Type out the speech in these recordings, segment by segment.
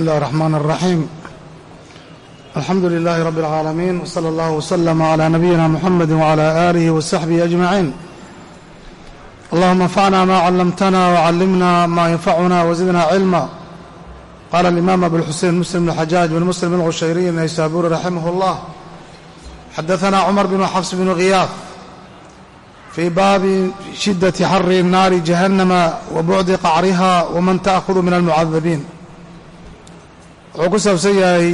بسم الله الرحمن الرحيم الحمد لله رب العالمين وصلى الله وسلم على نبينا محمد وعلى آله وصحبه أجمعين اللهم انفعنا ما علمتنا وعلمنا ما ينفعنا وزدنا علما قال الإمام أبو الحسين مسلم بن حجاج بن مسلم العشيري النيسابوري رحمه الله حدثنا عمر بن حفص بن غياث في باب شدة حر النار جهنم وبعد قعرها ومن تأخذ من المعذبين wuxuu ku saabsan yahay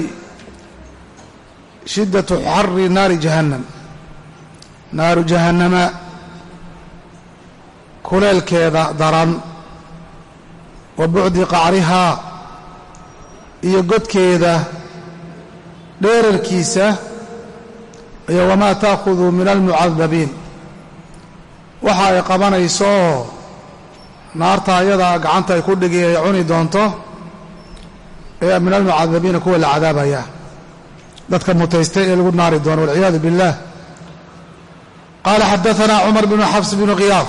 shiddatu xari naari jahannam. Naaru jahannama kuleelkeeda daran wa bucdi qacrihaa iyo godkeeda dheerarkiisa iyo wamaa taakhuduu min almucadabiin waxa ay qabanayso naarta ayadaa gacanta ay ku dhigi ay cuni doonto ee min almucadabiina kuwa la cadaabaya dadka mutaystay ee lagu naari doono walciyaadu biاllah qala xadaثna cumar bnu xafs bnu khiyaaf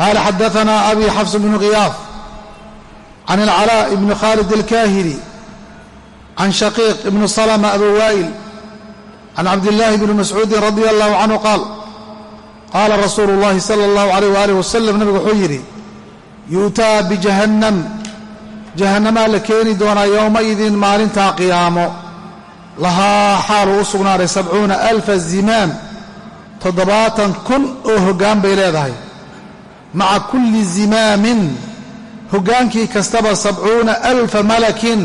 qala xadaثna abi xafs bnu khiyaaf can اlcalاء bni khalid اlkahili can shaqiiq ibni slma abu wa'il can cabdillahi bni mascuudi radi allahu canhu qaal qaala rasuulu اllahi salى اllahu عalيh walih waslm nabigu wuxuu yidhi yu'taa bijahannam jahannamaa la keeni doonaa yowmaidin maalintaa qiyaamo. Lahaa xaaluu u sugnaaday sabcuuna alfa zimaam toddobaatan kun oo hoggaan bay leedahay. Maca kulli zimaamin hoggaankii kastaba sabcuuna alfa malakin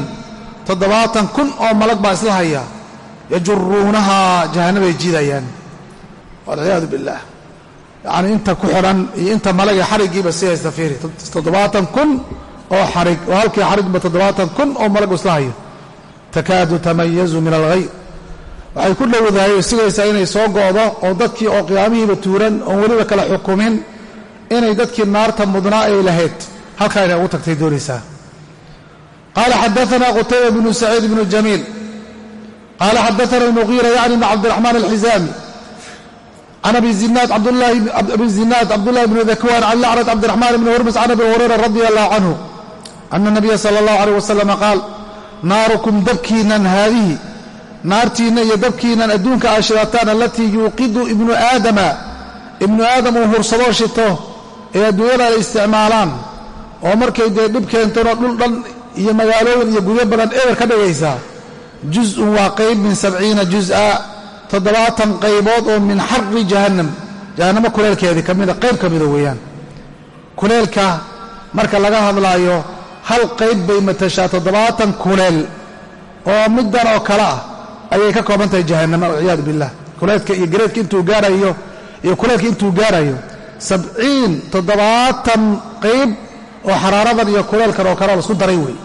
toddobaatan kun oo malag baa isla haya. Yajuruunahaa jahannamay jiidayaan. Walciyaadu billaah. Yacnii inta ku xidhan iyo inta malaga xariggiiba si haysta fiiri. Toddobaatan kun oo xarig oo halkii xarigba toddobaatan kun oo malagu isla takaadu tamayazu min alghayr waxay ku dhowdahay oo sigaysaa inay soo go'do oo dadkii oo qiyaamihiiba tuuran oon weliba kala xukumin inay dadkii naarta mudnaa ay lahayd. Halkaa inay ugu tagtay doonaysaa. Qaala xadaana qutayba bnu saciid bnu jamiil. Qaala xadaana almugiira yacni bn cabdiraxmaan alxizaami. Can abi zinaad cabdullahi bni dakwaan can lacrad cabdiraxmaan bni hurmus can abi hurayra radi allahu canhu ana nabiya sala allahu aleyh wasalam qaal naarukum dabkiinan haadihi naartiinna iyo dabkiinan adduunka aa shidataan alatii yuuqidu ibnu aadama ibnu aadam uu hursadoo shito ee adduunyada ay isticmaalaan oo markay dee dhib keentona dhul dhan iyo magaalooyin iyo guryo badan eber ka dhigaysaa juz'un waa qayb min sabciina juz'a toddobaatan qaybood oo min xari jahannam jahannamo kuleelkeedii ka mida qayb ka mida weeyaan kuleelka marka laga hadlaayo hal qayb bay matashaa toddobaatan kuleel oo middan oo kale ah ayay ka kooban tahay jahannama walciyaadu billah kuleelka iyo gareedka intuu gaarayo iyo kuleelka intuu gaarayo sabciin toddobaatan qayb oo xaraaradan iyo kuleelkan oo kale oo la isku daray wey.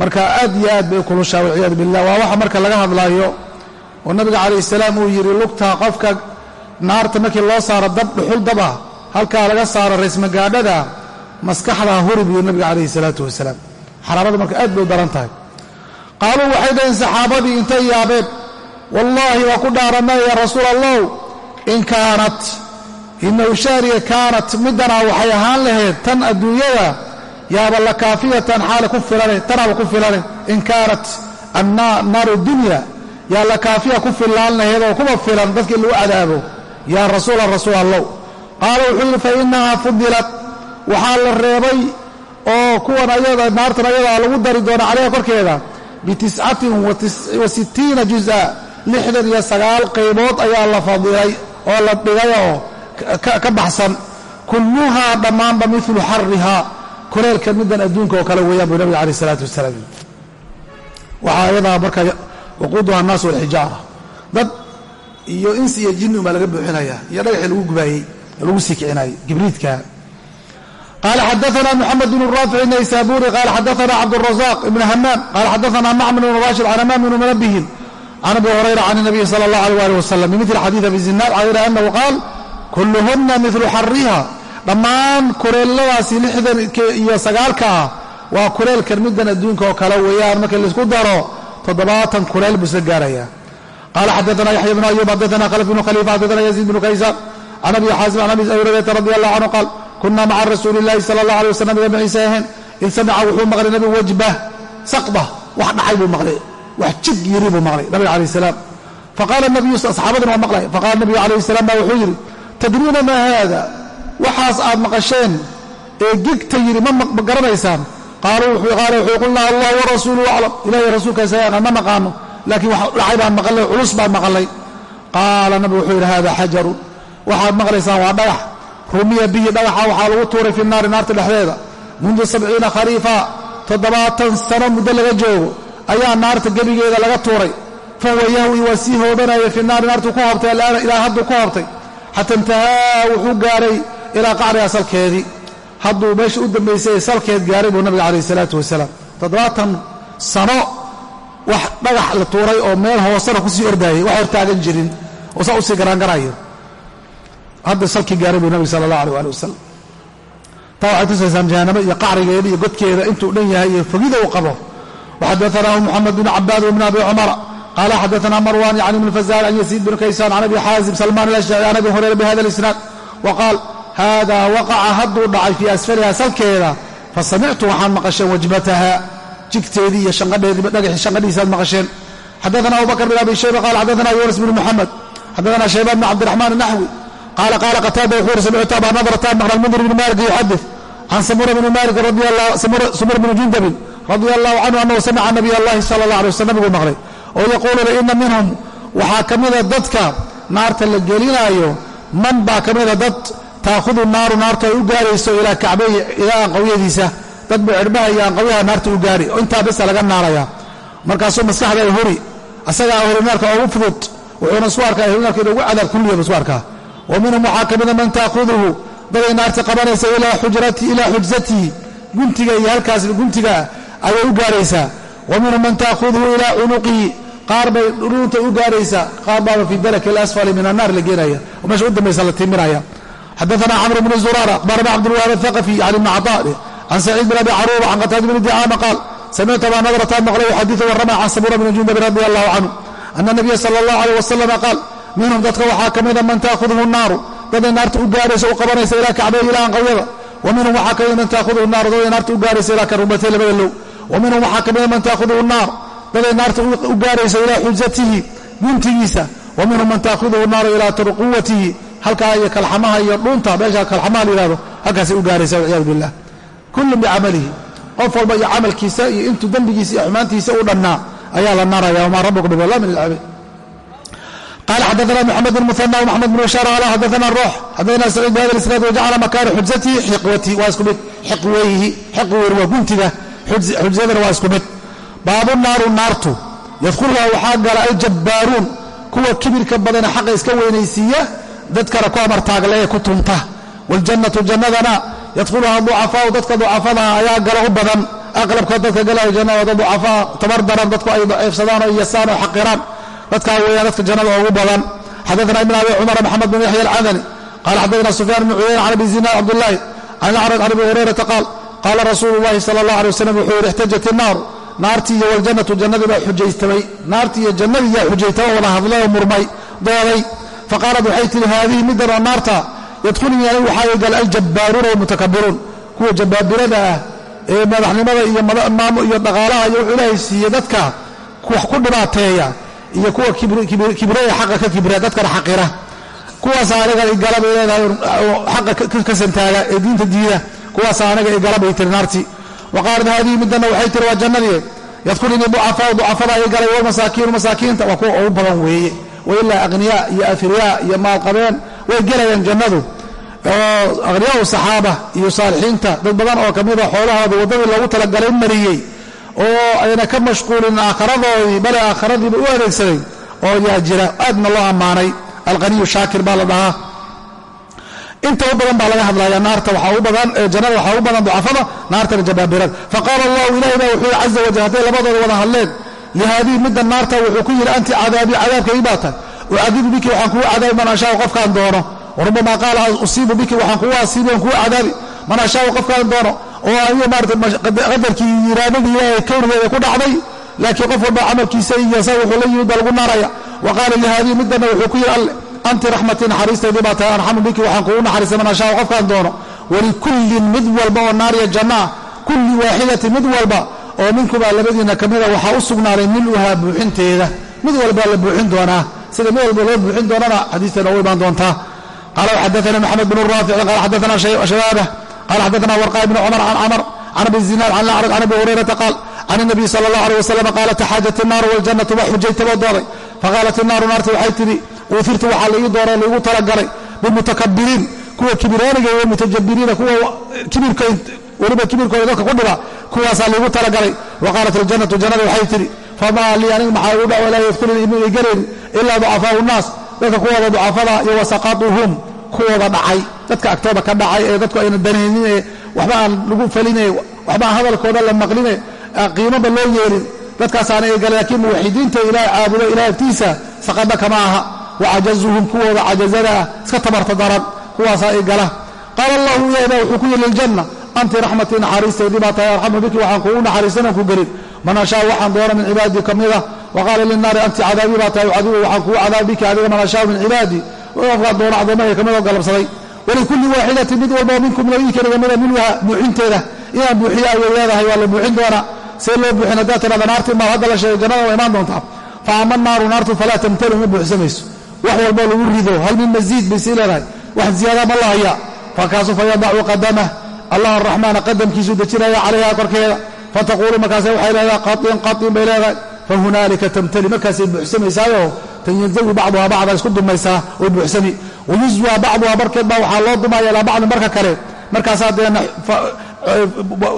Marka aad iyo aad bay u kulushaa walciyaadu billah waa waxa marka laga hadlaayo oo nabiga calayh salaam uu yidhi lugta qofka naarta markii loo saaro dab dhuxul dab ah halkaa laga saaro raysmagaadhada maskaxdaa hurib yuu nabiga calayhi salaatu wasalaam. Xaraarada marka aad bay u daran tahay. Qaaluu waxay dhaheen saxaabadii intay yaabeen wallaahi waa ku dhaarannay yaa rasuul allow in kaanat inahu shaariya kaanat middanaa waxay ahaan lahayd tan adduunyada yaaba la kaafiyatan xaala ku filane tanaaba ku filane in kaanat annaaru dunya yaa la kaafiya ku fillaan lahayd oo kuba filan dadkii lagu cadaabo yaa rasuula rasuul allow qaala wuxuu yidhi fa innahaa fudilat waxaa la reebay oo kuwan ayada naartan ayadaa lagu dari doona calayha korkeeda bitiscatin wa sittiina juz'a lixdan iyo sagaal qaybood ayaa la fadilay oo la dhigay oo ka baxsan. Kulluhaa dhammaanba milu xarihaa kuleelka middan adduunka oo kale weeyaan buu nabiga calayh isalaatu wasalaam waxaa ayadaa marka waquuduha annaas walxijaara. Dad iyo insi iyo jinni umbaa laga buuxinayaa iyo dhagaxii lagu gubaayey lagu sii kicinayay gibriidka qala xadaana mxamed bn raafic naysaburi qala xadaana cabdrazaq ibn hamaam qala xadaana macmar bn rashid can amaam bn mnabihim can abi hurayra can nabiyi sala allah alيh ali wasalam bimili xadiid abi zinaad ayra anahu qaal kuluhuna milu xariha dhammaan kuleelladaasi lixdan iyo sagaalka ah waa kuleelkan middan adduunka oo kale weeyaan markii la isku daro toddobaatan kuleel buu iska gaaraya qala xadaana yaxya bnu ayub xadaana khalaf bnu khalifa xadaana yaziid bnu kaysaan can abi xaasim can abi hurayrata radi allah canhu qaal kunaa maca rasuuli lahi sala allah alay wasalam nabi ciise ahayn id samica wuxuu maqlay nabigu wajbah saqba wax dhacay buu maqlay wax jig yiri buu maqlay nabiga calayh salaam. Faqaala nabiyu asxaabaduna waa maqlay faqala nabigu calayhi salaam baa wuxuu yidhi tadruuna maa haada? Waxaas aad maqasheen? Ee gegta yidhi ma garanaysaan. Qaala wuxuu qulnaa allah warasuuluhu aclam. Ilahay rasuulkaas ayaqaan ma naqaano laakiin dhacay baan maqalay culus baan maqalay. Qaala nabigu wuxuu yidhi hada xajarun. Waxaad rumiya bihi dhagaxa waxaa lagu tuuray fi naari naarta dhexdeeda. Mundu sabciina khariifa toddobaatan sano muddo laga joogo ayaa naarta gebigeeda laga tuuray. Fahuwa yahwi waa sii hoobanaya fi naari naartuu ku hoobtay alaana ilaa hadduu ku hoobtay xata intahaa wuxuu gaaray ilaa qacriha salkeedii hadduu meesha u dambaysay salkeed gaaray buu nabiga calayh isalaatu wasalaam. Toddobaatan sano wax dhagax la tuuray oo meel hoosena ku sii ordaayay wax hortaagan jirin oo saa u sii garaangarayo hadda salkii gaaray buu nabiga sala allah aleh ali wasalam taa waxay tusaysaan jahanamo iyo qacrigeeda iyo godkeeda intuu dhan yahay iyo fogida uu qabo. Waxadaanaahu muxamed bn cabaad bn abi cumara qaala xadaana marwan yani bn fazal an yaziid bn kaysaan can abi xaazim salmaan alashjaci can abi hurayra bihada alisnaad. Wa qaal haadaa waqaca hadduu dhacay fii asfaliha salkeeda fasamictu waxaan maqasheen wajbataha jigteedii iyo shanqadhiisaad maqasheen. Xadaana abubakr bin abi shayba qala xadaana yunas bn muxamed xadaana shaybaan bn cabdiraxmaan naxwi qaala qaala qataada wuxuu yiri samictu abaa nadrata maqla almundir bn malik yuxadif can samura bni malik sumur bni jundabin radia allahu canhu anahu samica nabiy allahi sala allah alay waslam nabiguu maqlay oo yaquuluna ina minhum waxaa ka mida dadka naarta la gelinaayo man baa ka mida dad taakhudu naaru naartu ay u gaarayso ilaa kacbayhi ilaa anqawyadiisa dad buu cidhbaha iyo anqawyaha naarta u gaari intaa besa laga naaraya markaasuu maskaxda huri asagaa ahlunaarka ugu fudud wuxuuna isku arkaa ahlunaarka inuu ugu cadaab kulliya isku arkaa wa minhum waxaa ka mida man taakhuduhu daday naarta qabanaysa ilaa xujzatihi guntiga iyo halkaas guntiga ayay u gaaraysaa. Wa minhum man taakhuduhu ilaa cunuqihi qaar bay dhuruunta u gaaraysaa. Qaar baaba fi daraki alasfali min annaar la geenaya oo meesha u dambaysa la timinaya xadaana camr bn zuraara akhbarana cabdulwahaab athaqafi can ibni caطaa can saciid bin abi caruuba can qataada bni dicaama qaal samictu abaa nadrataan maqlay yuxadiu warama can samura bni jundabin radi allahu canhu ana nabiya sala allah alيh wasalama qaal minhum dadka waxaa ka mida man taakhuduhu naaru daday naarta u gaaraysa u qabanaysa ilaa kacbay ilaa anqawyada. Wa minhum waxaa ka mida man taakhuduhu naaru daday naarta u gaaraysa ilaa karubatay labada low. Wa minhum waxaa ka mida man taakhuduhu naar daday naarta u gaaraysa ilaa xujatihi guntigiisa wa minhum man taakhuduhu naaru ilaa tarquwatihi. Halkaa iyo kalxamaha iyo dhuunta meesha kalxamaha la yihahdo halkaasay u gaaraysa walciyadu billah kullun bicamalihi qof walba iyo camalkiisa iyo intuu dembigiisa iyo xumaantiisa u dhannaa ayaa la naaraya wamaa rabuka bidalaam min alcabiid qala xadaana mxamed bn muana wmaxamed bn bashaar qala xadaana ruux xadaana saciid bihada isnaad wajacala makaana xujzatihi xiqwati waa isku mid xiqweyhi xiqwer waa guntiga xujzadana waa isku mid baabu naaru naartu yadkhuluha waxaa gala aljabbaaruun kuwa kibirka badane xaqa iska weynaysiiya dadkana ku amartaagle ee ku tunta waljannatu jannadana yadkhuluha ducafaau dadka ducafadaha ayaa gala u badan aqlabkood dadka galaya jannada wada ducafaa tabar daran dadku ay dadkaa weeyaan dadka jannada ugu badan. Xadaana ibn abi cumar maxamed bn yaxya alcadani qala xadaana sufyaan bn cuyayna can abi zinaad cabdullahi can acraj can abi hurayrata qaal qaala rasuulu llahi sala allah alay wasalam wuxuu yidhi ixtajat innaaru naartii iyo waljannatu jannadii baa xujaystamay naartii iyo jannadii yaa xujaystama wada hadlay oo murmay dooday. Faqaalad waxay tihi haadihi middan oo naarta yadkhulnii anigu waxaa gal aljabbaaruuna walmutakabiruun kuwa jabbaabirada ah ee madaxnimada iyo dhaqaalaha iyo wuxuu ilaahay siiye dadka wax ku dhibaateeya iyo kuwa kibraya xaqa ka kibra dadkana xaqira. Kuwaas aniga igala bay leedahay xaqa ka santaaga ee diinta diida. Kuwaas aniga igala bay tiri naartii wa qaalat haadihi middanna waxay tiri waa jannadii. Yadkhulnii ducafaau ducafada ay galay walmasaakiinu masaakiinta waa kuwa ugu badan weeye. Wailaa akhniyaa iyo afriyaa iyo maalqabeen way gelayaan jannadu. Oo akhniyaau saxaaba iyo saalixiinta. Dad badan oo kamida xoolahooda waddadii loogu talagalay mariyey oo ayna ka mashquulin aakharadoodii bale aakhiradiiba u adeegsaday oo yaa jira aadna loo ammaanay. Alqaniyu shaakir baa la dhahaa. Inta u badan baa laga hadlaya naarta jannada waxaa u badan ducafada naartana jabaabirada faqaala allahu ilahi baa wuxuu yihi caza wajal hadday labadooda wada hadleen lihaadihi midda naarta wuxuu ku yidhi anti cadaabii cadaabkaygii baa tahay ucadibu biki waxaan kugu cadaabi man ashaau qofkaan doono. Warubama qaala usiibu biki waxaan kugu asiibi on kugu cadaabi. Man ashaau qofkaan doono oo aniga maarata qadarkii iraadadii ilaahay kownigeeda ku dhacday laakiin qof walba camalkiisa iyo sa wuxuu la yimid baa lagu naaraya. Wa qaala lihaadihi middanna wuxuu ku yidhi alle anti raxmatii naxariistaydii baa tahay arxamu biki waxaan kugu naxariistay man ashaau qofkaan doono. Walikullin mid walba oo naariya janna ah kulli waaxidatin mid walba oo minkumaa labadiina ka mida waxaa u sugnaaday miluhaa buuxinteeda. Mid walbaa la buuxin doonaa. Sida mid walba loo buuxin doonana xadiisteena u imaan doontaa. Qaala xadaana maxamed bn raafic qaala xadaana shabaabah qala xadaana warqaa bn cumar can camr can abi zinaad can lacraj can abi hurayrata qaal can الnabiy sala اllah alيه wasalam qaala taxaajat الnaaru wاljannatu wa xujaytaboo dooday faqaalat الnaaru naarti waxay tidhi uufirtu waxaa laii dooray laigu talagalay bimutakabiriin kuwa kibiraaniga iyo mutajabiriina kuwa weliba kibirkooda dadka ku dhiba kuwaasaa laigu talagalay wa qaalat aljannatu jannada waxay tidhi famaa lii aniga maxaa igu dhaco laa yadkhuluni imay gelayn ilaa ducafaau nnaas dadka kuwooda ducafada iyo wasaqaatuhum kuwooda dhacay dadka agtooda ka dhacay ee dadku ayna danaynin waxba aan lagu faline waxba aan hadalkooda la maqline qiimaba loo yeelin. Dadkaasaana ay gala laakiin muwaxidiinta ilaahay caabudo ilaah agtiisa saqadha kama aha. Wacajazuhum kuwooda cajazada ah iska tabarta daran kuwaasaa ay gala qaala allahu ilahi baa wuxuu ku yidhi liljanna anti raxmatii naxariisteedii arxamu biki waxaan kugu naxariisanan ku gelin. Man waxaan doona min cibaadii ka mida. Wa qaala lilnaari anti cadaabii baa tahay cadibu waxaan kugu cadaab biki adiga man min cibaadii qofkaan doona addoomahay ka midoo galabsaday walikulli waaxidatin mid walbao minkum labadiikaniga mida minha buuxinteeda. Inaan buuxiyo ayay leedahay waa la buuxin doonaa. See loo buuxin haddaad tirahda naartii maa hadda la sheegay jannada waa imaan doontaa. Fa ama naaru naartu falaa tamtali ma buuxsamayso wax walboo lagu rido hal min masiid bay sii leedahay. Wax ziyaada ma la hayaa fakaasu fayadacu qadamah allah araxmaana qadamkiisuu dejinaya calayha korkeeda. Fataquulu markaase waxay leedahay qain qain bay tanyazawi bacduha bacda isku dumaysaa oo buuxsani. Wayuzwa bacduha barkeed baa waxaa loo dumaya ilaa bacdin barka kale. Markaasaa deena e,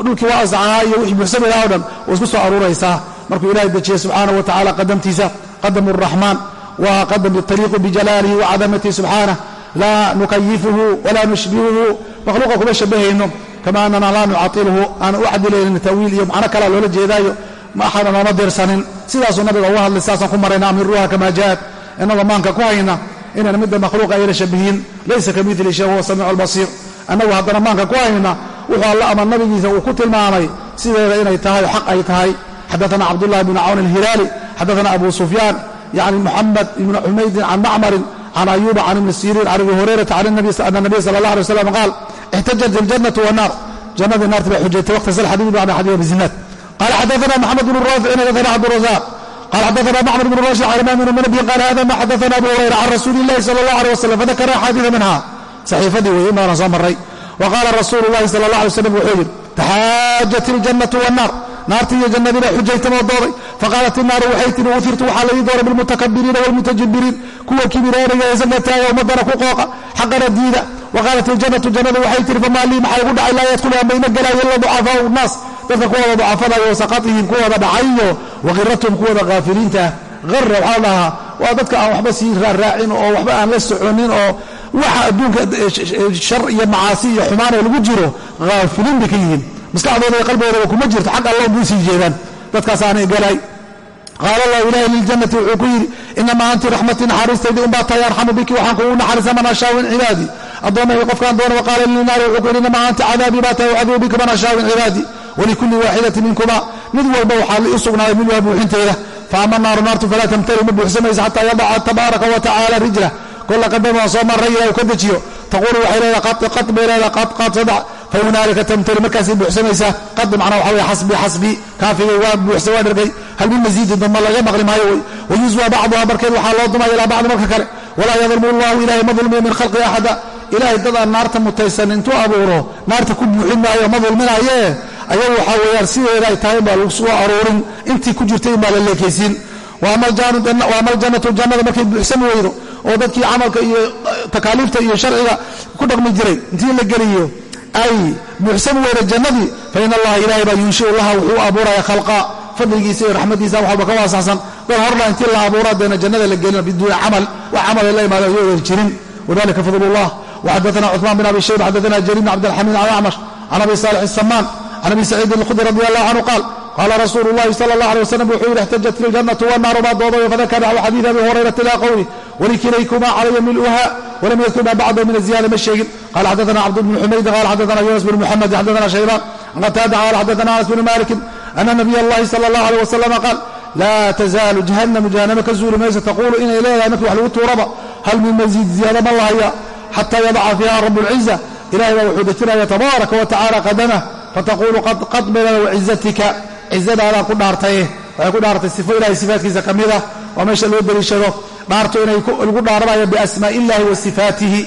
dhulkii waa ascahaa iyo wixii buuxsani lahaa o dhan oo isku soo aruuraysaa markuu ilahay dejiye subxaanahu wa tacala qadamtiisa qadamu araxmaan waa qadam yataliiqu bijalaalihi wacadamatihi subxaanah laa nukayifuhu walaa nushbihuhu. Makhluuqa kuma shabahayno kama anana laa nucatiluhu. Aan u cadilaynin tawiil iyo macno kalaa loola jeedaayo axana nooma dirsanin. Sidaasuu nabiga uga hadlay sidaasaan ku marayna amiruuha kama jaad. Inagoo maanka ku hayna inaan midda makhluuqa ayna shabihin laysa ka mili shay huwa samiicu albasiir. Annagu haddana maanka ku hayna wuxuu alla ama nabigiisa uu ku tilmaamay sideeda inay tahay xaq ay tahay. Xadaana cabdullahi bn cawn alhilaali xadaana abu sufyaan yani muxamed ibn xumaydin can macmarin can ayuuba can ibni siriin can abi hurayrata ana nabiy sala allah alay waslam qaal ixtajat iljannatu wanaar jannadii naarti baa xujaytay waqtasal xadiid bacda xadiid bizinaad qala xadaana moxamed bn raaficin xadaana cabdurazaq qala xadaana macmar bn rashid can imaam bn manabi qala hada ma xadaana abu hurayra can rasuuli illahi sala allah alay wasalam fadakara axaadiida minha saxiifadii wey inbaana soo maray wa qaala rasuulu llahi sala allah alay slam wuxuu yidhi taxaajat iljannatu wannaar naartii iyo jannadii baa xujaytamoo dooday faqaalat inaaru waxay tihi uirtu waxaa laii dooray bilmutakabiriina waalmutajabiriin kuwa kibiraaniga ee sanataaga ummadana ku qooqa xaqana diida waqaalat iljannatu jannadu waxay tihi famaa lii maxaa igu dhacay laa yadkhulu amayma gelaayo ila ducafaau nnaas dadka kuwooda ducafadayo wasaqatihim kuwooda dhacayo wakhiratum kuwooda haafiliinta ah hara waxaa la dhahaa waa dadka aan waxba sii raarraacin oo waxba aan la soconin oo waxa adduunka shar iyo macaasi iyo xumaanoo lagu jiro haafiliin bay ka yihiin. Maskaxdooda iyo qalbigoodaba kuma jirto xag alla unbuu sii jeedaan. Dadkaasaanay galay. Qaala allahu ilaahi liljannati wuxuu ku yidhi inamaa anti raxmatii naxariistaydii unbaa tahay arxamu biki waxaan kugu naxariisa man ashaa min cibaadii addoommahay qofkaan doona waqaala lilnaari wuxuu ku yidhi inamaa anti cadaabii baa tahay wacadibu bika man ashaa min cibaadii walikulli waaxidatin minkuma mid walba waxaa u sugnaaday mid waa buuxinteeda. Faama naaru naartu falaa tamtali ma buuxsamaysa xataa yadaca tabaaraka wa tacaala rijlah kolla qadam waan soo marray ilaa uu ka dejiyo. Taquulu waxay leedahay qad bay leedahay qad qad sadac. Fahunaalika tamtali markaasay buuxsamaysaa qad macnaa waxa weye xasbi xasbi. Kaafigay waa buuxsa waa dhergay hal min masiidi damba laga maqli maayo wey. Wayuswa bacduha barkeed waxaa loo dumaya ilaa bacdi marka kale. Walaa yadlimu allahu ilahay ma dulmiyo min khalqi axada. Ilahay dad aan naarta mutaysan intuu abuuro naarta ku buuxin maayo ayagu waxaa weyaan sideeda ay tahay baa lagu soo aruurin intii ku jirtay baa la leekaysiin. Waama aljannatu jannada markay buuxsami weydo oo dadkii camalka iyo eh, takaaliifta iyo sharciga ku dhaqmi jiray. Intii la geliyo ay buuxsami weydo jannadii fa allaha ilaahay baa yunshiu laha wuxuu abuuraya khalqa. Fadligiisa iyo raxmadiisa waxba ka waasacsan dad horna intii la abuuraa deena jannada la gelina biduuni camal. Wax camal ay la imaadeen jirin. Wadalika fadlu llah waxadaana cuثmaan bin abi shayba xadaana jariir bn cabdilxamiid an acmash can abi saalix asamaan can abi saciidin alkhudri radi allah canhu qaal qaala rasuulu llahi sala allah alay wasalam wuxuu yidhi ixtajat liljannatu wanaaru baa doodayo fadakara naxwu xadiid abi hurayrata ilaa qowli walikilaykumaa calaya miluha walam yadkurmaa bacda min aziyada ma sheegin qala xaddaana cabd bni xumaydin qala xaddaana yunas bn muxamed xaddaana shaybaan can qataada qaala xaddaana anas bni malikin ana nabiy allahi sala allah alay wasalama qaal laa tazaalu jahannamu jahanama ka zuuli maysa taquulu inay leedahay markii wax lagu tuuraba hal min masiid ziyaada ma lahaya xataa yadaca fiiha rabu اlciza ilahay baa wuxuu dejinaya tabaaraka wa tacala qadamah fataquulu qad bilana wacizatika cizadaadaad ku dhaartaye waxay ku dhaartay sifo ilahay sifaatkiisa ka mid ah waa meesha loo deliishado dhaarto inay lagu dhaaranayo biasmaa' illahi wa sifaatihi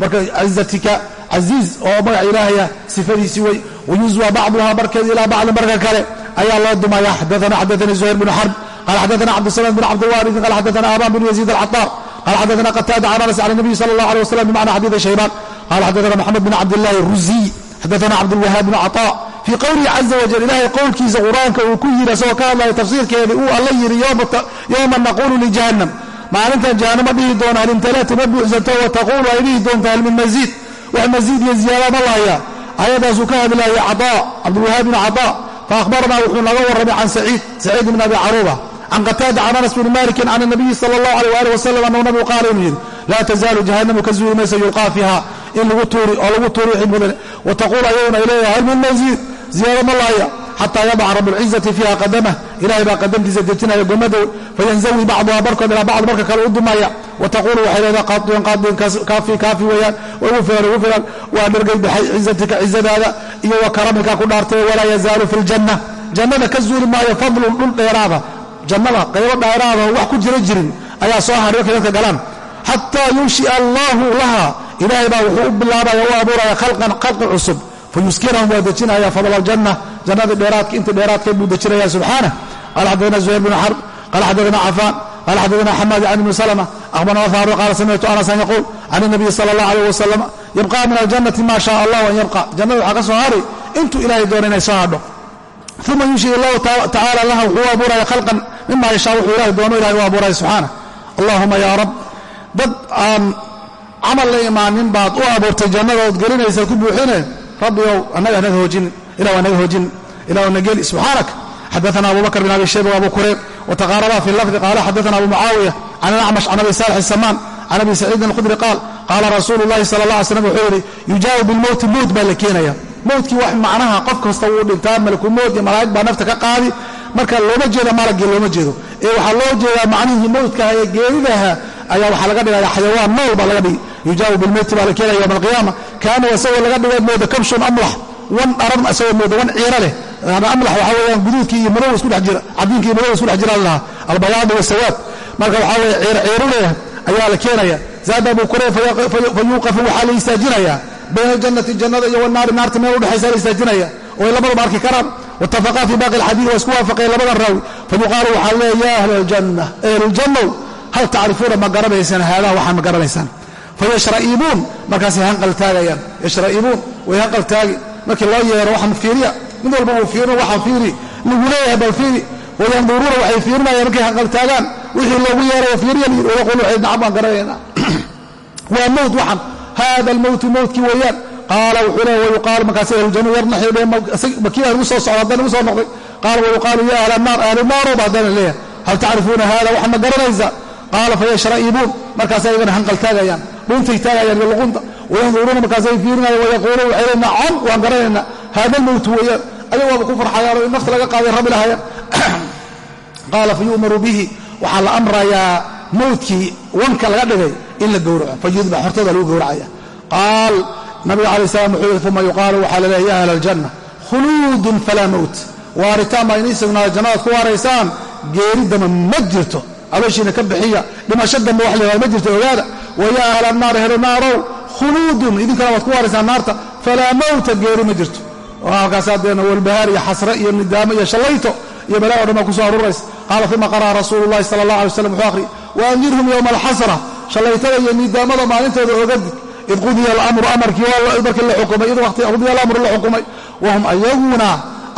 marka cizatika casiiz oo magac ilaahaya sifadiisii wey wayuswa bacduhaa barkeeda ilaa bacdin barka kale ayaa loo dumaya xadaana xadaanii zuhayr bnu xarb qala xadaana cabdusalaam bn cabdiwaaridin qala xadaana aban bn yaziid alcaطaar qala xadaana qataada can can nabiy sala allah alay wasalam bimacna xadiidi shaybaan qala xadaana moxamed bn cabdillahi ruziy xadaana cabdulwahaab bnu caaa fii qowlihi caza wajal ilaahay qowlkiisa qur'aanka uu ku yiri asagoo ka hadlaya tafsiirkeedii uu alla yidhi yowma naquulu lijahannam maalintan jahannama dhihi doona alintalati ma buuxsanto wa taquulu ay dhihi doonta hal min masiid wax masiid iyo ziyaada ma lahaya ayadaasuu ka hadlaaya caaa cabdulwahaab bnu caaa faahbarnaa wuxuu naga warramay can saciid saciid bn abi caruuba can qataada can anas bni malikin can nabiyi sala allahu aleh waalih wasalam annahu nabigu qaala inuu yidhi laa tasaalu jahannamu ka zuuli mayso yulqaa fiiha in lagu tuuri oo lagu tuuri wixii mudan wa taquul ayaguna ay leeyahay hal min masiid ziyaada ma lahaya xataa yadaca rabuulcizati fiiha qadamah. Ilahay baa qadamtiisa dejinaya gomadow fayanzawi bacduha barkood ilaa bacd marka kale u dumaya. Wa taquulu waxay leedahay qaadiyan qaadiyan kaafi kaafi weeyaan ugu filan ugu filan waa dhargay baxay cizatika cizadaada iyo wa karamika ku dhaartay walaa yazaalu fi ljanna jannada ka zuuli maayo fadlun dhul dheeraada. Jannada qaybo dheeraada wax ku jira jirin ayaa soo haray markay dadka galaan. Xataa yunshi'a allahu laha ilaahay baa wuxuu u bilaabaya u abuuraya khalqan khalqi cusub. Fayuskinahum waa dejinaya fadla aljanna. Dheeraadka intii dheeraadkeed buu dejinaya subxaanah qala xaddaana zuhayr bnu xarb qala xaddaana cafaan qala xaddaana xamaad can ibni salma akhbarana faaru qala samictu anasan yaquul can inabiyi sala allah alayh wasalam yabqa min aljannati ma shaa allah an yabqa. Jannada waxaa ka soo hari intuu ilaahay doona inay soo hadho. Uma yunshi allahu tacala laha wuxuu u abuuraya khalqan mima yashaa wuxuu ilahay doono ilahay u abuuraya subxaanah allahuma ya rab dad aan camal la imaanin baad u abuurtay jannada ood gelinaysa ku buuxine rabbi ow annaga naga hoojinin ilah waa naga hoojinin ilah na geli subxaanak xadaana abu bakr bin abi shayba wabu kurayb wataqaaraba fi lafdi qaala xadaana abu mucaawiya can alacmash can abi saalix isamaan can abi saciidin alkhudri qaal qaala rasuulu llahi sala allah alay slam wuxuu yidhi yujaabu bilmowti mowt baa la keenaya mowtkii wax macnaha qof kasta wuu dhintaa malakumowt iyo malaa'ig baa nafta ka qaadi marka looma jeedo malagii looma jeedo. Ee waxaa loo jeedaa macnihii mowtkaha ee geeridaha ayaa waxaa laga dhigaya xayawaan nool baa laga dhigi yujaabu bilmowti baa la keenaya yowma alqiyaama. Kaana isagoo laga dhiga mooda kabshun amlax. Wan dharan isagoo mooda wan ciiro leh. Amlax waxaa weeyaan guduudkii iyo madow isku dhex jira cadiinkii iyo madow isku dhex jira lahaa. Albayaadu wasawaad marka waxaa weeye ciiro ciiro leh ayaa la keenaya. Zaada abu kurayb fayuuqafu waxaa la istaajinaya. Bayna aljannati jannada iyo wanaari naarta meel udhexaysa la istaajinaya. Oo ay labadaba arki karaan waitafaqaa fi baaqi alxadiid waa isku waafaqeen labadan raawi fayuqaalu waxaa leeya ya ahla aljanna ahlujannow hal tacrifuuna ma garanaysaan haadaa waxaan ma garanaysaan fayashra'ibuun. Markaasay hanqaltaagayaan yashra'ibuun way hanqaltaagi markii loo yeero waxaan fiiriya. Mid walba uu fiirin waxaa fiiri. Lagu leeyahay bal fiiri. Wayanduruuna waxay fiirinayaan markay hanqaltaagaan wixii loogu yeerayo fiiriyan wayaquulu waxay nacam waan garanaynaa waa mowt waxan hada almowtu mowtkii weeyaan. Qaala wuxuu leeya wayuqaalu markaas ahlujannu yarnaxibmakiin aan ugu soo socdo haddana ugu soo noqday qaala wayuqaalu ya ahla naar ahlu naaroba haddana leeyahay. Hal tacrifuuna hada waxaan ma garanaysaa qaala fayashra'ibuun. Markaas ayagana hanqaltaagayaan dhuuntay taagayaan iyo luqunta wayanduruuna markaasay fiirinayaan wayaquuluun waxay nacam waan garanaynaa hada almowtu weeyaan ayagu waaba ku farxayaan oo in nafta laga qaaday rabi lahayaan qaala fayu'maru bihi waxaa la amrayaa mowtkii wanka laga dhigay in la gowraco. Fayudbax hortooda lagu gowracaya. Qaal nabiga calayi salam wuxuu yihi uma yuqaalu waxaa laleeyahy ya ahla khuluudun falaa mowt waaritaan baa inii sugnaada jannadaad ku waaraysaan geeri dama ma jirto. Abeeshiina ka bixiya dhimasho dambe wax leedahay ma jirto ogaada wa ya ahla annaari helo naarow khuluudun idinkana waad ku waaraysaan naarta falaa mowta geeri ma jirto. Halkaasaa deena walbahaar iyo xasre iyo nidaamo iyo shallayto iyo balaa o dhan baa ku soo aruuraysa. Qaala uma qara'a rasuulu llahi sala allah alay waslam wuxuu akhriy waandirhum yowma alxasra. Shallaytada iyo nidaamada maalintooda ogadig id qudiya alamru amarkii markii la xukumay id qudiya alamru la xukumay. Wahum ayaguna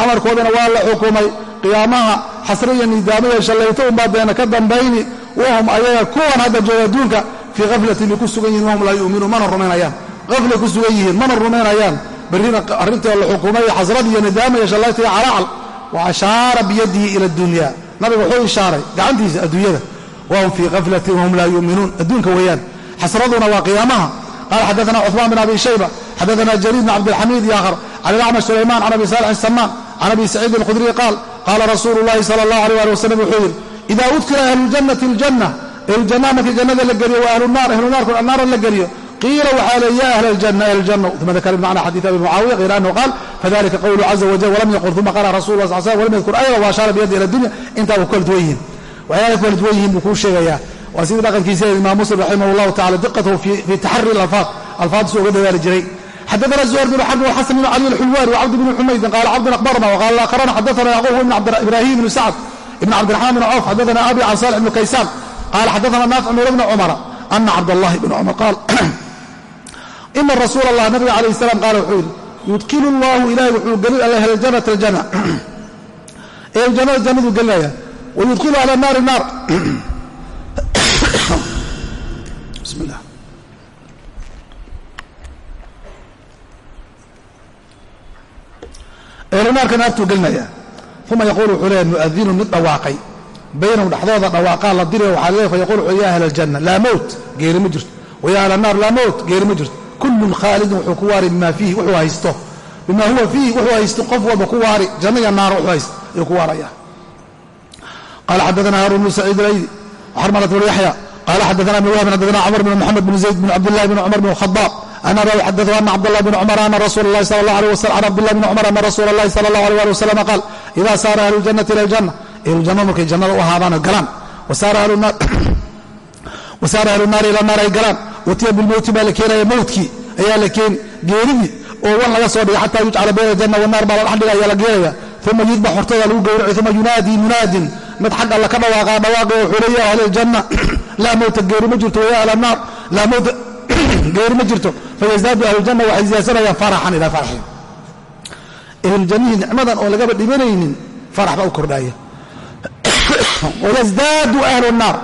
amarkoodana waa la xukumay. Qiyaamaha xasre iyo nidaamo iyo shallayto unbaa deena ka dambayni. Wahum ayaga kuwan hadda jooga adduunka fii khaflatin bay ku sugan yihin wahum laa yu'minuun mana rumaynayaan haflay ku sugan yihiin mana rumaynayaan berrina arrintii la xukumay xasrad iyo nidaamo iyo shallayto iyo calaacal wa ashaara biyadihi ila addunya nabiga wuxuu ishaaray gacantiisa adduunyada wahum fii khaflatin wahum laa yu'minuun adduunka weeyaan xasraduna waa qiyaamaha qala xadaana cuثmaan bn abi shayba xadaana jariir bn cabdilxamiid yaakhr can ilacmash sulayman can abi salix samaan can abi saciid alkhudriy qaal qaala rasuulu llahi sala allah alيh ali wasalam wuxuu yidhi ida udkila ahlu ljannati اljanna ahlujannaha markii jannada la geliyo wa ahlu naar ahlu naarku naara la geliyo qiila waxaa le ya ahla اljanna ahl اljanna uma dakara bimacna xadiid abi mucaawiya hayra anahu qaal fadalika qowlu caza wajal walam yaqul uma qara rasul la sal slam walam yadkur ayada wa ashaara biyadi ila dunya intaa ku kala duwan yihiin waxyaala ku kala duwan yihiin buu kuu sheegayaa waa sidii dhaqankiisa imaam muslim raximah اllahu tacala diqatahu fi taxari alfaad alfaaddiisu uga dadaali jiray xadana zuhayr bn xarb wxasan bn cali alxulwani wcabd bn xumaydin qaala cabdun akhbarna wqaala akharana xadana yacquub ibn ibrahim ibn sacd ibn cabdiraxmaan bn cawf xadana abi can salix bn kaysaan qaala xadana naafic mawla bna cumara ana cabdallahi bn cumar qaal ina rasuul allah nabiga calayh salam qaala wuxuu yidhi yudkilu llahu ilahay wuxuu gelin alla ahljannata aljanna eheljannada jannaduu gelinaya wayudkilu ahla naari naar bismi llah ehlunaarka naartuu gelinaya uma yaquul wuxuu leeya muadinu mid dhawaaqay baynahum dhexdooda dhawaaqaa la diraya waxaa leey fa yaqul wuxuu ya ahla aljanna laa mowt geeri ma jirto waya ahla naar laa mowt geeri ma jirto kullun khaalidun wuxuu ku waari bima fiihi wuxuu haysto bima huwa fiihi wuxuu haysto qof walba ku waari janna iyo naar wuxuu haysto ayuu ku waaraya qala xaddaana haarun bnu saciid alaydi xarmalat bnu yaxya qala xaddaana ibn wahbin xaddaana cumar bn moxamed bn zayd bn cabdillahi bn cumar bn khadaab an abi xadau ana cabdالlah bn cmr ana rasul اlahi sal اlah alيه waslam an cabdillah bn cumar ana rasuula اllahi sala اllah alيh ali wasalam qaal ida saara ahlu اljannati ila اljanna ehlujanna markay jannada u ahaadaan galaan. Wasaara ahlu naari ila naar ay galaan. Watiya bilmowti baa la keenaya mowtkii ayaa la keeni geeridii oo wan laga soo dhigay xata yujcala bayna janna wanaar baa la dhex dhiga la geenaya uma yudbax hortooda lagu gowraci uma yunaadii munaadin. Mid xag alla ka dhawaaqa dhawaaqi wuxuu leeya ahli ljanna laa mowta geeri ma jirto waya ahla naar. Laa mowta geeri ma jirto. Fayazaadu ahlujanna waxay ziyadsanayaan faraxan ilaa farxin ehluljannihii nicmadan oon lagaba dhibanaynin farax baa u kordhaaya wayasdaadu ahlu naar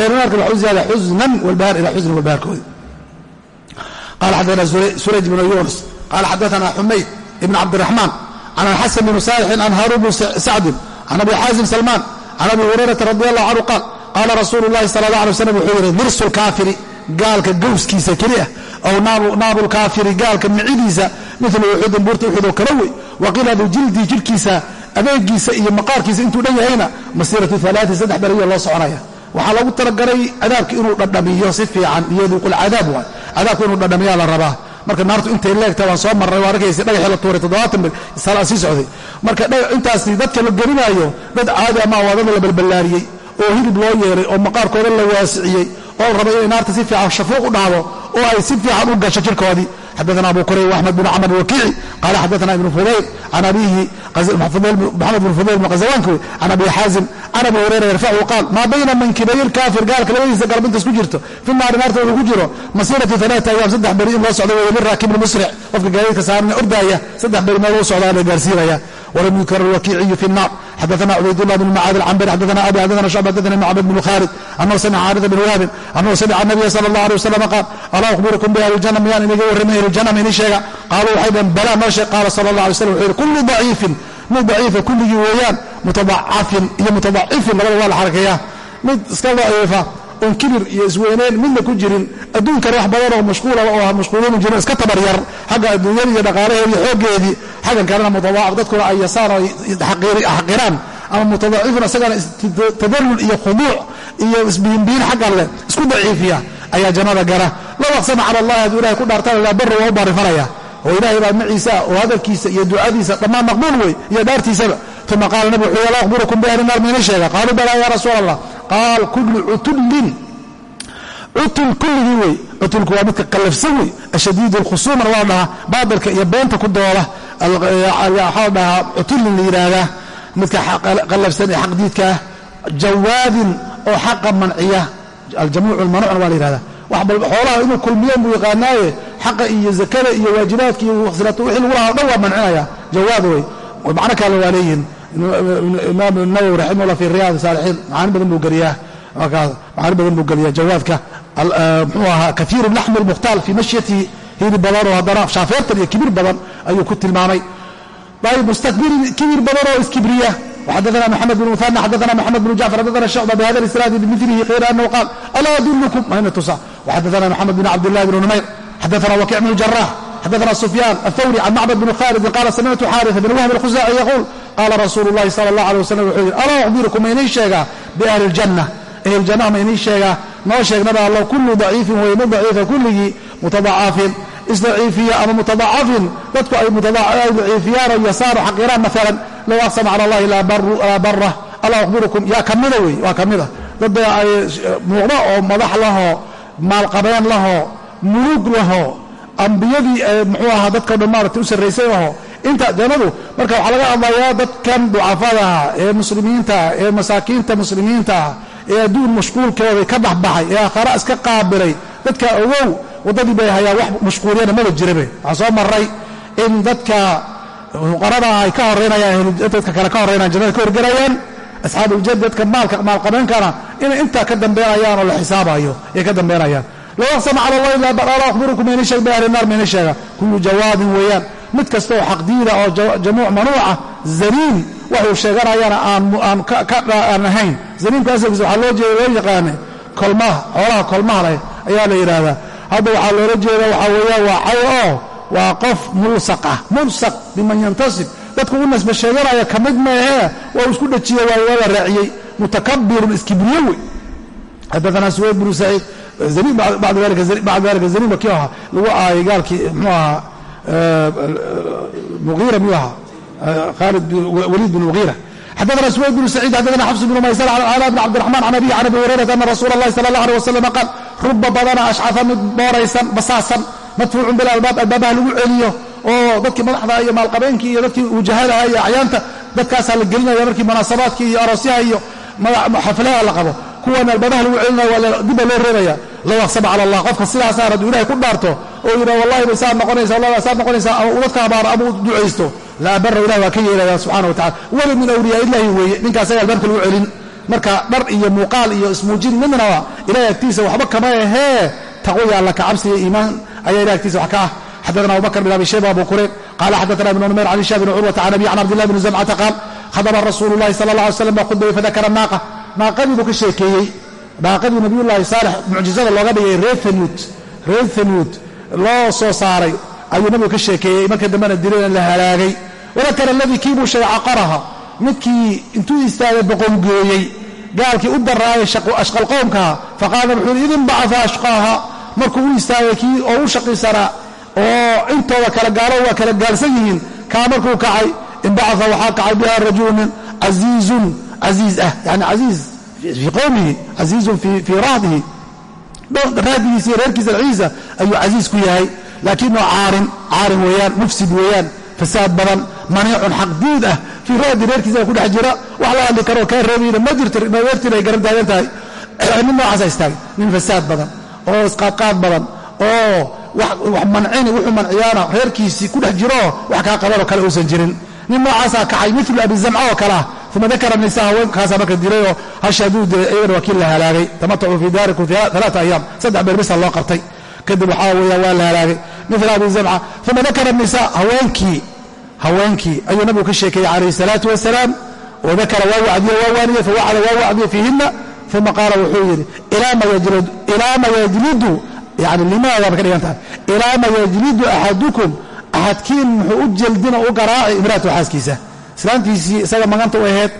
ehlunaarka waxu ziyaada xusnan walbahaar ilaa xusnin walbahaarkoodi qala xadana surayj bnu yunis qala xadaana xumayd ibn cabdiraxmaan can alxasan bn saalixin an haarun bn sacdin can abi xaasim salmaan can abi hurayrata radi allahu canhu qaal qaala rasuulu llahi sala allah alay waslam wuxuu yidhi dirsu lkaafiri gaalka gowskiisa keli ah aw naabu lkaafiri gaalka micidiisa milu uxudin buurta uxudoo kala wey waqiladu jildii jidhkiisa adeegiisa iyo maqaarkiisa intuu dhan yahayna masiiratu alaai saddex beriyo loo soconaya. Waxaa loogu talagalay cadaabki inuu dhadhamiyo si fiican liyaduuqulcadaab waay. Cadaabka inuu dhadhamiyaa la rabaa. Marka naartu intay leegta waan soo marray waa arkaysa dhagaxii la tuuray toddobaatan bir salaa sii socday. Marka intaasi dadka la gelinaayo dad caadi ama waa dad la balballaariyey oo hilib loo yeeray oo maqaarkooda la waasiciyey oo raba inay naarta si fiican shafuuq u dhahdo oo ay si fiican u gasho jirkoodii xadana abu kurayb axmed bn camr wakiici qala xadana ibn fudayl can abihi maxamed bn fudayl bn qazawaanka can abi xaazim can abi hurayra yarfachu qaal maa bayna mankibay lkaafir gaalka labadiisa galbintas ku jirto fi naari naarta uu ku jiro masiratu alaata ayaam saddex beri in loo socdo wey liraakib lmusric qofka gaadiidka saarana ordaaya saddex beri meel u socdaa la gaarsiinaya walam yudkar alwakiiciyu fi الnar xadana cubaydullah bn macaad alcambari xadana abi xadana shucb xadana macbad bn khaalid anahu samica caarida bn wahabin anahu samica nabiya sala اllah alيه wasalam qaal alaa akhbirukum biahli اljanna miyaan inaga warramay ahlujanna ma inii sheega qaaluu waxay dhaheen balaa noo sheeg qaala sala اllah alay slam wuxuu yihi kullu daciifin mid daciifa kulligii weeyaan mutadacafin iyo mutadacifin labada waa la xarakeeyaa mid iska daciifa oon kibir iyo isweyneyn midna ku jirin. Adduunkana wax badan oo mashquula oo ah mashquuliinu jirin iska tabaryar xagga adduunyada iyo dhaqaalaheedi iyo xooggeedii xaggan kalena mutadaacaf dadkuna ay yasaan oo xaqiraan ama mutadaacifun isagana tadallul iyo khuduuc iyo isbiinbiin xaggan leh isku daciifiya ayaa jannada gala low aqsama allahi hadduu ilahay ku dhaartana laa barra waa baarifanaya oo ilaahay baa maciisa oo hadalkiisa iyo ducadiisa dhammaan maqbuul wey iyo dhaartiisaba. Uma qaala nabi wuxuu alaa akhbirukum biahli naar mayna sheega? Qaaluu balaa ya rasuul allah qaal kullu cutullin. Cutul kulligii wey. Cutulku waa midka qallafsan wey. Ashadiid lkhusuumana waa dhahaa baatilka iyo beenta ku doola. Waxaa dhahaa cutullin la yidhaahdaa midka qallafsan ee xaqdiidkaah jawaadin oo xaqa manciya. Aljamuuc lmanuucna waa la yihahdaa xoolaha inuu kulmiyo buu yaqaanaaye. Xaqa iyo zakada iyo waajibaadka iyo wixii lagu lahaa o dhan waa mancinaya jawaad wey. Macno kale waa leeyihiin imaam nawowi raximahullah fi riyaad saalixiin macaani badan buu geliyaa markaas macaani badan buu geliyaa jawaadka uh, muxuu ahaa kaiiru laxmi lmukhtaal fii mashyatii hiri badanoo haddana shaafeertan iyo kibir badan ayuu ku tilmaamay. Ayb mustakbirin kibir badan oo iskibriya. Xadana mxamed bn muan xadana mxamed bn jacfar xadana shucba bihada isnaadi bimilihi kayr anahu qaal alaa adulkum mayna tusa waxadana maxamed bn cabdillahi bn numayr xadana wakic bn jarax xadana sufyaan athawri can macbad bn khalidin qaala samictu xaarisa bn wahb alkhusaaci yaquul qaala rasuul lahi sala allah alay wasalam wuxuu yidhi alaa ukhbirukum maynay inii sheegaa biahli ljanna ahljannaha ma sheegaa noo sheegnaba allo kullu daciifin way mid daciifa kulligii mutadacaafin isdaciifiya ama mutadacafin dadku ay daciifiyaano yasaano xaqiraan maalan low aqsama cala allahi laa barah alaa ukhbirukum yaa kamida wey waa kamida dad muuqda oo madax lahoo maalqabeen lahoo mulug lahoo ambiyadii muxuu ahaa dadka dhan maaragtay u sarraysay aho inta jannadu marka waxaa laga hadlayaa dadkan ducafadaha ee muslimiintaah ee masaakiinta muslimiintaah ee adduun mashquulkooday ka baxbaxay ee aakhara iska qaabilay dadka ogow waddadii bay hayaan wax mashquuliyana maba jirabe waxaa soo maray in dadka fuqarada ay ka horeynayaan dadka kale ka horreynayaan jannada ka horgelayaan asxaabuljad dadka maalka maalqabeenkana inay intaa ka dambeynayaan la xisaabayo ay ka dambeynayaan. Low aqsama cala allahi laa akhbirukum mayna sheeg bi ahli naar mayna sheega kullu jawaabin weeyaan mid kasta oo xaqdiida oo jamuuc manuuca zaniin waxuu sheeganayana aan ahayn zaniinka asalkiisa waxaa loo jeeda loo yaqaane kolmaha xoolaha kolmaha leh ayaa la yidhaahdaa hadda waxaa loola jeeda waxaa weeyaan waa cay oo waa qof mulsaq ah mulsaq biman yantasib dadku u nasba sheeganaya ka mid maahee waa isku dhajiye waa raaciyey mutakabirun iskibriye wey xadaana bnu saciid bacda dalika zaniin kii ahaa lagu aayay gaalkii mxuu ahaa muiira miyuu ahaa khaalid waliid bin mugiira xadana suwayd bnu saciid xadana xafs bnu maysar can cala bn cabdiraxman can abihi can abi hurayrata ana rasuula allahi sala allah aleh wasalam qaal ruba badana ashcafa mid booraysan basaasan madfuucun bilalbaab albaabaha lagu celiyo oo dadkii madaxda iyo maalqabeenkii iyo dadkii wujahadaha iyo acyaanta dadkaasaa la gelinaya markii munaasabaadkii iyo aroosyaha iyo xaflaha la qabo kuwan albaabaha lagu celinaya dibba loo reebaya. Low aqsama cala allah. Qofka sidaasaa hadduu ilahay ku dhaarto oo yidha wallahi bay saa noqonaysa wallahi saa noqonaysa ama uu dadka habaaro ama uu ducaysto. La abara ilahi waa ka yeelaya subxana wa tacala weli min awliyaa illahi weeye ninkaasaya albaabka lagu celin. Marka dhar iyo muuqaal iyo ismuujin midnaba ilahay agtiisa waxba kama ahee. Taqwiya alla ka cabsiya iimaan ayaa ilahay agtiisa wax ka ah. Xadana abubakr bn abi shayba abu kurayb qala xadana ibn numayr can hisha bn curwata can abi can cabdillahi bni zamcata qaal khadaba rasuulu llahi sala allah alay slam khudbaya fadakara naaqa naaqadii buu ka sheekeeyey. Naaqadii nabiyullaahi saalex mucjizada looga dhigay reer anuud reer hanuud loo soo saaray ayuu nabigu ka sheekeeyey. Marka dambena dilayna la halaagay. Wadakara aladii kii buu sheegay caqaraha. Midkii intuu istaagay boqongeeyey gaalkii u daraayay ashqalqowmkaha faqaala wuxuu yidhi idin bacaa ashqaaha. Markuu u istaagay kii oo u shaqisanaa oo intooda kala gaalo waa kala gaalsan yihiin kaa markuu kacay inbacaa waxaa kacay biha rajulun casiizun casiiz ah yani casiiz fii qowmihi casiizun fii rahdihi rahdigiisa iyo reerkiisa dhexdiisa ayuu casiiz ku yahay laakinoo caarin caarin weeyaan mufsid weeyaan fasaad badan maniicun xaqdiid ah fii rahdi reerkiisa ku dhex jira wax la hadli karoo kaa reebayna ma jirto reertiin ay garan taagan tahay nin noocaasa istaagay nin fasaad badan oo isqaadqaad badan oo wax mancini wuxuu manciyaana reerkiisii ku dhex jiroo wax kaa qabanoo kale uusan jirin nin noocaasaa kacay milu abi zamca oo kale ah uma dakara nisa haweenkaasaa marka dilayoo hasha hadduu dilay iyagana waa kii la halaagay tamatacuu fii daarikum alaata ayaam saddex beer bisa loo qabtay kadib waxaa weeya waa la halaagay mila abi zamca uma dakara nisa haweenkii haweenkii ayuu nabigu ka sheekeeyey calayhi salaatu wasalaam wadakara waa wacdiye waa waaniye fawacada waa wacdiye fiihina uma qaala wuxuu yidhi ilaa ma yajlidu yani limaada ba ka dhigan tahay ilaa ma yajlidu axadukum axadkiin muxuu u jeldina u islaantiisii isaga maganta u aheyd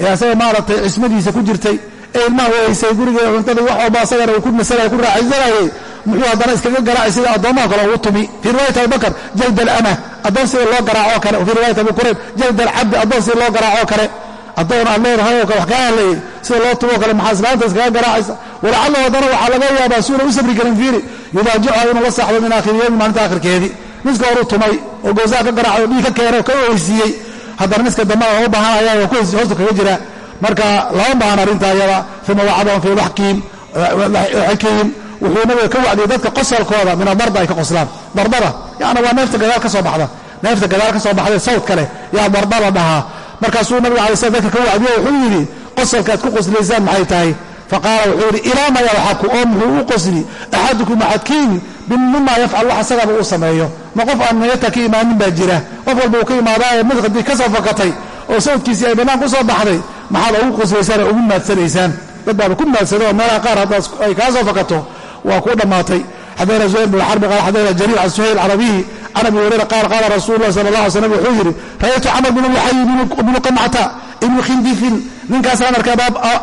ee isaga maaragtay cismadiisa ku jirtay ee ilmaha wahaysay guriga cuntadii wax walba asagana uu ku nasanaya ku raaxaysanayay muxuu haddana iskaga garaacay sida addoommaha kale ugu tumi. Fii riwaayati abubakar jald alama addoon sida loo garaacoo kale. Fii riwaayati abu kurayb jald alcabdi addoon sida loo garaacoo kale. Addoon aad leedahay oo kale wax kaa hadlayay sida loo tumoo kale maxaa islaanta iskaga garaacaysa? Walacalla haddana waxaa laga yaabaa suuna u sabri karin fiiri yudaajicuha inuu la saaxdo min aakhiri yowmi maalinta aakhirkeedii. Niska horuu tumay oo goosaa ka garaacay oo dhiig ka keenay oo ka weysiiyey haddana niska dambe waa u baahanaya oo hoosta kaga jira. Marka lama baahan arrinta ayada uma wacadahum fii xikihim wuxuu nabiga ka wacdiyey dadka qosalkooda min adarda ay ka qoslaan. Dardada yani waa neefta gadaal ka soo baxda. Neefta gadaal ka soo baxday sawdka leh yaa darda dhahaa markaasuu nabiga alay slam dadka ka wacdiye wuxuu yidhi qosalkaad ku qoslaysaan maxay tahay faqaala wuxuu yidhi ilaa ma yalxaku oo muxuu u qosli axadukum axadkiin mima yafcal wax isagaba uu sameeyo. Ma qof aan nayata ka imaanin baa jira. Qof walba uu ka imaadaaye mid haddii ka soo fakatay oo sawdkiisii ay bannaan ku soo baxday maxaad ugu qoslaysaan ugu maadsanaysaan dad baaba ku maadsada oo meelaha qaar haddaad ay kaa soo fakato waa kuu dhammaatay. Xadana zuhayr bn xarbi qaal xadana jariir can suhayl carabiyi can abi hurayra qaal qaala rasuulu lah sala allah alay slam wuxuu yidhi ra'aytu camar bn lxayi bnu qamcata ibnu khindifin. Ninkaasaan arkay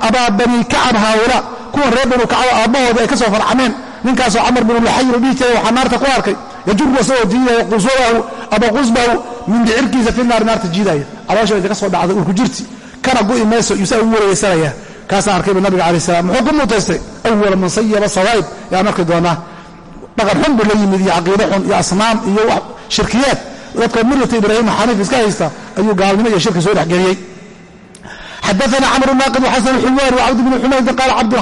abaa bani kacab haawila kuwan reer banu kacaba aabbahooda ay ka soo farcameen. Ninkaasoo camar binu luxayr dhihi jiray waxaa naarta ku arkay. Yajuru asagoo jiidaya qusubahu ama qusbahu min dicirkiisa fi naari naarta jiidaya caloosha inta soo dhacday urku jirti. Kana gu'i mayso yuusaa ugu wareegeysanaya kaasaan arkayba nabiga alai salam muxuu ku mutaystay? Awala man sayaba sawaa'ib. Yaan arki doonaa dhaqan xun buu la yimid iyo caqiide xun iyo asnaam iyo shirkiyaad dadka millata ibraahim xaniif iska haysta ayuu gaalnimo iyo shirki soo dhexgeliyey xadaana camr naaqid xasan xulwaani wcabd bn xumaydin qaala cabdu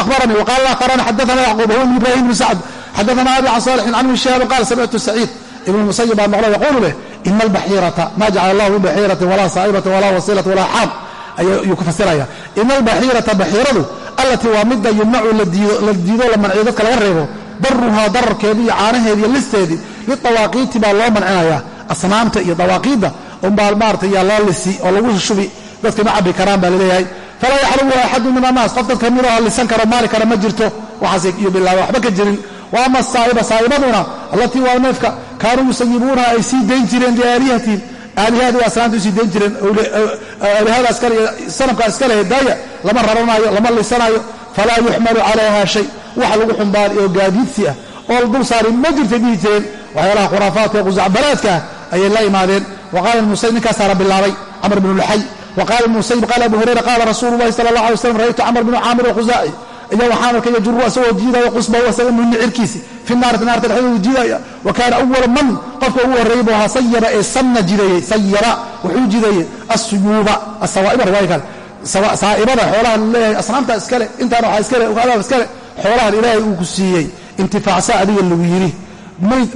ahbaranii wqala aakharani xadaana yacquub huwa ibrahim bn sacd xadaana abi can salixin can ibn shihaab qaal samictu saciid ibn musayib baa maqlo yaquulu leh ina albaxiirata ma jacala allahu min baxiiratin walaa saa'ibata walaa wasiilata walaa xaam ayuu ku fasiraya ina albaxiirata baxiiradu allatii waa midda yumnacu la diido la manciyo dadka laga reebo daruhaa dararkeedii iyo caanaheedi iyo listeedii lidawaaqiiti baa loo mancinaya asnaamta iyo dawaaqiidda unbaa dadka ma cabbi karaan baa la leeyahay falaa yaxlumu axadu min annaas. Qof dadka midoo lisan karo maali kara ma jirto. Waxaas iyo bilaaba waxba ka jirin. Wa ama asaa'iba saa'ibaduna allatii waa neefka. Kaanuu yusayibuunaha ay sii dayn jireen liaalihatihim aalihadi waa asnaamta u sii dayn jireen. Aalihada iskale iyo sanamkaa iska lehe daaya lama raranaayo lama lisanaayo falaa yuxmalu calayha shay. Wax lagu xumbaari oo gaadiidsi ah. Oo dul saari ma jirtay dhihi jireen. Waxyaalaha khuraafaadka ee qusacbalaadka ayay la imaadeen. Waqaala musayib ninkaasaana bilaabay camr bnu luxay waqaala musayib qaala abu hurayra qaala rasuulu llahi sala allah alay slam ra'aytu camr bnu caamir alkhusaaci iyo waxaan arkay yajuru asagoo jiidaya qusbahu asaga municirkiisi fi naarti naarta dhexdoodu jiidaya wa kaana awala man qofka ugu horreeyey buu ahaa sayara ee sanna jidayey sayara wuxuu jidayey asuyuuba asawaa'iba riwaaya kale saa'ibada xoolahan leeyahay asnaamta iskale intaan waxaa iskale adaab iskale xoolahan ilaahay uu ku siiyey intifaacsa adiga lagu yidhi mayd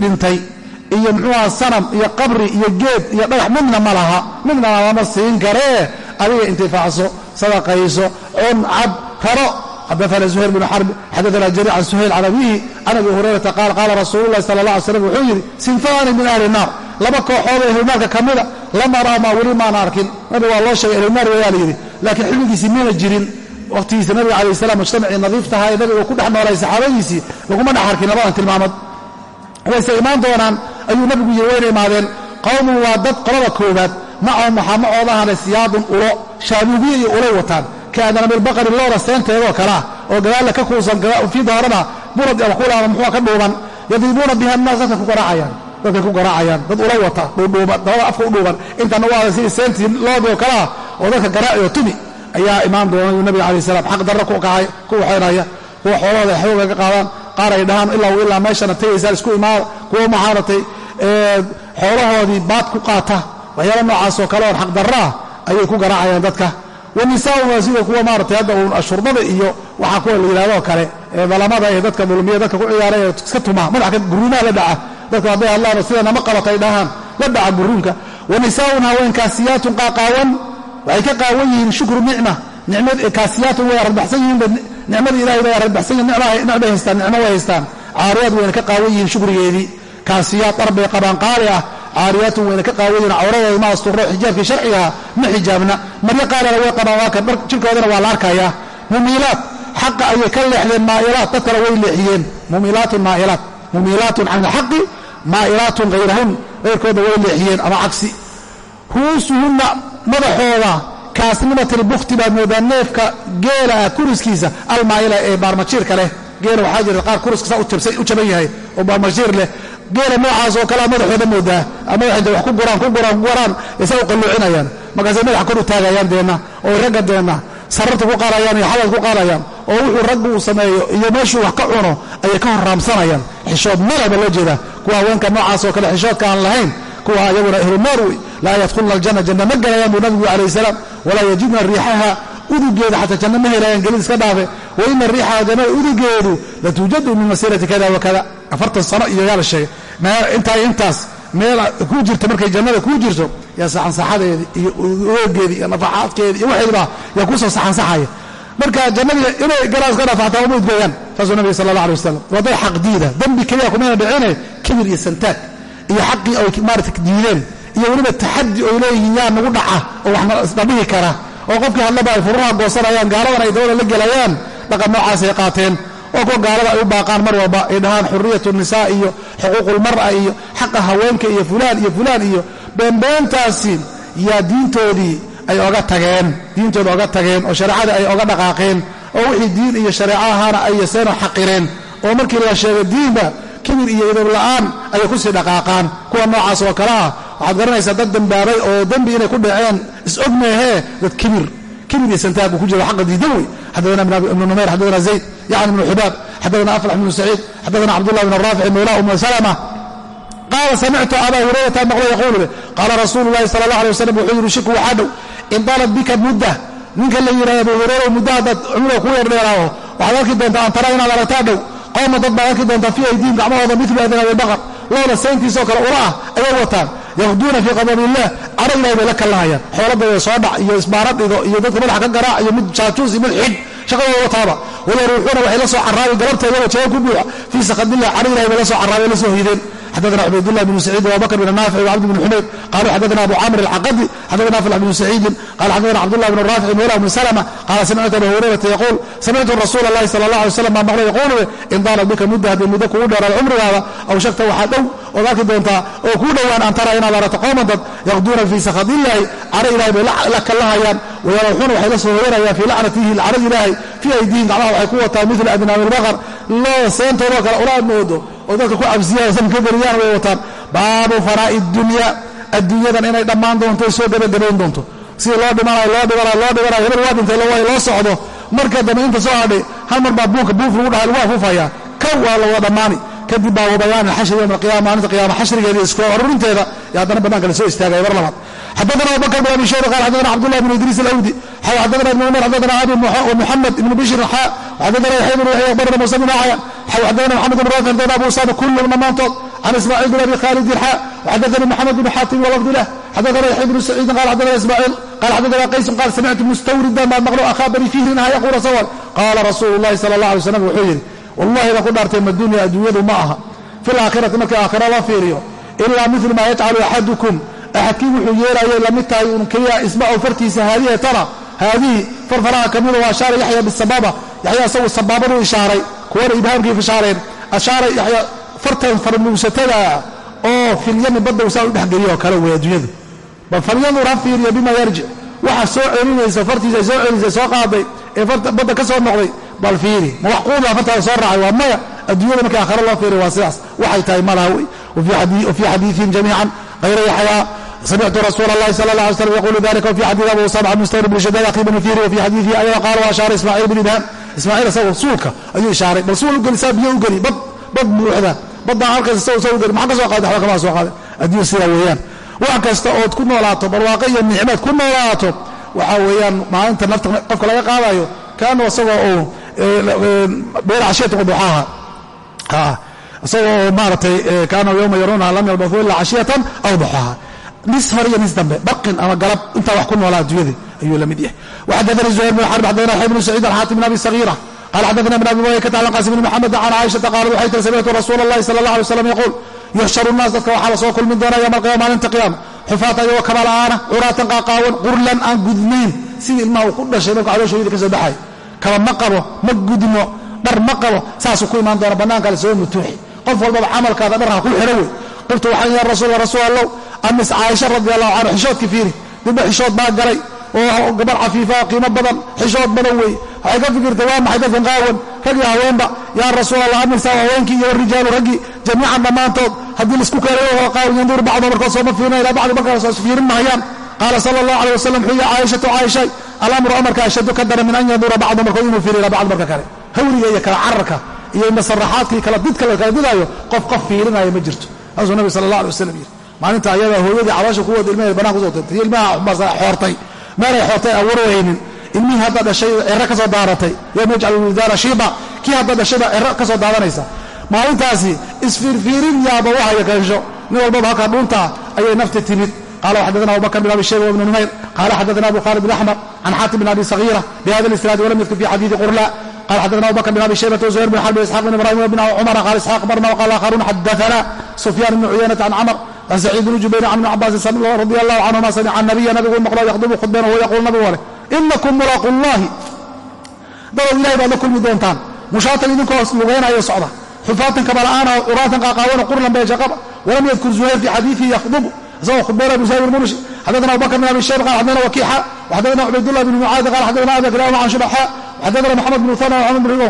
iyo muxuuaha sanam iyo qabri iyo geed iyo dhagax midna ma laha midna lama siin karee adiga intifaacso sadaqayso cun cab raro. Xadaana zuhayr bnu xarb xadaana jariir can suhayl can abiihi can abi hurayrata qaal qaala rasuulu llahi sala allah alay slam wuxuu yidhi sinfaani min ahli naar. Laba kooxood oo ahlunaarka ka mida lama ra'maa weli maana arkin. Nabiga waa loo sheegay ahlunaar wayaa la yidhi laakiin xilligiisii mina jirin. Waqtigiisa nabiga calayh salam mujtamacii nadiif tahay nabiga uu ku dhex noolay saxaabadiisii laguma dhex arkin labadan tilmaamood wayse imaan doonaan ayuu nabigu yidhi wayna imaadeen. Qowmun waa dad qolada koowaad. Macahum waxaa macoodahane siyaadun ulo shaabuugiya iyo ulay wataan. Kaadana bilbaqari looda seenteedoo kalea oo gadaalla ka kuusan fiida horena burad waxulaama muxua ka dhuuban? Yadribuuna biha annaas dadka ku garaacayaan. Dadkay ku garaacayaan. Dad ula wata dhuudhuuban dabada afka u dhuuban. Intana u aday sidii seentii loodii oo kalea oo dadka garaaciyo tumi. Ayaa imaan doona nabiga alai salam xaq darro ku waxaynaya kuwa xoolahooda xooga ka qaadaan qaar ay dhahaan ilaa ilaa meeshana tagaysaan isku imaada kuwa maxaaratay xoolahoodii baad ku qaata waxyaala noocaasoo kale oon xaqdarraa ayay ku garaacayaan dadka. Wanisaa'un waa sida kuwa maaratay hadda uun ashurdada iyo waxaa kuwa la yidhahdoo kale ee dalamada ee dadka dulmiya dadka ku ciyaara ee iska tuma madaxa guruumaha la dhaca. Dadka hadday hadlaano sidana ma qabatay dhahaan la dhaca guruunka. Wanisaa'un haweenkaasiyaatun qaaqaawan waxay ka qaawan yihiin shukru nicma kaasiyaatun way radbaxsan yihiinba nicmadii ilahay bay yihiin nicmay haystaan nicmo way haystaan. Caariyaad wayna ka qaawan yihiin shukrigeedii kaasiyaad darbay qabaan qaali ah. Caariyaatun wayna ka qaawan yihiin cawradooda ma asturo xijaabkii sharcigaha ma xijaabna. Maryo qaalana way qabaan waa kan jirkoodana waa la arkayaa mumiilaat xaqa ayay ka leexdeen maa'ilaat dad kale way leexiyeen. Mumiilaatun maa'ilaat mumiilaatun can ilxaqi maa'ilaatun hayrahun hayrkooda way leexiyeen ama cagsi. Ruusuhunna madaxooda kaasnimatilbukti baad moodaa neefka geela ah kuriskiisa almaayila ee baarmajiirka leh. Geela waxaa jira qaar kuriska saa u jaban yahay oo baarmajiir leh. Geela noocaas oo kalea madaxooda moodaa madaxayda wax ku guraan ku guraan guraan isa u qalluucinayaan. Markaasay madaxa kor u taagayaan deenna oo ragga deenna sararta ku qaadayaan iyo xabad ku qaadayaan oo wuxuu raggu uu sameeyo iyo meeshuu wax ka cuno ayay ka horraamsanayaan xishood malaba loo jeedaa. Kuwa haweenka noocaas oo kale xishoodka aan lahayn kuwa ayaguna ahlunaar wey. Laa yadkhulna aljanna janna ma gelayaan buu nabigu calayh salaam. Walaa yajidna riixaha udugeeda xataa janno ma helayaan gelid iska dhaafe. Wa riixaha jannada udugeedu latuujadu min masiirati kada wa kada afartan sano iyo yaa la sheegay intaa intaas meel kuu jirto markay jannada kuu jirto yaa saxansaxadeedi iyo oogeedi iyo nafaxaadkeedi iyo waxeediba yaa kuusoo saxansaxaya. Marka jannadii inay galaas ka dhaafaataa uma udgeeyaan saasuu nabiga sala allah alay wasalam waa dad xaq diida. Dembi keliya kumayna dhicine. Kibir iyo santaag iyo xaqii ay maarata diideen iyo weliba taxadi oy leeyihiin yaa nagu dhaca oo waxna dhihi kara oo qofkii hadlaba ay fururaha goosanayaan gaaladan ay dabada la gelayaan dhaqan noocaasay qaateen oo kuwa gaalada ay u baaqaan mar walba ay dhahaan xuriyat nisaa iyo xuquuqulmar'a iyo xaqa haweenka iyo fulaan iyo fulaan iyo beenbeentaasi yaa diintoodii ay oga tageen diintooda oga tageen oo shareecadii ay oga dhaqaaqeen oo wixii diin iyo shareeco ahaana ay yaseenoo xaqireen oo markii la sheegay diinba kibir iyo idab la'aan ayay ku sii dhaqaaqaan. Kuwa noocaas oo kale ah waxaad garanaysaa dad dembaabay oo dembi inay ku dhaceen. Is-og meehee dad kibir. Kibir iyo santaag buu ku jira. Xaqa diidan wey xadana ibnu numayr xadana zayd yacni ibnu xubaab xadana aflax ibnu saciid xadana cabdullah bn raafic mawla umu salama. Qaala samictu abaa hurayrata maqlo yaquulu qaala rasuulu llahi sala allah alay wasalam wuxuu yidhi shiku waxaa dhow. Indalat bika mudda ninka la yidhahda abu muddo haddaad cumriga ku yardheeraaho waxaad arki doontaa antara inaad aragtaa dhow qowma dad baad arki doontaa fii aydiihim gacmahooda milu adin abibaqar looda sayntiisoo kale ula ah ayay wataan. Yaqduuna fii qadab illah caro ilahay bay la kallahayaan xooladooda soo dhac iyo isbaara dhigo iyo dadka madaxa ka garaac iyo mid jaajuus iyo mid xidh shaqadooda wataaba. Wayaruuxuuna waxay la soo caraabi galabteeda wajaga ku buuxa. Fii sakadillah caro ilahay bay la soo caraabi la soo hideen xadana cubaydlah bn saciid abubakr bn naafic wcabd bn xumayd qaluu xadana abu camr alcaqadi xadana aflax bn saciidin qala xadana cabdullah bn raafic mawla bn salma qala samictu abu hurayrata yaquul samictu rasuula allahi sala allah alay slam baa maqlo yaquulu in daalat bika mudda haddii muddo kugu dheeraado cumrigaada aw shagta waxaa dhow ood arki doontaa oo kuu dhowaan an tara inaad arato qowman dad yaqduuna fii sakhadillahi caro ilahay bay la kallahayaan wayaruuxuuna waxay la soo hoyanayaan fii lacnatihi carada ilaahay fii aydiihim gacmaha waxay ku wataan mila adnaami albaqar loo seentoodo kale ula aad moodo oo dadka ku cabsiyaan san ka beriyaan way wataan. Baabu faraa'i dunya adduunyadan inay dhammaan doonto soo gabagabayn doonto. Sidii loo dhimanayo loo dhibanayo loo dhibanayo hebel waa dhintay loo socdo. Marka dambe inta soo hadhay hal mar baa buunka buuf lagu dhahay lagu afuufaya. Kow waa la wada dhammaani kadib baa wabayaan alxashri yowma alqiyama maalinta qiyama xashrigeeda isku ururinteeda iyo haddana bannaanka la soo istaagaya mar labaad. Xadana abubakr bn abi shayba qal xadana cabdullah bn idriis alawdi xadana ibn umar xadana abi muxamed ibn bishir xa xadana yaxya bn yaxya akhbarana musa bn acyan xadana maxamed bn rafi xadana abu usama kulluhum dhammaantood can ismaaciil bn abi khalidin xa xadana maxamed bn xaatim walafdi lah xadana yaxya bn saciidin qal xadana ismaaciil qal xadana qaysun qal samictu mustawridan baan maqlo akhaa bani fihrin aha yaquula sawan qaala rasuulu llahi sala allah alay slam wuxuu yidhi wallahi baan ku dhaartay madunya adduunyadu ma aha. Fi laakhirati markii aakhira loo fiiriyo ilaa milu maa yajcalu axadukum axadkii wuxuu yeelaayay la mid tahay un keliya ismacu fartiisa haadihi tana haadihi farfaraha ka mida waa ashaara yaxya bisababa yaxya isagu sabaabaduu ishaaray kuwana ibhaamkii ishaareen. Ashaara yaxya fartan farmuusatada oo filyami badda usaa u dhexgeliyo kale wey adduunyadu. Bal falyandur ha fiiriyo bima yarjic waxa soo celinaysa fartiisa ay soo celisay soo qaaday ee badda ka soo noqday bal fiiri. Ma wax quudaa fartaada soo raacay waa maya. Adduunyada markii aakhare loo fiiriy waa sidaas. Waxay tahay malaha wey wafii xadiiihim jamiican hayra yaxyaa. Samictu rasuul اllahi sal اla alay slm yaqulu dalika wfi xadiid abu usama can mustawr bn shadaad akhi bn fiiri. Wfi xadiidihi ayada qaala wa ashaara ismaaciil bn ibham ismaaciil isagoo suulka ayuu ishaaray. Bal suul u geli saa biyo u geli. Bad bad buuxda baddaan halkaas isagoo saa u geli. Maxaa ka soo qaaday waxba kamaa soo qaaday adduun sidaa weeyaan. Wax kasta ood ku noolaato barwaaqo iyo nicmaad ku noolaato waxaa weeyaan maalinta nafta qofka laga qaadayo kaanu isagoo uu beera cashiyata quduxaaha isagoo oo maaratay kaanuu yowma yaruunaha lam yalbathuu ilaa cashiyatan aw duxaaha nis hor iyo nis dambe barqin ama galab intaa wax ku noolaa adduunyada ayuu la mid yahay. Waxadanii zuhayr bn xarb xadana yaxya bnu saciid alxaatim bn abi sagiira. Qala xadana bn abi mulaykat can qasim bn maxamed can caaishata qaalat waxay tiri samictu rasuula allahi sala allah alay slam yaquul yuxsharu nnaas dadka waxaa la soo kulmin doonaa yowma alqiyama maalinta qiyaama xufaata iyagoo kabala'aana curaatan qaaqaawan qurlan aan gudnayn. Sidii ilmaha uu ku dhashay markuu calooshooyada kaba ma qabo ma gudmo dhar ma qabo saasuu ku imaan doona bannaanka la soo mutuuxi. Qof walbaba camalkaada dhar ha ku xidho wey. Qultu waxaan ya rasuul rasuul allow amis caaisha radi allahu canhu xishoodkii fiiri dibba xishood baa galay. Oo gabar cafiifa qiimo badan xishood badan wey. Waxay ka fikirtay waa maxay dadkan qaawan? Rag iyo haweenba. Yaa rasuul allah amisa haweenkii iyo rijaalu raggii jamiican dhammaantood haddii la isku keenayo qaawan yanduru bacdu markood sooma fiirina ilaa bacdi markaas fiirin mahayaan. Qaala sala allah alay wasalam wuxuu ya caaishatu caaishay alamru amarka ashadu ka dara min an yandura bacdu markood inuu fiiriyo bacdi marka kale. Hawliga iyo kala cararka iyo masaraxaadkii kala didka la kala didaayo qof qof fiirinaayo ma jirto. Saasuu nabi sala allah alay wasalam yidhi maalinta ayadaa hooyadii caloosha kuwooda ilmaheed bananka ku soo iyo ilmaha xoortay meelay xoortay abuurwaynin ilmihii hadda dhashay cero ka soo daaratay yowma yajcalu wildaana shiiba kii hadda dhashayba cero ka soo daadanaysa. Maalintaasi isfiirfiirin yaaba wahaya kansho nin walbaba halkaa dhuuntaa ayay nafti timid qala xadana abubakr bn abi shayba wbn numayr qala xadana abu khalid bn axmar can xaatim bn abi sagiira bihada isnaadi walam yadkur fi xadiidi qurla qala xadana abubakr bn abi shaybata wzuhayr bn xarb isxaq bn ibrahim bn cumar qala isxaq barna wqala akharuun xadaana sufyaan bn cuyaynata can camr can saciid bn jubayr can ibn cabaasin radi allahu canhuma samica nabiya nabigu maqlo yaqdubu khudbeen wahuwa yaquul nabigu leh inakum mulaqu llahi dadow ilahay baad la kulmi doontaan mushaatan idinkoo lugaynayo socda xufaatan kabala'aana curaatan qaaqaawana qurlan beejaqaba walam yadkur zuhayr fi xadiidihi yakdubu said murshi xadana abubakr bn abi shayb qala xadana wakiixa waxadana cubaydullah bn mucaadi qala xadana abi kilaahuma can shubaxa xadana mxamed bn muana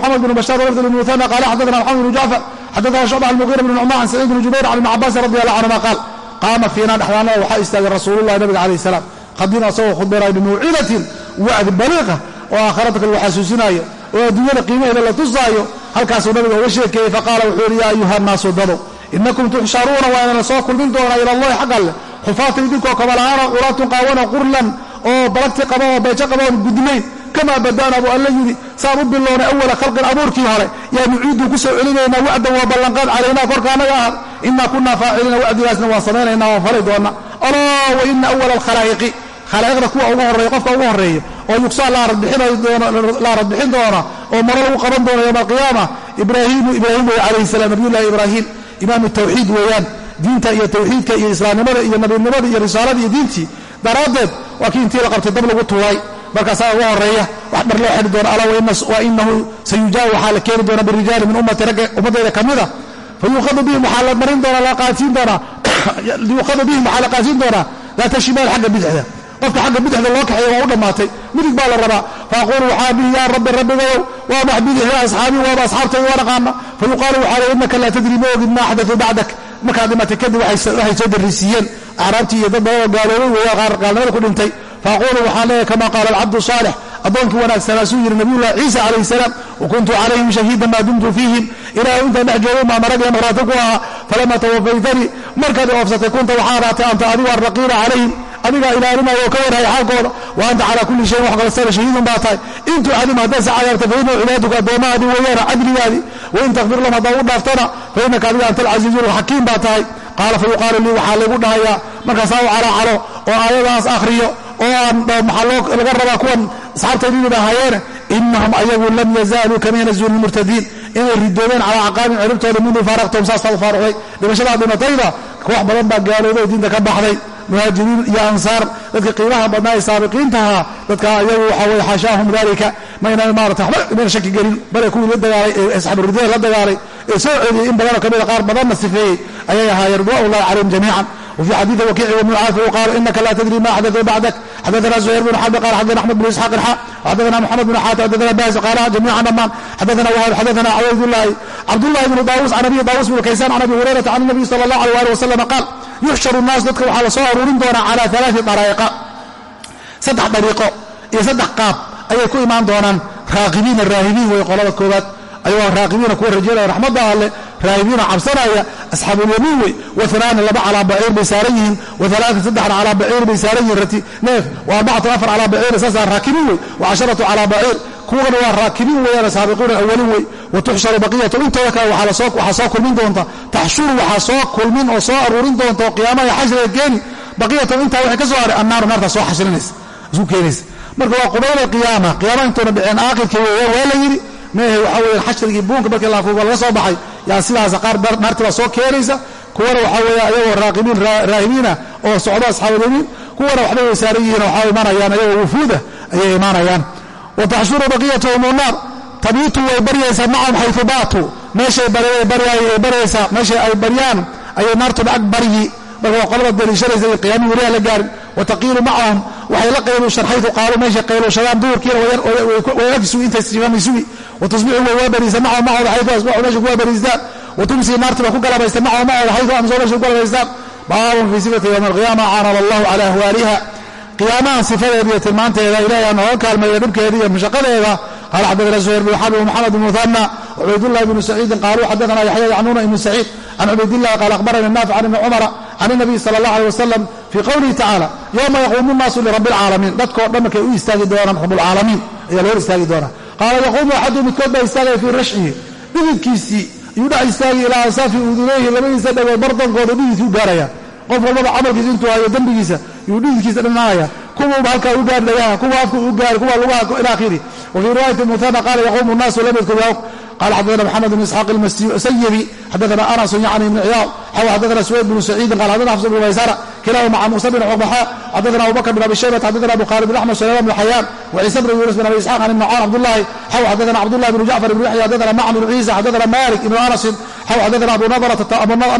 mxamed bn bashar wafd bn muana qala xadana mxamed bn jacfar xadana shucba an muqira bn nucman can saciid bn jubayr can ibn cabaasin radi allah canhuma qaal qaama fiina dhexdaanada waxaa istaagay rasuulullahi nabiga calayh salaam khadiina asagoo khudbanayo bimawcidatin wacdi baliiqa oo aakhirada lagu xasuusinayo oo adduunyada qiimaheeda la tusaayo halkaasuu nabiga uga sheekeeyey faqaala wuxuu yidhi yaa ayuha nnaasu dado inakum tuxsharuuna waa inana soo kulmin doonaa ila allahi xag alle xufaatan idinkoo kabala'aana culaatun qaawana qurlan oo balagti qaba oo beejo qaba oon gudmayn kamaa bada'na buu alla yidhi saan u bilownay awala khalqin abuurkii hore. Yaa nuciidu ku soo celinaynaa wacdan waa ballanqaad calaynaa korka annaga ahad inaa kunaa faaciliina wacdigaasna waan samaynaynaa waan falay doonna. Alaa wa ina awala alkhalaa'iqi. Khalaa'iqda kuwa uga horreeya qofka uga horreeya oo yugsaa la aradbixin doona oo maro lagu qaban doono yowma alqiyaama. Ibraahiimu ibraahim wey calayhi salam nabiyullahi ibraahim imaamu tawxiid weeyaan diinta iyo tawxiidka iyo islaamnimada iyo nabinimada iyo risaalada iyo diintii daraaddeed waa kii intii la qabtay dab lagu tuuray. Markaasaa uga horreeya wax dhar loo xidhi doona ala wainahu sayujaabu waxaa la keeni doona birijaali min ummati ragga ummaddeeda ka mida. Fayuukhadu bihim waxaa la marin doonaa laqaatiin doonaa yuukhadu bihim waxaa la qaasiin doonaa daata shimaal xagga bidixda. Qofka xagga bidixda loo kaxeeya waa u dhammaatay. Midig baa la rabaa. Faaqulu waxaa bihi yaa rabbi rabbigayow waa max bidixda asxaabii waaba asxaabtayda waa naqaana fayuqaalu waxaa le innaka laa tadri ma ogid ma axdatu bacdak markaad dhimatay kadib waxay soo darisiiyeen acraabtii iyo dad badan oo gaaloobay qaar gaalnimada ku dhintay. Faaqulu waxaan leeyahay kama qaala alcabdu saalix. Addoonkii wanaagsanaasuu yidhi nabiyullahi ciisa calayhi salaam wakuntu calayhim shahiidan maa dumtu fiihim. Ilaahu intaan dhex joogay maa marag iyo markhaati ku ahaa falama tawafaytanii markaad oofsatay kunta waxaa ahaatay anta adigu arraqiina calayhim adigaa ilaalinaya oo ka warhaya xaalkooda wa anta calaa kulli shayin wax kalastana shahiidun baa tahay. In tucadim haddaad se cadaabta fa inahu cibaadatuka addoomahaadii weeyaana cadligaadii wain takfir lahum haddaad u dhaaftana fa innaka adiga anta alcasiizu alxakiim baa tahay. Qaala fa yuqaalu lii waxaa laygu dhahayaa. Markaasaa u calaacalo oo aayadahaas akhriyo oo aan maxaa laga rabaa kuwan asxaabtaydidib ahayeene inahum ayagu lam yazaaluu kamayna zuulin murtadiin inay ridoobeen calaa caqaabin ciribtooda mundu faaraqtahum saastaa u faaruqday. Dhimashadaa dhimatayda koox badan baa gaalooday oo diinta ka baxday muhaajiriin iyo ansaar. Dadka qiimaha badnaa ee saabiqiintahaa dadka ayagu waxaa weye xaashaahum dalika maynan maarata mayna shaki gelin bale kuwii la dagaalay ee asxaaburidada la dagaalay ee soo celiyey in badanoo kamida qaar badanna sifeeyey ayay ahaayeen ridwan ullahi calayhim jamiican وفي xadيiث وkيع وبن cاaف qال إنka lا تdري ma أحدث bعdك xdثna زهير بن xرب qال xdثna أحمد بن إسحاq الxا xdثna محمد بن xاatim xdثna bاز qال جميعا dhamaan xdثna وhب xdثna cbaydاللahi cبداللahi بن dاوس عن أبي dاوس بن kaysان عن أبي هريرة عن النبي صلى الله عليه aلي وسلم qاal يxشر الناas dadka waxaa la soo aruurin doonaa calى ثaلاثi طرائقة saddex dariiqo iyo saddex qaab ayay ku imaan doonaan raaqibiina raahibiin way qolada koobaad ayagoo raaqibiina kuwa rajaynaya raxmadda alle raahibiina cabsanaya asxaabulyamiin wey. Waanaani laba calaa baciir bay saaran yihiin. Waalaaa saddexna calaa baciir bay saaran yihiin rati neef. Wa arbacatu afar calaa baciir saasaa raakibiin wey. Wa casharatu calaa baciir kuwana waa raakibiin weeyaan saabiquuna awalin wey. Wa tuxsharu baqiyatu intooda kale waxaa soo kulmin doonta. Taxshuru waxaa soo kulmin oo soo aruurin doonta oo qiyaamaha xashriga keeni. Baqiyatan intaa waxay ka soo haray annaaru naartaa soo xashrinaysa isu keenaysa. Marka waa qubayla qiyaama qiyaamaha. Intoona dhiceen aakirka weeyaan waa la yidhi. Meehe waxaa weeyaan xashrigii buunka markii laga soo baxay yaa sidaas qaar baa soo keenaysa kuwana waxaa weeye ayagoo raaqibiin raahibiina oo socdo asxaabulyamiin kuwana waxba way saaran yihiin waxaa imaanayaan ayagoo wufuuda ayay imaanayaan wa taxshuru baqiyatahum naar tabiitu way baryaysaa macahum xaytu baatuu meeshay baryaysaa meeshay ay baryaan ayay naartuba ag baryi marka qolada daliishanaysa iyo qiyaamii weliha la gaarin wa taqiilu macahum waxay la qayluushaan xaytu qaaluu meeshay qayluushadaan duurkiina way agsugi intay sifaamay sugi watusbixu way waa bariisa macahu macooda xaytu asbaxu meesha ku waa bariistaan watumsii naarti baa ku galabaysta macahu macooda xaytu amsoo meesha ku galabaystaan baabun fii sifati yowma alqiyaama caanala allahu cala ahwaaliha qiyaamahan sifadeeda iyo tilmaanteeda ilahay aa nooga kaalmeeya dhibkeeda iyo mashaqadeeda qaala xadana zuhayr bn xarb wmoxamed bn muhana cubaydullahi bnu saciidin qaaluu xadana yaxya yacnuuna ibnu saciid can cubaydillahi qaal akhbarani naafic can ibni cumara can inabiy sala allah aleh wasalam fii qowlihi tacala yowma yaquumu nnaasu lirabbi alcaalamiin dadkoo dhan markay u istaagi doonaan rabbulcaalamiin ayaa loo istaagi doonaa qaala yaquumu axadu midkood baa istaagaya fii rashcihi dhididkiisii yuu dhex istaagi ilaa ansaafi udunayhi labadiisa dhagood bardankooda dhididkii u gaaraya qof walbaba camalkiisa intuu hayo dembigiisa yuu dhididkiisa dhimanaya kuwuuba halkaa u gaari dhagaha kuwa afka u gaari kuwa lugaha ila akhiri wa fii riwaayati muhana qaala yaquumu nnaasu lam yadkur yawm qala xadana mxamed bn isxaaq اmasayibi xadana anas yani ibn ciyaad xaw xadana suwayd bn saciidin qal xadana xafs bn maysara kilaahu maca muuse bn cuqbaxa xadana abubakr bn abi shaybat xadana bukhaari bn axmed sulayman bn xayaan waciise bn yuunus bn abi isxaaq an ibn can cabdulahi xaw xadana cabdulah bn jacfar ibn yaxya xadana macn bn ciisa xadana malik ibn anasin xaw xadana abu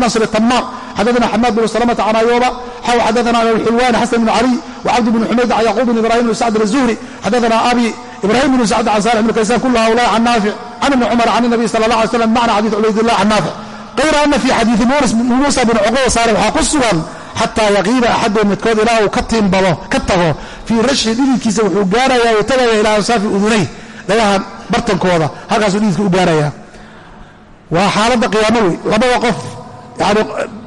nasr tamaar xadana xamaad bn salamata can ayuba xaw xadana xulwaan xasan bn cali wcabdi bn xumayd yacquub bn ibrahim bn sacd aلzuhri xadana abi ibrahim bnu sacd can bn kaysaan kulu haulaa can naafic can ibni cumar can nabiy sala allah alay slam macna xadiid cubaydillah can naafic kayra ana fii xadiidi muusa bin cuquba saalix waxaa ku sugan xataa yaqiiba axadun midkood ilaa uu ka tiimbado ka tago fii rashi dhididkiisa wuxuu gaaraya uu tagaya ilaa ansaafi udunay dhagaha bartankooda halkaasuu dhididka u gaaraya waa xaaladda qiyaamo wey labada qof yani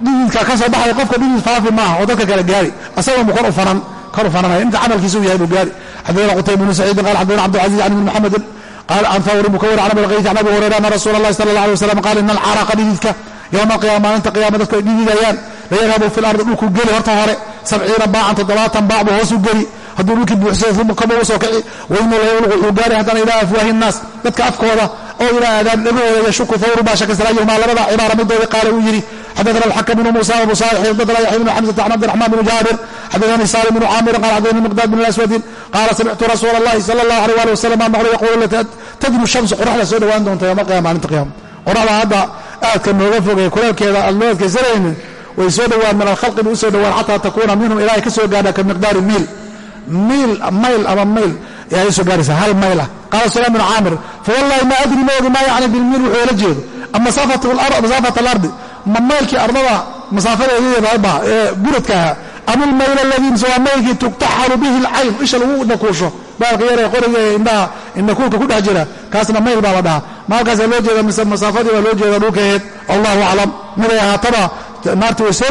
dhididka ka soo baxaya qofka dhidid faafi maaha oo dadka kale gaari asagoo mu kor u fanan kor u fananaya inta camalkiisa u yahay buu gaari xadana qutayb bnu saciidin qala xadana cabdilcaziz can ibni maxamedin qaala can fawri buu ka wari can abilqayti can abi hurayra ana rasuula allahi sala allah alay wasalam qaala ina alcaraqa dhididka yowma alqiyama maalinta qiyama dadku ay dhididayaan layadhabu fi lardi dhulkuu geli horta hore sabciina baacan toddobaatan baac buu hoos u geli hadduu dhulkii buuxsado uma kaba u soo kici waynu layawluq wuxuu gaari haddana ilaa afwaahi nnaas dadka afkooda oo ilaa aadaan dhagahooda yashuku fawru baa shakisra ayuhumaa labada cibaara midooda qaala uu yidhi xadana alxakam bnu musa abu saalix xadana yaxya bnu xamsata can cabdiraxmaan bni jaabir xadanii salim bnu caamirin qala xadanii miqdaad bn aswadin qaala samictu rasuula allahi sala allah alيh ali wasalam aa maqlo yaquulu tadnu shamsu qoraxda soo dhowaan doonta yowma alqiyama maalinta qiyama qoraxda hadda aadka nooga fogay kuleelkeeda aan loo adkaysanaynin way soo dhowaan min alkhalqi bay u soo dhowaan xataa takuuna minhum ilaahay ka soo gaadha ka miqdaari miil miil mayl ama mayl ayaa soo gaaraysa hal mayl ah qaala sulaym bnu caamir fawallahi ma adri ma ogi maa yacni bilmiil wuxuu ila jeedo masaafat alardi ma maylkii ardada masaafadeedaba ee buradka ahaa ama almayl aladii mise waa maylkii tuktaxalu bihi alcayn isha lagu dhakuusho baalka yaree qoriga indhaha indhakuulka ku dhex jira kaasna mayl baa la dhahaa. Maalkaasaa loo jeeda mise masaafadii baa loo jeeda dhulkaheed allahu aclam. Miday ahaataba naarti way soo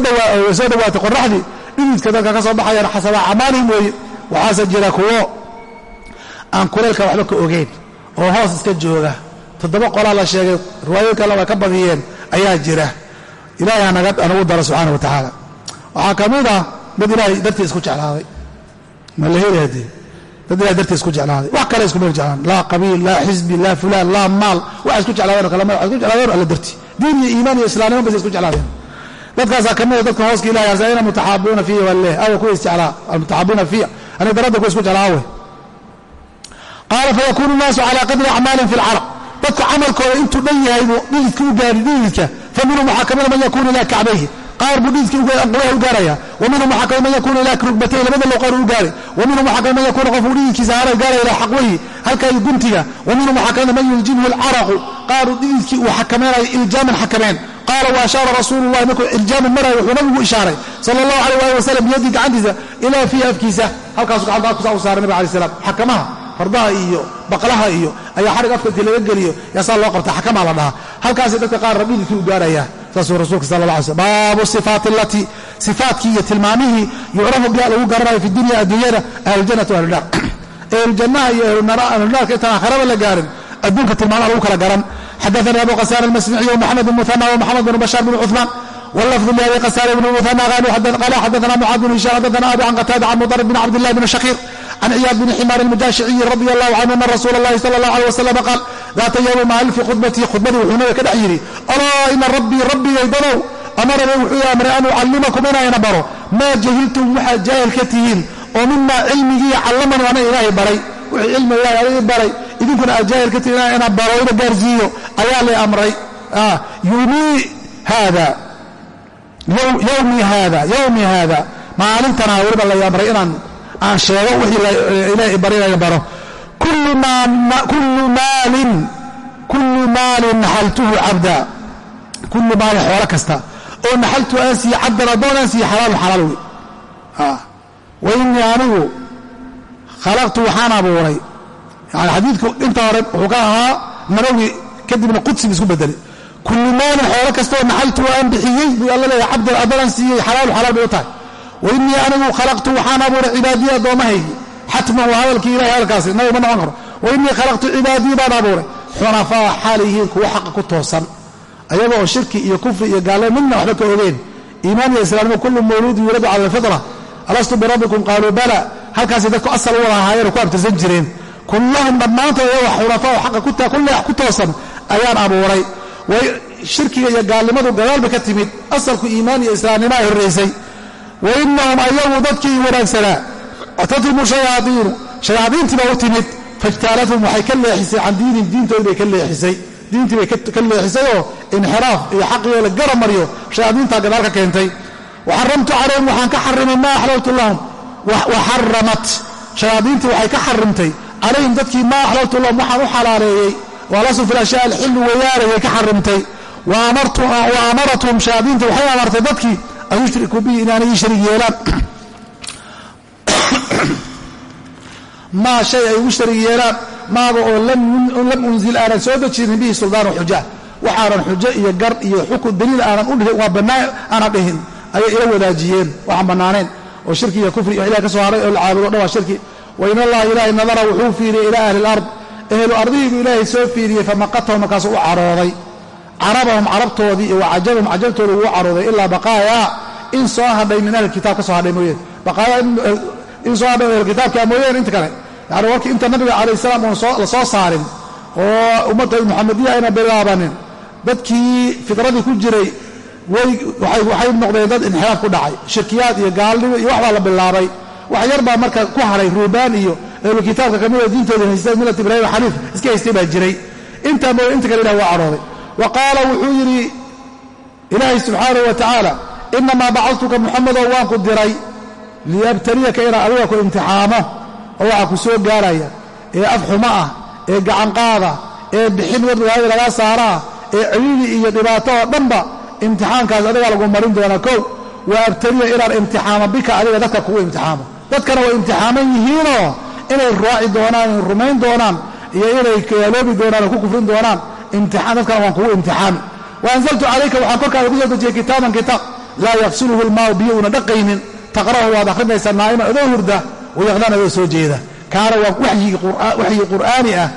dhowaatay qoraxdii dhididka dadka ka soo baxayaan xasaba acmaalihim weeye. Waxaase jira kuwo aan kuleelka waxba ka ogeyn oo hoos iska jooga. Toddoba qolaa la sheegay riwaayooyin kale waa ka badiyeen ayaa jira. Ilahay hanagu daro subxaana wa tacaala. Waxaa ka mid ah dad ilaahay dartiis ku jeclaaday. Ma la heli haddee dad ilahay dartiis ku jeclaaday. Wax kale isku meerjeclaan laa qabiil laa xisbi laa fulaan laa maal. Waxay isku jeclaadeen kale ma isku jeclaadeen alla dartii. Diin iyo iimaan iyo islaamnimo bas isku jeclaadeen. Dadkaasaa ka dadka hooska ilahay asaina mutaxaabuuna fiihi waleh awa kuwa isjeclaa almutaxaabuuna fiih aniga darada kuwa isku jeclaa awe qaala fayakuunu nnaasu calaa qadri acmaalin fi lcarab dadku camalkooda intuu dhan yahay buu dhididka u gaari dhididka fa waxaa ka man yakuunu ilaa kacbayhi qaar buu dhididka qabaha u gaaraya. Wa waxaa ka mid man yakunu ilaa rugbatayhi labada low qaar u gaari wa waxaa ka mid man yakunu qofuu dhididkiisa hara gaaraya ilaa xaqwayhi halka guntiga. Wa waxaa kamida man yuljibhu اlcaraqu qaar uu uu xakameynayo iljaaman xakameen qaala wa ashaara rasuulu llahi markuu iljaaman marayo wuxuu nabigu ishaaray sala allahu alayh ali wasalam biyadii gacantiisa ilaa fiihi afkiisa. Halkaasu gacanta afkiisa u saaray nabig alay slam xakamaha fardaha iyo baqlaha iyo ayaa xarig afka laga geliyo yaasaa loo qabta xakamaa la dhahaa. Halkaasay dadka qaar dhididkii u gaaraya saasuu rasuulka sala la alay slm baabu sifaati alatii sifaatkii iyo tilmaamihii yucrafu biha lagu garanayo fi dunya adduunyada ahluljannati wa ahlunaar ahlujannaha iyo ahlunaarka intaan aakhiraba la gaarin adduunka tilmaamaha lagu kala garan xadaثna abu qasaan almasmiciy wmaxamed bn muhana wmaxamed bn bashaar bn cuثmaan wlafظ labi qasaan bn muhana qala xadaثna mucaad bn hishaam xadaثna abi can qataada can mudarib bn cabd اlah bn shakiir can ciyaad bn ximaar اlmujaashiciyi radi allahu canhu ana rasuula اllahi sala اllah alيه wasalam qaal daata yowmi maalin fii khudbatii khudbadii wuxuu nabiga ka dhex yidhi alaa ina rabbii rabbigay danow amaranii wuxuu amray an ucallimakum inayna baro. Maa jahiltum waxaad jaahil ka tihiin oo mima cilmigii callamani ana ilaahay baray. Wixii cilmi ilahay adigi baray idinkuna aad jaahil ka tihiin inaan baro ina gaarsiiyo ayaa la amray. Yumii haada. Yowmii haada yowmii haada. Maalintana weliba lay amray inaan aan sheego wixii ilaahay bari inaan baro kullu maalin naxaltuhu cabda. Kullu maalin xoolo kasta. Oo naxaltu aan siiye cabdan addoon aan siiye xalaalu xalaal wey wa innii anigu khalaqtu waxaan abuuray. Yani xadiidku inta hore wuxuu ka ahaa nabawi kadibna qudsi isku bedelay kullu maalin xoolo kastaoo naxaltu aan bixiyey buu alla leeyahay cabdan addoonaan siiyey xalaalu xalaal bay u tahay. Wa innii anigu khalaqtu waxaan abuuray cibaadiya addoommahaygi xatman waa hadalkii ilahay hadalkaasi nabi ma noqon karo wa innii khalaqtu cibaadiyi baan abuuray xunafaa xaal yihiin kuwa xaqa ku toosan ayaga oo shirki iyo kufri iyo gaallo midna waxba ka ogeen iimaan iyo islaamnimo kullu mawluudin yuladu cala alfitra alastu birabbikum qaaluu bala halkaasay dadku asal u wada ahaayeen oo ku abtirsan jireen kullahum dhammaantood ayaga xunafaa xaqa kulleex ku toosan ayaan abuuray shirkiga iyo gaalnimadu gadaalba ka timid asalku iimaan iyo islaamnimo ay horraysay wa inahum ayagu dadkii wanaagsanaa atathum shayaaiinu shayaadiintii baa u timid faijtaalathum waxay ka leexisay can diinin diintoodii bay ka leexisay diintii bay ka leexisay oo inxiraaf iyo xaqiyoo la gara maryo shayaadiintaa gadaal ka keentay wa xaramtu calayhim waxaan ka xarimay maa axlaltu lahum wa xaramat shayaadiintii waxay ka xarimtay calayhim dadkii maa axlaltu lahum waxaan u xalaaleeyey waalasu fi ashyaa alxillu weyaanayay ka xarimtay wa amarathum shayaadiinta waxay amartay dadkii an yushrikuu bihi inaanay ii sharig yeelaan maa shay ay ugu sharig yeelaan maaga oo lam unzil aanan soo dejinin bihi suldaanu xuja waxaanan xujo iyo gar iyo xukun daliil aanan u dhihin waa bannaa aanan dhihin. Ayay ila wadaajiyeen waxaan bannaanayn. Oo shirki iyo kufri iyo ilahay ka soo haray oo la caabudo dhan waa shirki. Wa in allaha ilaahay nadara wuxuu fiiriyey ilaa ahli ilard ehlu ardihiibuu ilaahay soo fiiriyey famaqatahum markaasuu u carooday. Carabahum carabtoodii iyo wacajabahum cajabtooda wuu carooday ilaa baqaayaa. In soo hadhay min ahli kitaab ka soo hadhay mooyeen baqaayaa in soo hadhay ahlu kitaabkaa mooyeen inta kale. Yani warkii inta nabiga calayh salaam uun la soo saarin oo ummadda muxamadiya ayna bilaabanin. Dadkii fitradii ku jiray waxay noqdeen dad inxiraaf ku dhacay. Shirkiyaad iyo gaalnimo iyo waxbaa la bilaabay. Wax yar baa marka ku haray ruubaan iyo ahlu kitaabka kamida diintooda haysteen millat ibraahim xaniif iska haystay baa jiray. Intaa mooye inta kale ilah waa carooday wa qaala wuxuu yidhi ilaahay subxaanahu wa tacaala inamaa bacadtuka muxamedow waan ku diray liyabtaliyaka inaan adiga ku imtixaamo oo waxaa ku soo gaaraya ee af xumo ah ee gacanqaada ee bixin wadrigaadi lagaa saaraa ee celiili iyo dhibaato oo dhanba imtixaankaas adigaa lagu marin doonaa kow wa abtaliya inaan imtixaamo bika adiga dadka kugu imtixaamo. Dadkana way imtixaaman yihiinoo inay raaci doonaan inay rumayn doonaan iyo inay kayaaloobi doonaan oo ku kufrin doonaan imtixaan dadkana waan kugu imtixaami. Wa anzaltu calayka waxaan korkaada ku soo dejiyey kitaaban kitaab laa yaqsiluhu lmaau biyo una dhaqaynin taqra'hu waad akhrinaysaa naa'iman adoo hurda wayaqdaan adoo soo jeeda. Kaana waa waxyi qur'aani ah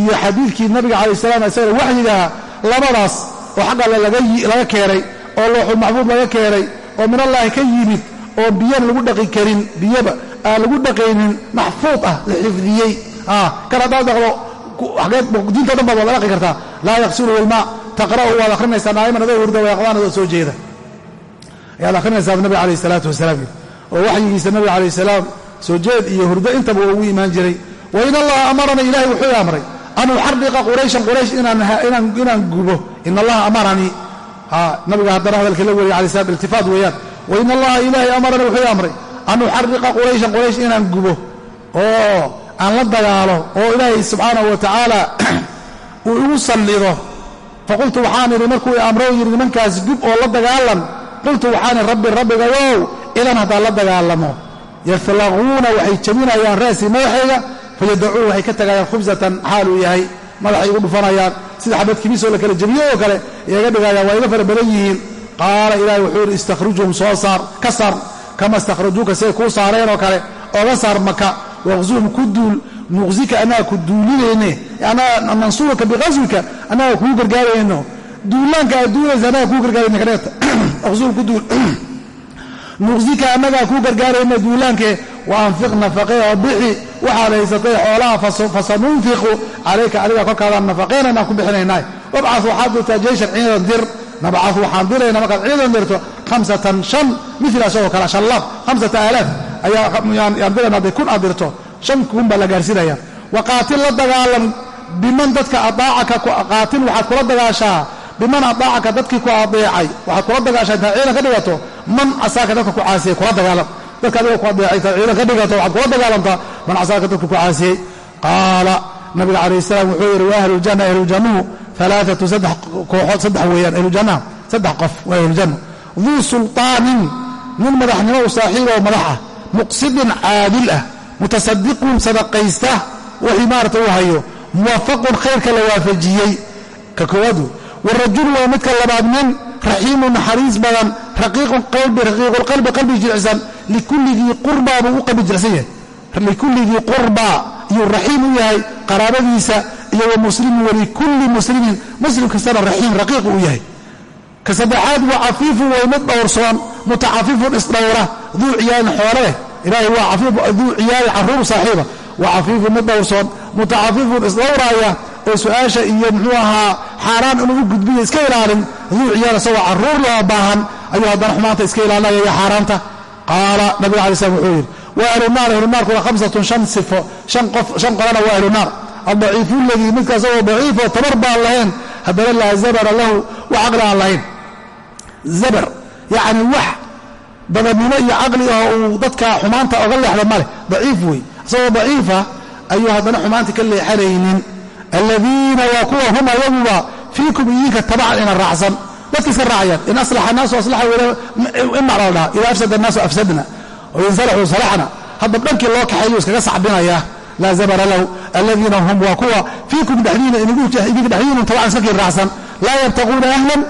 iyo xadiidkii nabiga calayh salaam isagana waxyigaha labadaas oo xag alle laga keenay oo looxul maxbuud laga keenay oo minallaahi ka yimid oo biyana lagu dhaqi karin biyaba aan lagu dhaqaynin maxfuud ah la xifdiyey. Kan haddaad dhaqdo diinto dhan baad waad dhaqi kartaa. Laa yaqsiluhu ilmaa taqra'u waad akhrinaysaa naa'iman adoo hurda wayaqdaan adoo soo jeeda. Ayaad akhrinaysaa nabiga calayh salaatu wasalaam oo waxyigiisa nabiga calayh salaam soo jeed iyo hurdo intaba waa ugu imaan jiray. Wa in allaha amaranii ilahay wuxuu amray an uxariqa qurayshan quraysh inaan gubo. In allaha amaranii nabiga haddana hadalka la weriya alay slam iltifaat weeyaan. Wa in allaha ilaahay amaranii wuxuu amray an uxariqa qurayshan quraysh inaan gubo. Oo aan la dagaalo oo ilaahay subxaanahu wa tacaala uu igu sallido. Faqultu waxaan idhi markuu amro yidhi nimankaas gub oo la dagaalan. Qultu waxaan idhi rabbi rabbigayow idan haddaan la dagaalamo yaflaquuna waxay jabinayaan ra'sii madaxayga fayadacuun waxay ka tagayaan khubsatan xaaluu yahay madaxay igu dhufanayaan sida xabad kibisoo la kala jebiye oo kale iyaga dhigayaan waa iga fara badan yihiin. Qaala ilaahay wuxuu yidhi istakhrijuhum soo saar ka saar kama istakhrajuuka siday kuu saareen oo kale ooga saar maka waqzuhum ku duul nuqsika annaga ku duulinayne annaga nansuurka biqaswika annaga kuu gargaarayno duulaanka aad duulaysa annaga kuu gargaarayna kadheeta waqzuhum ku duul nuqsika annagaa kuu gargaarayna duulaankee wa anfiq nafaqee oo bixi waxaad haysatay xoolaha fasanunfiqu calayka adiga korkaadaan nafaqeynanaan ku bixinaynaay. Wabcad waxaad dirtaa jeyshan ciidan dir nabcad waxaan dirayna markaad ciidan dirto hamsatan shan mila isagoo kale shan laab hamsata aalaaf ayaan dirayna hadday kun aad dirto shan kun baa la gaarsiinaya wa qaatil la dagaalam biman dadka adaacaka qaatil waxaad kula dagaashaa biman adaacaka dadkii ku adeecay. Waxaad kula dagaashaa intaad ciidan ka dhigato man casaaka dadka ku caasiyey kula dagaalam dadka adiga ku adeecay ciidan ka dhigato waxaad kula dagaalamtaa man casaaka dadka ku caasiyey qaala nabiga calayh salaam wuxuu yidhi wa ahlujanna ahlujannuhu alaaatu saddex kooxood saddex weeyaan ahlujannaha saddex qof waa ahlujanna duu sulطaanin nin madaxnimo u saaxiiboo madax ah muqsidin caadil ah mutasadiqun sadaqaysta wixii maarata uu hayo muwafaqun khayrka la waafajiyey. Ka koowaadu warajul waa midka labaad nin raxiimu naxariis badan raqiiqulqalbi qalbi jilicsan likulli dii qurbaa buu u qalbi jilicsan yahay. Likulli dii qurbaa iyuu raxiim u yahay qaraabadiisa iyo wa muslimin walikulli muslimin muslim kastana raxiim raqiiqu u yahay. Ka saddexaad waa cafiifun way mid dhowrsoon mutacafifun isdhowra duu ciyaalin xooleleh ilaahay waa duu ciyaalin carruur saaxiiba. Waa cafiifun mid dhowrsoon mutacafifun oo su'aasha iyo muxuu ahaa xaaraan inuu u gudbiyo iska ilaalin duu ciyaal isagoo carruur loo baahan ayuu haddana xumaanta iska ilaalinaya xaaraanta. Qaala nabiga alai slam wuxuu yidhi wa ahlunaar ahlunaarkuna hamsatun shan sifo shan qolana waa ahlunaar aldaciifu ladii midka isagoo daciifoo tabar baan lahayn haddana laa zabara lahu wax caqli aan lahayn. Zabar yacni wax badannimo iyo caqli ah uu dadka xumaanta oga leexda maleh daciif wey. Isagoo daciifa ayuu haddana xumaanta ka leexanaynin aladiina waa kuwa hum ayaguba fiikum idinka tabacan ina raacsan dadka iska raacayaan in aslaxa naasu aslaxa ima la dhaha ida afsada annaasu afsadna wain salaxuu salaxna hadba dhankii loo kaxeeyu iskaga sacbinaya laa zabara lahu aladiina hum waa kuwa fiikum dhexdiina idinka dhexdiinun tabacan iska kiin raacsan laa yabtaquuna ahlan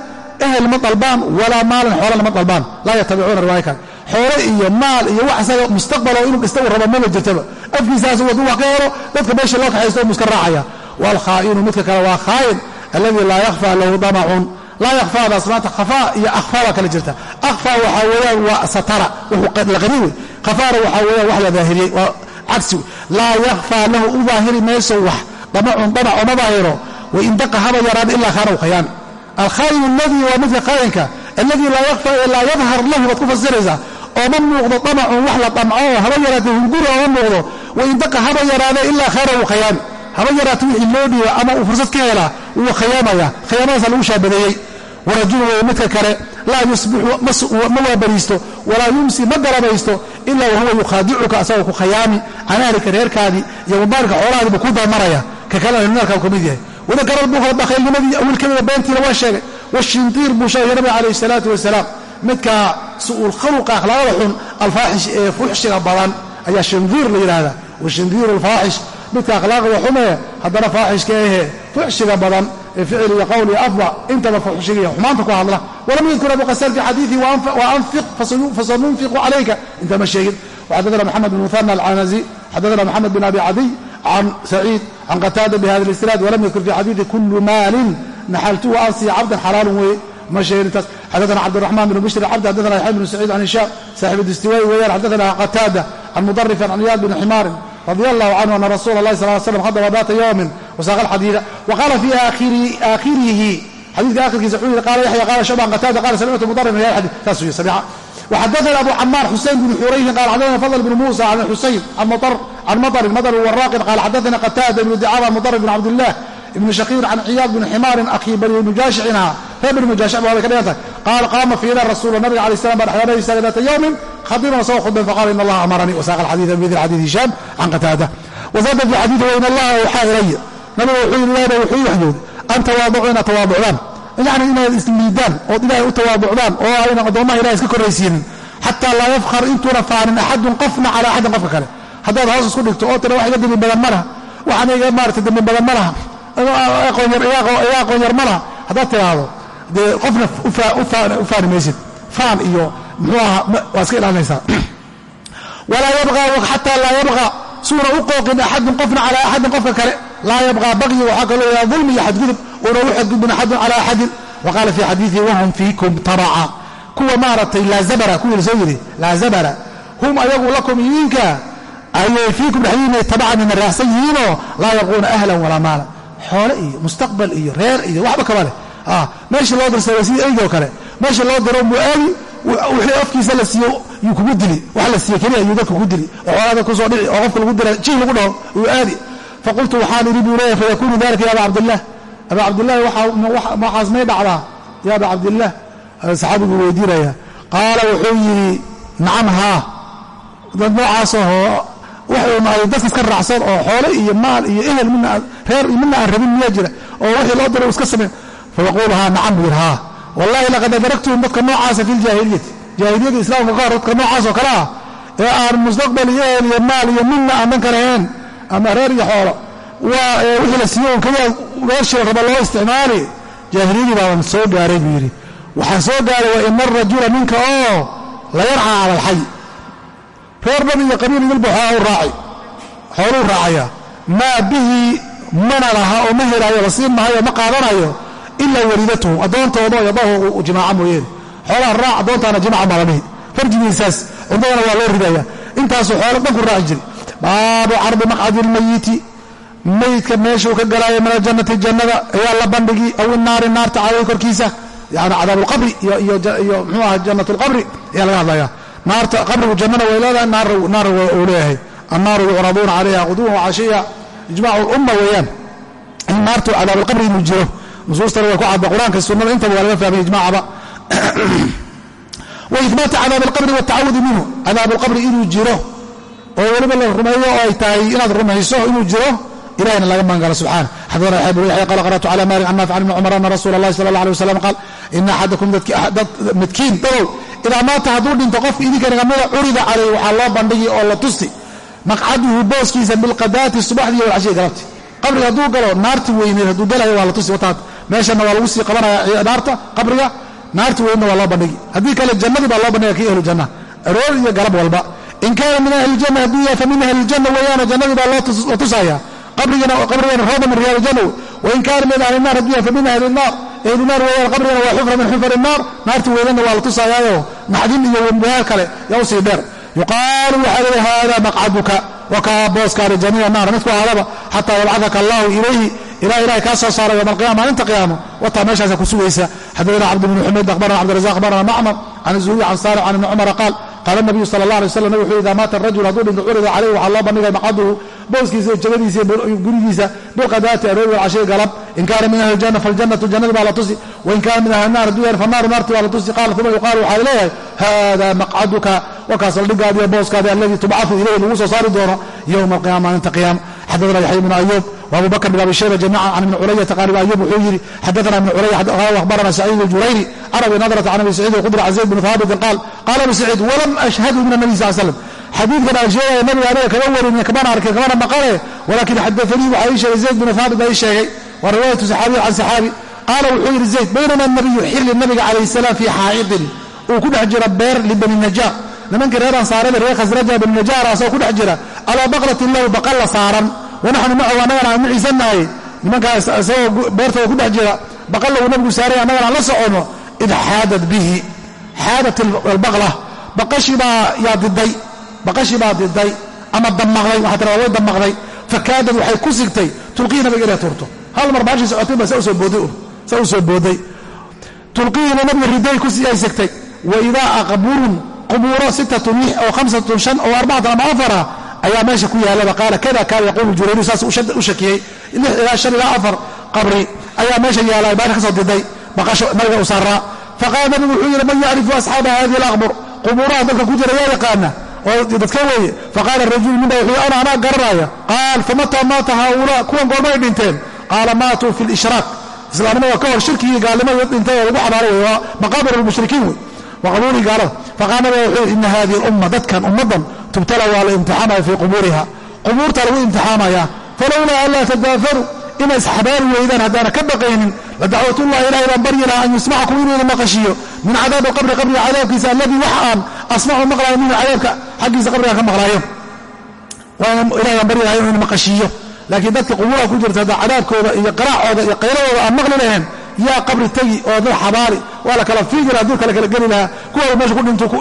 ehel ma dalbaan walaa maalan xoolana ma dalbaan laa yatabicuuna riwaaya kale xoole iyo maal iyo wax isaga mustaqbalo inuu dhista uu rabo maba jirtaba afkiisaas wax ka helo dadka meesha loo kaxaysto mu iska raacaya waalkhaa'inu midka kale waa khaayin alladii laa yakhfa lahu damacun laa yakhfaadaas maanta khafaa iyo akhfaa baa kala jirta akhfaa waxaa weeyaan waa satara wuxuu la qari wey khafaana waxaa weeyaan wax la daahiriyey waa cagsi laa yakhfaa lahu u daahiri mayso wax damacun damaco ma daahiro wain daqa haba yaraan ilaa kaana u khayaan alkhaayin aladii waa midka khaayinka alladii laa yakhfa ee laa yadhar lahu baad ku fasiraysaa ooma muuqdo damacun wax la damco haba yaraate hunguri ooma muuqdo wain daqa haba yaraade ilaa khayra uu khayaami haba yaraato wixii loo dhiiba ama uu fursad ka helaa wuu khayaamaya khayaamadaasa lagu shaabadeeyey. Warajulu way midka kale laa yusbixu ma waabariisto walaa yumsi ma garabaysto ilaa wahuwa yukhaadicuka asagoo ku khayaami can ahlika reerkaadii iyo mabaalka xoolahaadiibu ku dalmaraya ka kalena naarkaa ka mid yahay. Wadakara bukhla bakhaylnimadii awilkamida beentiina waa sheegay. Washindiir buu sheegay nabiga calayhi salaatu wasalaam midka su'uul khaluqa akhlaaqda xun alfaaxish ee fuxshiga badan ayaa shindiir la yidhaahdaa washindiiru alfaaxish midka akhlaaqda xume haddana faaxishka ahe fuxshiga badan ee ficil iyo qowl iyo afwac intaba fuxshiga iyo xumaanta ku hadla. Walam yadkur abu qasaan fi xadiidihi waanfiq fasanunfiqu calayka intama sheegin. Waxadadana moxamed bin muhana alcanazi xadadana moxamed bin abi cadiy can saciid can qataada bihada اlisnaad walam yadkur fi xadiidi kulu maalin naxaltuhu ansiya cabdan xalaalun weye xadana cabdiraxman bn bushri cabdi xadana yaxya bn saciid can hishaam saaxib distiway weeyaan xadana qataada can mudarifan can iyaad bn ximaarin radi allahu canhu ana rasuula اlahi sal slam hadaba daata yowmin wasaaqa alxadiida wa qaala fii aakhirihi xadiidka akhirkiisa wuxuu yihi qaala yaxya qaala shaban qataada qala samictu mudarif ya xadii saas wey samica وxadثna abu camaar xusein bn xurayhin qal xadثna fضل bn muسى can xusayn can maطrin maطr waraaqin qal xadثna qataada ibn dicama mطr bn cabdالlah ibn shakiir can ciyaad bn ximaarin akhi bani mujaashicina reer bani mujaashic ba bay ka dhigan tahay qaal qaama fiina rasuul nabiga alay slam baa dhexdana istaaga daata yowmin khadiban soo khudben faqala in allaha amaranii wasaaqa alxadiida bidr xadiid hishaam can qataada wazaada fi xadiidi wain allaha awxaa ilaya nabiga wuxuu yidhi ilaahna wuxuu waxyooday an tawaaducu inaad tawaaducdaan yacni inaad isliidaan ood ilaahay u tawaaducdaan oo aynan addoommaha ilahay iska korraysiinin xataa laa yafkhar intuuna faanin axadun qofna calaa axadin qofka kale. Haddaad hoos isku dhigto oo tira wax iga dembi badan ma laha. Waxaan iga maarata dembi badan ma laha. Iga aqoon yar ma laha. Haddaad tiraahdo dee qofna u faani maysid. Faan iyo muxuu ahaa waa iska ilaalinaysaa. Walaa yabqa xataa laa yabqa. Suuna u qooqin axadun qofna calaa axadin qofka kale. Laa yabqa baqyi waxaa kaloo yaha dulmi iyo xadgudub. Una u xadgudbin axadun calaa axadin. Wa qaala fii xadiiثi wahum fiikum tabaca kuwa maaragtay laa zabara kuwii la yidhi laa zabara. Hum ayagu lakum idinka ayay fiikum dhexdiina tabacan ina raacsan yihiinoo laa yaquuna ahlan walaa maalan. Xoole iyo mustaqbal iyo reer iyo waxba kaba leh meesha loo dirsada sidii eygoo kale. Meesha loo diro muu aadi wixii afkiisa la siiyo yuu kugu dili. Wax la siiye keliya yuu dadka kugu dili. Oo xoolaada ku soo dhici oo qofka lagu dira jih lagu dhaho uu aadi faqultu waxaan idhi buu leeyahay fayakunu dalika ya aba cabdillaah aba cabdillahi waxaas may dhacdaa ya aba cabdillaah saxaabigu weydiinaya. Qaala wuxuu yidhi nacam haa. Dad noocaasoo waxuuna ay dadka iska raacsan oo xoole iyo maal iyo ehel mina reer midna aan rabin miyaa jira oo wixii loo diro iska sameyn fayaquulu haa nacam yidhi haa wallahi laqad adragtuhum dadka noocaasa fi ljaahiliyati jaahiliyada islaamka ka hor dadka noocaas oo kale ah ee aan mustaqbal iyo ehel iyo maal iyo midna aan dhanka lahayn ama reer iyo xoolo waa wixii la siiyo un keliya meeshii raba loo isticmaali jaahiliyadii baaban soo gaaray buu yidhi waxaa soo gaaray waa ina arajula ninka oo la yarcaa cala alxay reer dhan iyo qabiil idilba xoolaa u raaci xooluu raacayaa maa bihi mana laha oo ma helaayo la siin maayo ma qaadanayo ilaa waliidatuhum addoontooda oo yadahu jimaaca mooyeene xoolaha raac addoontaana jimaaca baa la dhihi farjigiisaas cundadana waa loo ridaya intaasuu xoolo dhan ku raaci jiray baabu cardi maqcadi ilmayiti meydka meeshuu ka galaayo min aljannati jannada ayaa la bandhigi aw inaari naarta caleyh korkiisa yani cadaab alqabri iyo mxuu aha jannat alqabri ayaa laga hadlaya naarta qabrigu jannana way leedahay naarna uu leeyahay annaaru yucraduuna calayha quduwan wacashiya ijmacu lumma weeyaan in naartu cadaab alqabri inuu jiro nusuustana way ku cadda qur'aanka sunnada intaba waa laga fahmay ijmaacaba. Wa ihbaati cadaab alqabri watacawudi minhu cadaab alqabri inuu jiro oo weliba la rumeeyo oo ay tahay inaad rumayso inuu jiro ilahina laga magangalo subxaana. Xadana yaxya bnu yaxya qala qara'tu cala malik can naafic can ibni cumar ana rasuula allahi sala allah alay wasalam qaal ina axadakum midkiin dadow idaa maata hadduu dhinto qofka idinka nagamida curida calayh waxaa loo bandhigi oo la tusi maqcaduhu booskiisa bilqadaati subaxdii walcashiya galabti qabriga hadduu galo naarti weyneed hadduu galayo waa la tusi wataad meeshana waa lagu sii qabanaya naarta qabriga naarti weynna waa loo bandhigi. Haddii kale jannadii baa loo bandhiga kii ahlu janna aroor iyo galab walba. In kaana min ahli janna hadduu yahay fa min ahli janna weeyaano jannadii baa loo tusaya qabrigana rawda min riyaal janna wain kaana min ahli naar hadduu yahay fa min ahli naar. Ahlu naar weeyaan qabrigana waa xufra min xufar naar. Naarti weynana waa la tusayaayo. Naxdin iyo wembahaar kale yaa u sii dheer. Yuqaalu waxaa leeya hada maqcaduka wakaa booskaani jamiica naar. Midku ahaadaba xataa yabcadaka allahu ilayhi ilaa ilahay kaa soo saara yowma alqiyama maalinta qiyaamo. Wataa meeshaasa ku sugaysa. Xadadana cabd bn xumayd akhbarana cabdirazaq akhbarana macmar can zuhri can saalix can ibni cumara qaal qaala nabiyu sala allah alay waslam nabig wuxuu idaa maata rajul hadduu dhinto curida calayhi waxaa loo bandhigay maqcaduhu booskiisa iyo jabadiisa iyo gurigiisa bilqadaati aroori walcashiy galab in kaana min ahli janna faljannatu jannadi baa la tusi wain kaana min ahli naar hadduu yahay fanaaru naarti baa la tusi qaala uma yuqaalu waxaa leeyahay hada maqcaduka wakaas saldhigaadiiyo booskaadi alladii tubcaثu ilayhi lagu soo saari doono yowma alqiyama maalinta qiyaama xadadana yaxya bn ayuub وabu bakr bn abi shayba jamiica can ibni culayata qaal ayub wuxuu yidhi xadaana ibn culaya akhbarana saciid اljurayri arabi nadrat can abi saciid alqudri can zayd bn haabitin qaal qaala abu saciid walam ashhadu min anabi sal slam xadiidkan aan sheegaya nabiga aniga kama warin kamana arkay kamana maqale walaakin xadanii waxaa ii sheegay zayd binu haabit baa ii sheegay waa riwaayatu saxaabiyi can saxaabi qaala wuxuu yidhi zayd baynama nabiyu xilli nabiga calayh salaam fii xaa'idin uu ku dhex jira beer libani najaar nimankii reer ansaarada reer khasraja bani najaar asoo ku dhex jira calaa baqratin lahu baqal la saaran wanaxnu macahu annagana aan muciisannahay nimankaas isagoo beertooda ku dhex jira baqalla uu nabigu saaray annagana aan la socono id xaadat bihi xaadat albaqla baqashii baa yaa diday baqashii baa diday ama damaqday waxaa tirada way damaqday fakaadad waxay ku sigtay tulqihi nabiga inay tuurto. Hal mar baashii socotay ba sa u soo booday sa u soo booday. Tulqiihina nabiga riday ay sigtay wa idaa aqburun qubuuro sittatun lix oo hamsatun shan oo arbacatan ama afara ayaa meesha ku yaalaba. Qaala kada kaana yaquulu jurayru saas u shakiyey. Lix ilaa shan ilaa afar qabri ayaa meesha yaalla baasha ka diday nabiga u saaraa faqaala nabigu wuxuu yidhi man yacrifu asxaaba hadihi alaqbur qubuuraha dalka ku jira yaa yaqaana. Oo dadka weeye. Faqaala rajulu minba wuxuu ana anaa garanaya qaal famataa maata haaulaa? Kuwan goormay dhinteen. Qaala maatuu fi lishraak islaamnimada ka hor shirkigii gaalnimada dhintay oo lagu xabaaro wey waa maqaabir almushrikiin wey waa qabuulii gaalada faqaala nabiga wuxuu yidhi ina hadihi alumma dadkan ummaddan tubtala waa la imtixaamaya fii qubuuriha. Qubuurta lagu imtixaamaya. Falowlaa anlaa tadaafaruu inay isxabaari weydaan haddaana ka baqaynin ladacwatullahi ilahay baan baryi lahaa an yusmacakum inuu idin maqashiiyo min cadaabi qabri qabriga cadaabkiisa alladii wax aan asmacu maqlaayo minhu cadaabka xaggiisa qabriga ka maqlaayo ilahay baan baryi lahay inuu idin maqashiiyo laakiin dadka qubuuraha ku jirta hadda cadaabkooda iyo qaraacooda iyo qayladooda aan maqli lahayn yaa qabri tegi oo dad xabaari waa la kala fiigi laha dul kala kala geli lahaa kuwa meesha ku dhinto ku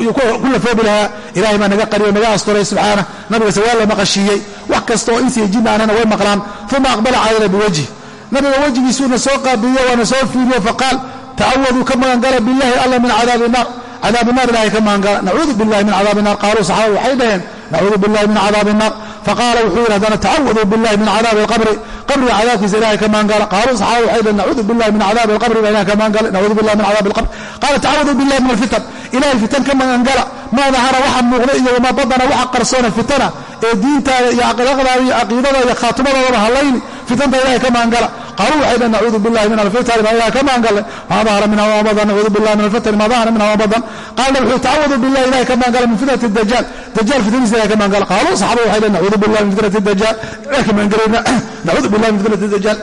lafoobi lahaa ilahay baa naga qariyo naga asturay subxaana nabigase waa la maqashiiyey wax kasta oo insiya jin aanana way nabiga wejigiisuuna soo qaabiyo waana soo fiiriyo faqaal tacawaduu ka magangala billahi alla min cadaabi naar. Cadaabi naar ilahay ka magangala nacuudu billahi min cadaabi naar. Qaaluu saxaabadu waxay dhaheen nacuudu billahi min cadaabi naar. Faqaala wuxuu yidhi haddana tacawaduu billahi min cadaabi alqabri. Qabriga cadaabkiisa ilahay ka magangala qaaluu saxaabadu waxay dhaheen nacuudu billahi min cadaabi alqabri baa ilahay ka magangala nacuudu billahi min cadaabi alqabri. Qaala tacawaduu billahi min alfitan. Ilahay fitan ka magangala maa dahara waxa muuqda iyo wamaa badana waxa qarsoona fitana ee diintaada iyo aqlaqdaada iyo caqiidada iyo khaatimadoodaba hallayni fitanta ilahay ka magangala qaaluu waxay dhaheen nacuudu billahi min alfitani baa ilahay ka magangalay maa dahara minha badan nacuudu billahi min alfitani maa dahara minha badan qaalna wuxuu tacawadu billahi ilahay ka magangala min fitnati dajaal dajaal fitnadiisa ilahay ka magangala qaaluu saxaabadu waxay dhaheen nacuudu billahi min fitnati dajaal ilahay ka magangalayna nacuudu billahi min fitnati dajaal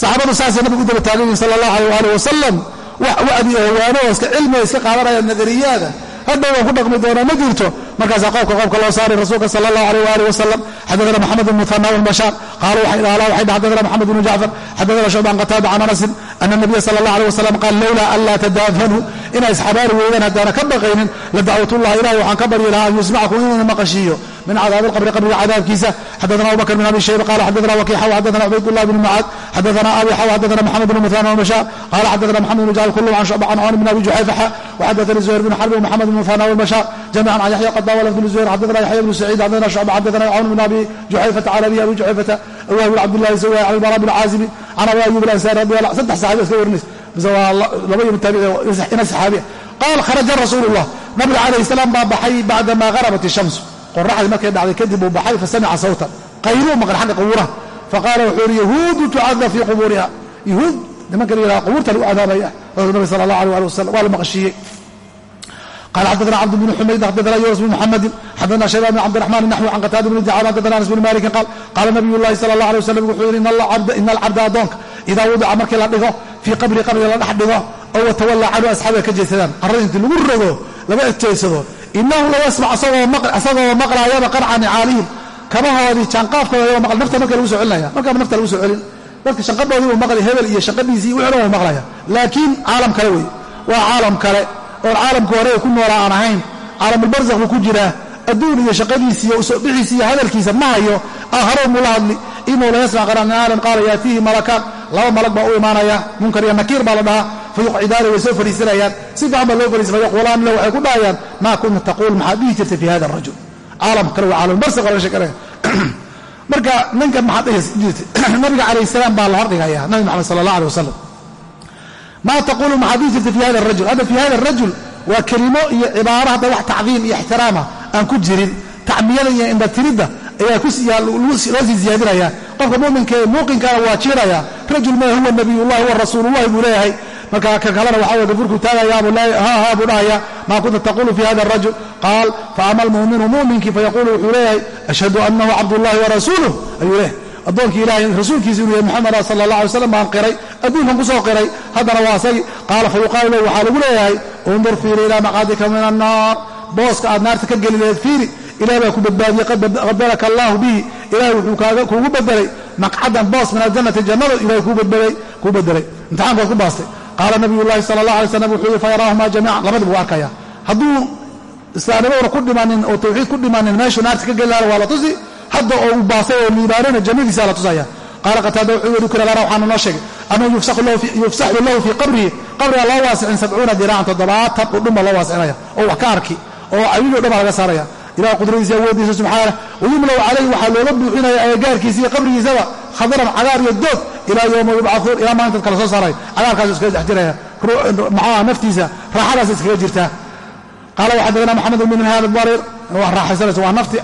saxaabadu saasay nabigu daba taagan yihiin sala allahu alayh waalih wasalam wax wacdi oo waano oo iska cilmiga iska qaadanaya nadariyaada hadhow waan ku dhaqmi doonaa ma jirto. Markaasaa qoobka qoobka loo saaray rasuulka sala allahu alayh waalih wasalam xadadana maxamed bn muhana walbashaar qaalu waxay dhahalaa waxay dhaha xadadana maxamed bnu jacfar xadadana shucba an qataada can anasin ana nabiya sala allah alayh wasalam qaal lowlaa an laa tadaafanuu. Inay isxabaari weydaan haddaana ka baqaynin ladacwatullah ilahi waxaan ka baryi lahaa an yusmacakum idin maqashiiyo min cadaabi alqabri qabriga cadaabkiisa xadadana abubakr bin abi shayba qala xadadana wakiixa xadadana cubaydullah bn mucaad xadadana abi xaw xadadana maxamed bn muhana walbashaar qala xadadana maxamed bn jacfar kulluhum can shucba can cawni bn abi juxayfaxa وxadثnي زهير بن xرب ومحمد بن مثاnى والبشhاaر جميعا عن يحيى قضا ولفظ لزهير xadثna يحيى بن سعيد xadثna شعبة xadثna cون بن أبي جuxayفة عن أبي أبي جuxayفة أwاه بن عبد الله سوي عن البراء بن عازب عن أبي أيوب الأنساري رضي الله saddex saxabi iska warinays mise waa laba iyo taabici ina saxaabiya qaal kharaja rasuul الlah nabiga calayh السلام baa baxay bacdama غarabat الشhamس qoraxdii markay dhacday kadib uu baxay fasamica sawtan qayruu maqan xagga qubuuraha. Faqaala wuxuu yidhi yahuudu tucadab fii qubuuriha. Yahuud nimanka la yidhaha qubuurta lagu cadaabaya rasul nabi sala allah alيh ali wasalam waa la maqashiiyey qala xadana cabd bn xumayd xadana yunus bn muxamadi xadana shayba bn cabdiraxman naxwi can qataada bni dacaan xadana anas bn malikin qaal qaala nabiy llahi sala allah alay wasalam wuxuu yidhi ina alcabda addoonka idaa wudica markii la dhigo fii qabri qabriga la dhex dhigo oo watawallaa canhu asxaabiga ka jeedsadaan arrada intii lagu rogo laga inahu la yasmac asagoo maqlaayaba qarca nicaalihim kabahoodii jaanqaafkooda nafta marka lagu soo celinaya markaaba nafta lagu soo celin dadka shanqadhoodii uu maqlay hebel iyo shanqadiisii wixii dhan uu maqlaya laakiin caalam kale wey waa caalam kale oon caalamka hore ku noolaa aan ahayn caalamulbarzakh buu ku jiraa adduun iyo shaqadiisi iyo u soo bixiisi iyo hadalkiisa ma hayo aaharow mula hadli inahu la yasmac qaraan aalam qaala yaatiihi malakaan laba malag baa u imaanaya munkar iyo nakiir baa la dhahaa fayuqcidaani way soo fariisanayaan si baa loo fariisa fayaquulaani le waxay ku dhahayaan maa kunta taquul maxaad dhihi jirtay fi hada arajul caalam kale waa caalamulbarzakh waa laga sheekanaya marka ninkan maxaad dhihi jirtay nabiga calayh salaam baa la hordhigaya nabi maxamed sala allah aleh wasalam maa taquulu maxaad dhihi jirtay fi hada arajul hadda fi hada arajul waa kelimo iyo cibaaro hadda wax tacdiim iyo ixtiraama aan ku jirin tacmiyada iyo indhatiridda loo sii ziyaadinaya qofka muminka ee muuqinkana waa jiiraya. Rajul ma huwa nabiyullahi wa rasuulullahi buu leeyahay. Marka ka kalena waxa wey gafurku taagayaa buu dhahaya. Maa kunta taqulu fi hada arajul qaal faama almu'minu mu'minkii fayaqulu wuxuu leeyahay. Ashhadu anahu cabdullahi warasuuluh ayuu leeyahay. Addoonkii ilahay rasuulkiisa inuu yahay muxameda sala allah alay slam baan qiray. Adduunkan ku soo qiray. Haddana waa asagii. Qaala fayuqaalu lahu waxaa lagu leeyahay undur fiiri ilaa maqaadika min annaar. Booska aad naarta ka geli laheed fiiri ilahay baa ku badbaadiyey qad badalaka allahu bihi. Ilahay wuxuu kuugu bedelay maqcadan boos min aljannati jannada ilahay kuu bedelay imtixaankood ku baastay. Qaala nabiy llahi sala allah alay slam wuxuu yihi fayaraahuma jamiican. Labadibu waa arkaya. Hadduu islaamnimaduna ku dhimanin oo tawxiid ku dhimanin meeshuu naarta ka geli waa la tusi hadda oo uu baasay oo liibaanana jannadiisa la tusaya. Qaala qataada wuxuu yidhi dukira lana waxaana noo sheegay. Annahu yufsaxu lahu fii qabrihi. Qabriga loo waasicin sabcuuna diraacan toddobaatan dhudhunba loo waasicinaya oo wax ka arki. Oo ayugo dhan laga saaraya ilaah qudradiisa awoodiisa subxaana wayumlow calayhi waxaa looga buuxinaya agagaarkiisa iyo qabrigiisaba khadaran cagaar iyo doog ilaa yowma yubcahuun ilaa maalintaad kala soo saaray. Cagaarkaasu iskaga dhex jiraya. Maxaa naftiisa? Raaxadaas iskaga jirtaa qaala waxadana maxamed bn min hada darir waa raaxaysanaysa waa nafti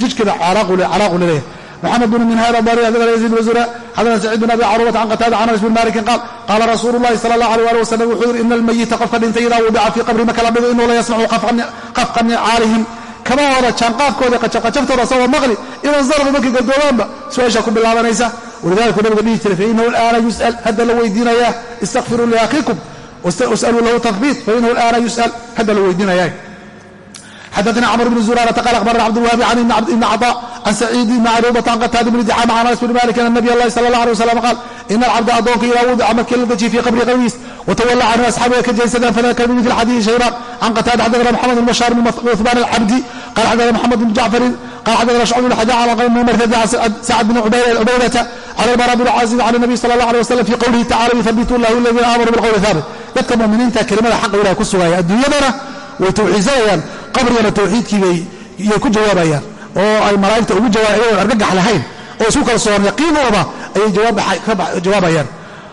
jidhkeeda calaaqu leeyahay محمد بن من هذا ضرير حدثنا يزيد وزراء حدثنا سعيد بن ابي عروبه عن قتاده عن انس بن مالك قال قال رسول الله صلى الله عليه وسلم wuxuu yidhi ina almayita qofka dhintay idaa wudica fii qabri marka la dhigo inuu la yasmacu qafqa nicaalihim kabahooda jaanqaafkooda qajabqajaftooda asagoo maqli idan zarbu markay gadoobaanba su-aasha ku bilaabanaysa walidalika nabiga dhihi jiray fainahu alaana yus'al hadda la weydiinaya istakfiruu liakhiikum was'aluu lahu tathbiit fainahu alaana yus'al hadda la weydiinaya xadana cmr bn zurarata qal abarna cabdlwahaabi can ibni caطa can saciid ibni caruubata can qataada bni dicama can anas bni malik an nabiy allahi sala allah alay wasalam qaal ina alcabda addoonka idaa wudica markii la dejiye fii qabri qabrigiis watawala canhu asxaabiga ka jeedsadaan fadakar bimil xadiidi shaybaan can qataada xadana maxamed bn bashaar bn cuhmaan alcabdi qal xadana maxamed bn jacfarin qal xadana shcb bn xaja can qawmi martadi sacd bn cubaydata can albara bn caazib can nabiy sala allah alay wasalam fi qowlihi tacala yuhabitu llahu aladiina aamanuu bilqowli haabit dadka muminiinta kelimada xaqa ilahay ku sugaya adduunyadana way tawxiidsanayaan qabrigana tawxiidkiibay yay ku jawaabayaan oo ay malaa'igta ugu ayagoon argagax lahayn oo isu kalsoon yaqiinooba ayay jawaabayaan.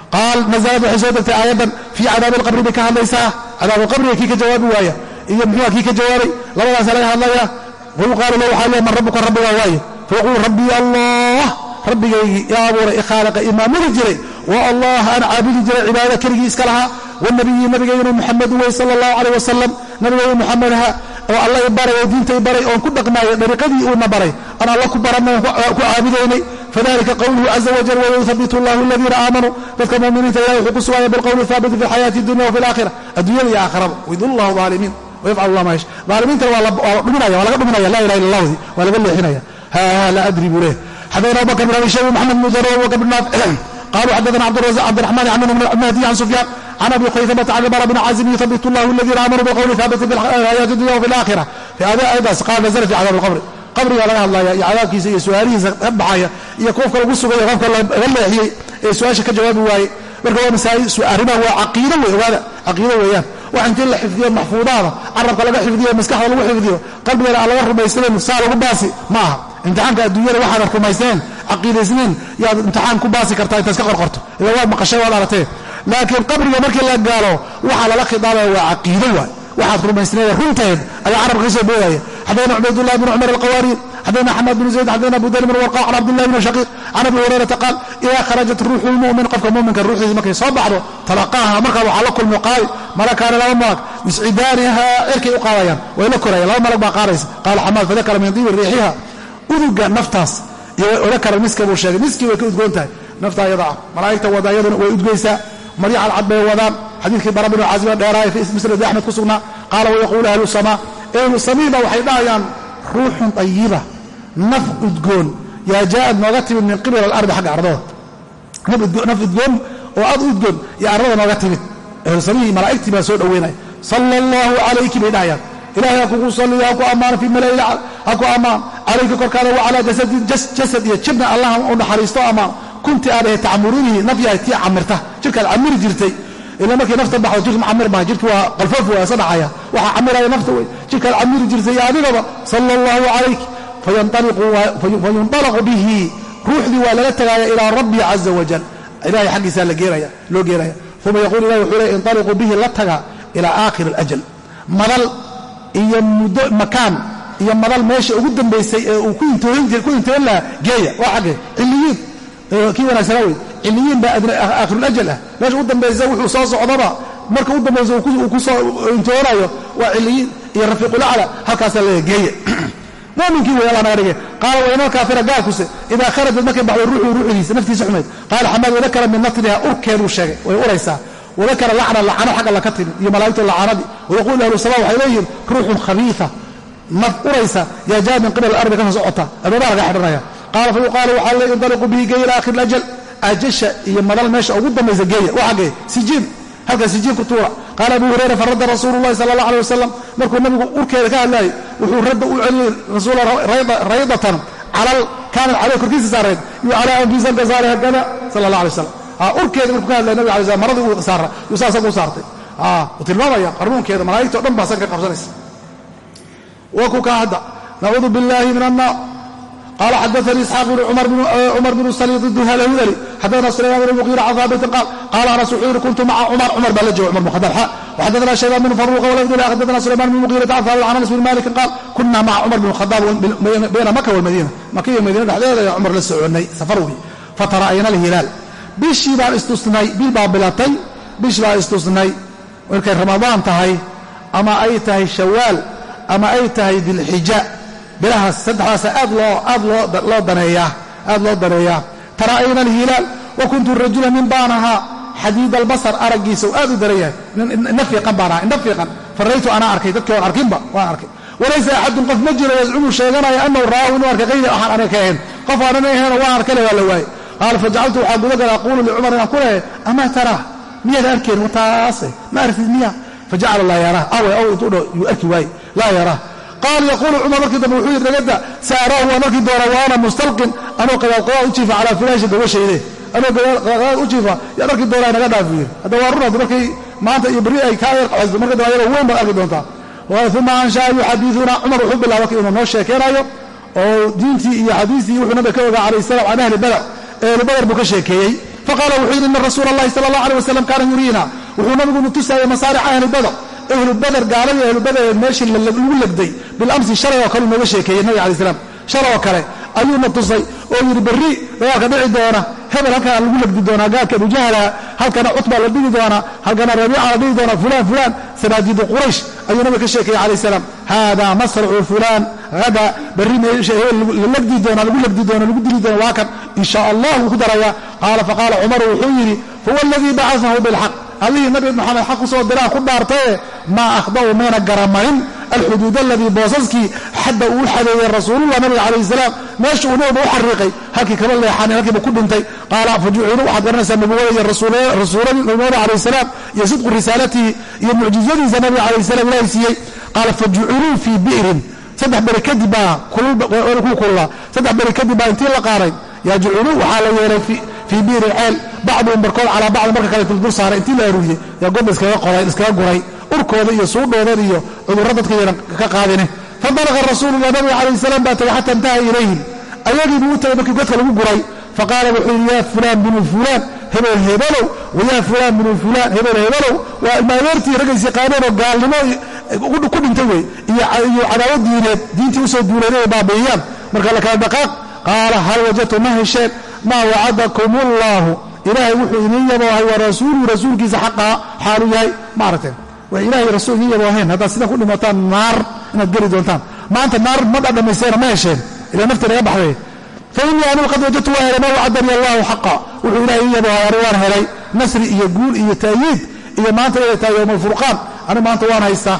Qaal nasalad waxay soo degtay aayaddan fii cadaabi alqabri bay ka hadlaysaa? Cadaabualqabriga kii ka jawaabi waaya iyo muxuua kii ka jawaabay? Labadaasa laga hadlaya wayuqaalu lahu waxaa leey man rabbuka rabbigaa waaye. Fayaquulu rabbii allah. Rabbigaygii yaa abuuray ikhaalaqa imaamudi jiray. Wa allah aan caabudi jiray cibaadada keligii iska lahaa. Wanabiyi nabigayguna muxamadu wey sala allahu caleyh wasalam nabigaygu muxamedha oo alla baray oo diinta i baray oon ku dhaqmaayo dariiqadii uuna baray aan alla ku baranay ku caabudaynay. Fadalika qowluhu caza wajal wayuhabitu allahu aladiina aamanuu dadka muminiinta ilahi wuxuu ku sugaya bilqowli haabiti fi alxayaati dunya wafi alaakhira adduunyada iyo aakhiraba wayudul llahu aalimiin wayafcal allah ma aalimiintana waa la dhuminaya waa laga dhuminaya la ilaha illa allahdi waa laga leexinaya. Ha laa adri buu leeyahy xadana abubakr bn abi shayba maxamed bn abubakr bn naafic qaluu xadana cabdiraxmaan camr bn mahdi can sufyaan can abi khaytamata can bara bn caazib yuhabit llahu aladiina aamanuu bilqowli haabiti fi alxayaati dunya wafi alaakhira fi aayadaas qaal nazla fi cadaab alqabri qabrigaa laga hadlaya iyo cadaabkiisa iyo su'aalihiisa ka baxaya iyo qofka lagu sugay qofka laga leexiyey ee su'aasha ka jawaabi waaye marka waa masaa'il arrimaha waa caqiido wey ogaada caqiido weeyaan wax intii la xifdiyo maxfuudaada carabka laga xifdiyo maskaxda lagu xifdiyo qalbigana aan laga rumaysanen saa lagu baasi ma aha imtixaanka adduunyada waxaadan rumaysneen caqiidaysneen yaad imtixaan ku baasi kartaa intaad ka qorqorto ila laakiin qabriga markii la gaalo waxaa lala khidaabaya waa caqiido waay. Waxaad rumaysneed runteed ayaa carabka ka soo boodaya xadana cubaydullah bn cumar alqawaariir xadana xamaad bn zayd xadana abu dar bn warqa can cabdillahi bn shaqiiq can abi hurayrata qaal idaa kharajat ruuxu lmu'min qofka muminka ruuxiisa markay soo baxdo talaqaaha markaa waxaa la kulmo qaadi malakaani laba malag yuscidaaniha cirkay u qaadayaan way la korayaan laba malag baa qaadaysa. Qaala xamaad fadakara min dibi riixiha uduga naftaas. Iyo odakara miska buu sheegay miskii way ka udgoon tahay nafta ayada ah malaa'igta wada iyaduna way udgoysaa maryo cadcad bay wadaan. Xadiidkii bara binu caazima dheeraaya fi musnadi axmed ku sugnaa. Qaala wayaquulu ahlu samaa ahlu samiiba waxay dhahayaan ruuxun ayiba naf udgoon. Yaa jaa'ad nooga timid min qibal alardi xagga ardada. Naf udgoon oo ad udgoon yaa ardada nooga timid. Ahlu samihii malaa'igtii baa soo dhoweynaya sala allahu calayki bay dhahayaan. Ilahay ha kugu saliyo ha ku ammaano fii malaa'il ha ku ammaan. Calayka korkaada wa calaa jasadin jasad iyo jibna allah u naxariisto ammaano kunti aad ahayd tacmurinihi naf yahay tii camirta jirkaad camiri jirtay ila markay nafta baxdo jirka macamir baa jirka waa qalfoof waa isa dhacaya waxaa camiraya nafta wey jirkaad camiri jirtay iyo adigaba sala allahu calayk fayunطalaqu bihi ruuxdii waa lala tagaaya ilaa rabbi caza wajal ilahay xaggiisaa loo geenaya uma yaquul ilahi wuxuu le inطaliquu bihi la taga ilaa aakhir اlajal madal iyo muddo makaan iyo madal meesha ugu dambaysay ee uu ku intoon lahaa geeya waa xagge ciliyiin kii wanaagsanaa wey ciliyiin baa aakhirulajal ah meesha u dambaysa wuxuu soo socdaba marka u dambaysa uu ku soo intoonayo waa ciliyiin iyo rafiiqulacla halkaasaa leeya geeya muminkii wey alla naga dhige qaala waynal kaafira gaalkuse idaa kharajat markay baxdo ruuxuu ruuxdiisa naftiisa xumayd qaala xamaad wadakara min natriha urkeeduu sheegay. Way uraysaa. Wadakara lacna lacano xagga laka timid iyo malaa'igto lacanadii wayaquulu ahlu sama waxay leeyihiin ruuxun khabiifa naf uraysa yaa jaa min qibal ardi ka soo socota. Abaabaa laga xidhanaya qaala fa yuqaalu waxaa le indaliquu bihi geeya ila akhir ajal ajasha iyo madal meesha ugu dambaysa geeya waa xaggee sijiin. Halkaa sijiin ku tuura. Qaala abu hurayra faradda rasuulu llahi sala allah aleh wasalam markuu nabigu urkeeda ka hadlaayay wuxuu radda u celiyey rasuula raydatan calal kaanat caleyh korkiisa saareen iyo calaa anfiisa halka saare hakada sala allah alay wasalam urkeeda markuu ka hadlaya nabig alay slam maradii uu saara yuu saa asagu saartay. Uu tilmaamaya qarnuunkeeda malaa'igta o dhan baa san ka qabsanaysa. Wa ku nacuudu biاllahi min annaar qala xadaanii isxaaq bn cumar bn saliid duhalhudali xadana sulayman bn muqira can haabitin qaal qaala anas wuxuu yihi kuntu maca cumar cumar baa la jooga cumar bn khadaab xa waxadana shaybaan bn faruuqa walafduli xadana sulayman bn muqirata can haabit can anas bn malikin qaal kuna maca cumar bn khadaab bayna maka walmadiina maka iyo madiina dhexdeeda ayaa cumar la soconay safar wey fatara'ayna alhilaal bishii baan istusnay bil baa bilatay bish baa istusnay markay ramadaan tahay ama ay tahay shawaal ama ay tahay dilxija bilahaas saddexdaasa aad loo daneeyaa tara'ayna alhilaal wa kuntu rajula nin baan ahaa xadiid albasar araggiisa u aad u daran yahay fiiqan baan ahaa indha fiiqan anaa arkay dadkii waan arkinba waan arkay. Walaysa axadun qof ma jiro yascumu sheeganaya anahu ra'aahu inuu arkay qayri waxaan aniga ka ahayn. Qof aanan ahayn waan arkale waa la waayey qaala fajacaltu waxaa gudagala aquulu licumar inaan ku lehay amaa taraa miyaad arkeen? Wataase ma artid miya fajacala laa yaraa. Awe ow intuu dho yuu arki waaye laa yaraa qaal yaquulu cumar markii dambe wuxuu yidhi nagada sa araahu waan arki doonaa wa ana mustalqin anoo qadaadqadaad u jiifa calaa firaashi gabashayde anoo qadaadqadaad u jiifa yaan arki doonaa naga dhaaf yidhi. Hadda waa run hadda markay maanta iyo berri ay kaa yarqacayso marka dambe ayagoo weyn baad arki doontaa. Uma anshaa yuxadiiuna cumar wuxuu bilaaba marka inuu noo sheekeynayo oo diintii iyo xadiistii wuxuu nabiga ka ogaa calayh salam can ahli badar ehlu badar buu ka sheekeeyey. Faqaala wuxuu yidhi ina rasuula allahi sala allah aleh wasalam kaana yuriina wuxuu nabigu nu tusaayay masaarixa ahli badar ahlu badar gaaladii ahlu badar meeshii lagu legday bilamsi shalay oo kale uu sheekeeyey nabiga alai slam shalay oo kale ayuuna tusay oo yidhi berri dagaalka dhici doona hebel halkana lagu legdi doonaa gaalka abujahala halkana cutbaa la dhigi doonaa halkana rabiica la dhigi doonaa fulaan fulaan sanaajidu quraysh ayuu nabiga ka sheekeeyey calayh salaam. Hada masracu fulaan hada berri meesha hebel la legdi doona lagu legdi doona lagu dili doona waa kan. In sha allah wuu ku darayaa qaala faqaala cumaru wuxuu yidhi huwa aladii bacaثahu bilxaq allihii nabi maxamed xaq ku soo diraa ku dhaartaye maa akhda'u mayna garamarin. Alxuduud aladii boosaskii xadda uu xadeeyey rasuulullah nabiga calayh salaam meesha uu nabiga u xariiqay halkii kama leexanin halkiiba ku dhintay. Qaala fajucilu waxaad garanaysaa nubuwada iyo rasuuladii nabiga calayh salaam iyo sidqu risaalatihi iyo mucjizadiisa nabiga calayh salam ilahay siiyey. Qaala fajuciluu fii bi'rin saddex beri kadib baa ku kululaa saddex beri kadib baa intii la qaaray yaa juciluu waxaa la yeelay fii biirin ceel bacduhum barkood calaa bacdi marka kale dul saaray intii la aruuriyey yaa godda iskaga guray. Urkooda iyo suudhoodan iyo cudurro dadka yaran ka qaadine. Fandalaqa rasuulullah nabiga calayh salaam baa tagay xata intaha ilayhim ayagii buu u tagay markii godka lagu guray. Faqaala wuxuu yidhi yaa fulaan binu fulaan hebel hebelow wayaa fulaan binu fulaan hebel hebelow waa ilmaadeertii raggays yaqaaneen oo gaalnimo ku dhintay wey iyo cadaawad diineed diintii u soo duuleen inay baabi'iyaan. Marka la kala dhaqaaq qaala hal wajadtu ma hesheen maa wacadakum ullaahu ilaahay wuxuu idin yaboohay wa rasuuluhu rasuulkiisa xaqaa xaalu yahay. Ma aragteen wax ilahay rasuul idin yabooheen haddaad sidan ku dhimataan naar inaad geli doontaan. Maanta naar ma dhadhamayseena ma hesheen ilaa nafti naga baxday. Fa innii anigu qad wajadtu waa helay maa wacadani allahu xaqa. Wuxuu ilahay idin yaboohay ani waan helay nasri iyo guul iyo ta'yiid iyo maanta inay tahay yowma alfurqaan anigu maanta waan haystaa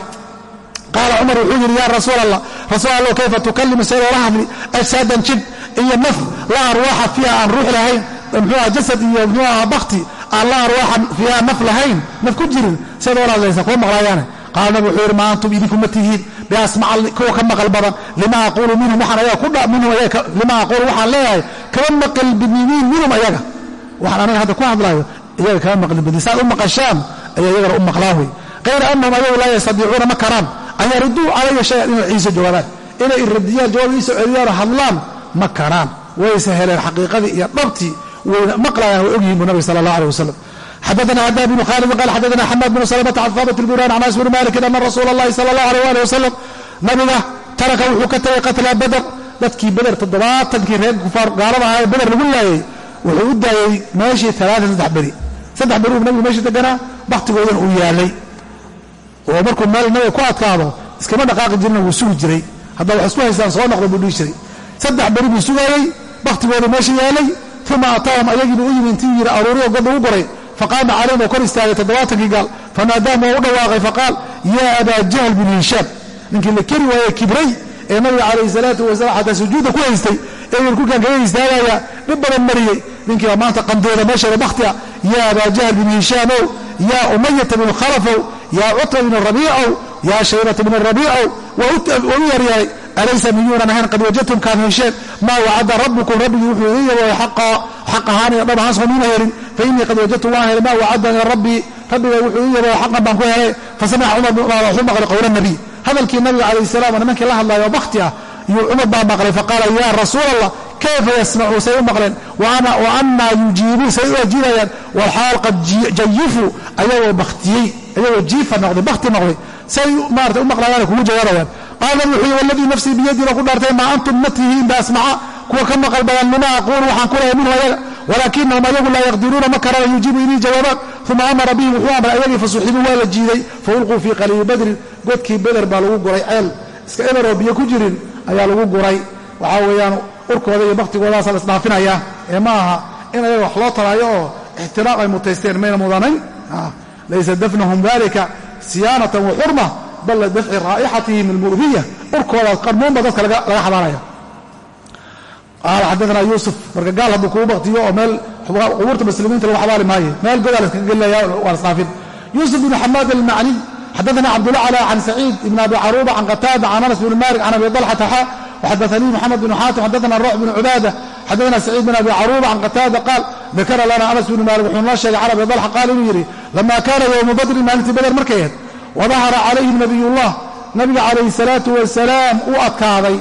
qaala cumar wuxuu yidhi yaa rasuul allah rasuul allah kayfa tukalimu see loola hadli ajsaadan jid iyo naf la arwaaxa fiiha aan ruux lahayn mxuuaha jasad iyo mxuuaha bakti aan la arwaaxa fiiha naf lahayn naf ku jirin. Seed oola hadlaysa kuma maqlaayaane qaala nabig wuxuu yidhi ma antum idinkuma tihiin biasmaca kuwa ka maqal badan lima aquulu minhum waxaan ayaga kudha minhum ayaga lima aquulu waxaan leeyahay kama maqal bidnidiin minhum ayaga. Waxaan anaga hadda ku hadlaayo iyaga kama maqlin badin saad u maqashaan ayaa iyagana u maqlaa wey kayra annahum ayagu laa yastadiicuuna ma karaan an yaruduu calaya shayan inay ciisa jawaabaan inay iradiyaan jawaab iisoo celiyaanoo hadlaan ma karaan. Wayse heleen xaqiiqadii iyo dhabtii. Wayna maqlayaan way ogyihiin bu nabig sala allah aleh wasalam xadana ada bnu khalid qal xadana xamaad bnu salamata can thaabit ilburan can anas bni malikin ana rasuula allahi sala allah aleh alih wasalam nabiga taraka wuxuu ka tagay qatla bader dadkii beder toddobaatankii reer kufaar gaalada ahaa ee beder lagu laayay wuxuu u daayey meeshii alaaan saddex beri. Saddex beri uu nabigu meeshii uu yaalay oo markuu meel nabiga ku adkaado iskama dhaqaaqi jirina wuu sugi jiray. Haddaa wax isku haystaan soo noqda buu dhihi jiray. Saddex beri buu sugayey bakhtigooda meesha yaalay uma ataahum ayagiibu u yimi intii yidhi aruuriyo godda u goray faqaama calayhim oo kor istaagay toddobaatankii gaal. Fanaadaahum waa u dhawaaqay faqaal yaa abaa jahl binu hishaam ninkii la keri waaye kibray ee nabiga calayhi salaatu wasalam xataa sujuudda ku haystay ee wirkukan kaga istaagaya dhib badan mariyey. Ninkii maanta qandooda meeshada bakhtia yaa abaa jahl binu hishaamow yaa umayata binu khalafow yaa cutba binu rabiicow yaa shaybata binu rabiicow waa u yaryahay alaysa miyuunan ahayn qad wajadtum kaad hesheen maa wacada rabbukum rabbigii wuxuu idin yaboohay xaq ahaan iyo dhab ahaan soo miina helin fa innii qad wajadtu waan helay maa wacadanii rabbii rabbiga wuxuu idin yaboohay xaqan baan ku helay fasamica cumar bin umar wuxuu maqlay qowla nabiy hadalkii nabiga calayh salaam oo nimankii la hadlayo oo bakhti ah yuu cumar baa maqlay faqaala yaa rasuul allah kayfa yasmacuu say u maqleen wa annaa yujiibuu say u ajiibayaan walxaal qad jayifuu ayagoo bakhtiyey ayagoo jiifa noqday bakhti noqday say maarata u maqlayaana kugu jawaabayaan qaala wuxuu yii waladii nafsii biyadiina ku dhaartay maa antum ma tihiin biasmaca kuwa ka maqal badan lima aquulu waxaan ku lehay minhu ayaga walaakinahum ayagu laa yaqdiruuna ma karaan yujiibu inii jawaabaan. Uma amara bihim wuxuu amray ayagii fasuxibuu waa la jiiday faulquu fii qaliili badrin godkii beder baa lagu guray ceel iska eberoo biyo ku jirin ayaa lagu guray. Waxaa weeyaan urkooda iyo bakhtigoodaasa la isdhaafinaya ee ma aha in ayaga wax loo talaayo oo ixtiraam ay mutaysteen mayna mudanayn laysa dafnahum dalika siyaanatan wa xurma bal lidafci raa'ixatihim almu'diya urkooda qarmuunba dadka laga xabaanaya qaala xaddaana yuusuf marka gaal hadduu kugu baktiyo oo meel qubuurta muslimiinta lagu xabaali maayo meel godaa laskaga gelilaya waa lasdhaafin yuusuf bn xamaad almacniy xadaana cabdullah cala can saciid ibn abi caruuba can qataada can anas bn malik can abi dalxa taxa waxadaanii moxamed bn xaatim xadaana ruux bn cubaada xadaثna saciid bn abi caruuba can qataada qaal dakara lana anas bn maalik wuxuu noo sheegay can abi dalxa qaal inuu yidhi lama kaana yowma badrin maalintii bader markay ahayd wadahara calayhim nabiyullah nabiga calayhi salaatu wasalaam uu adkaaday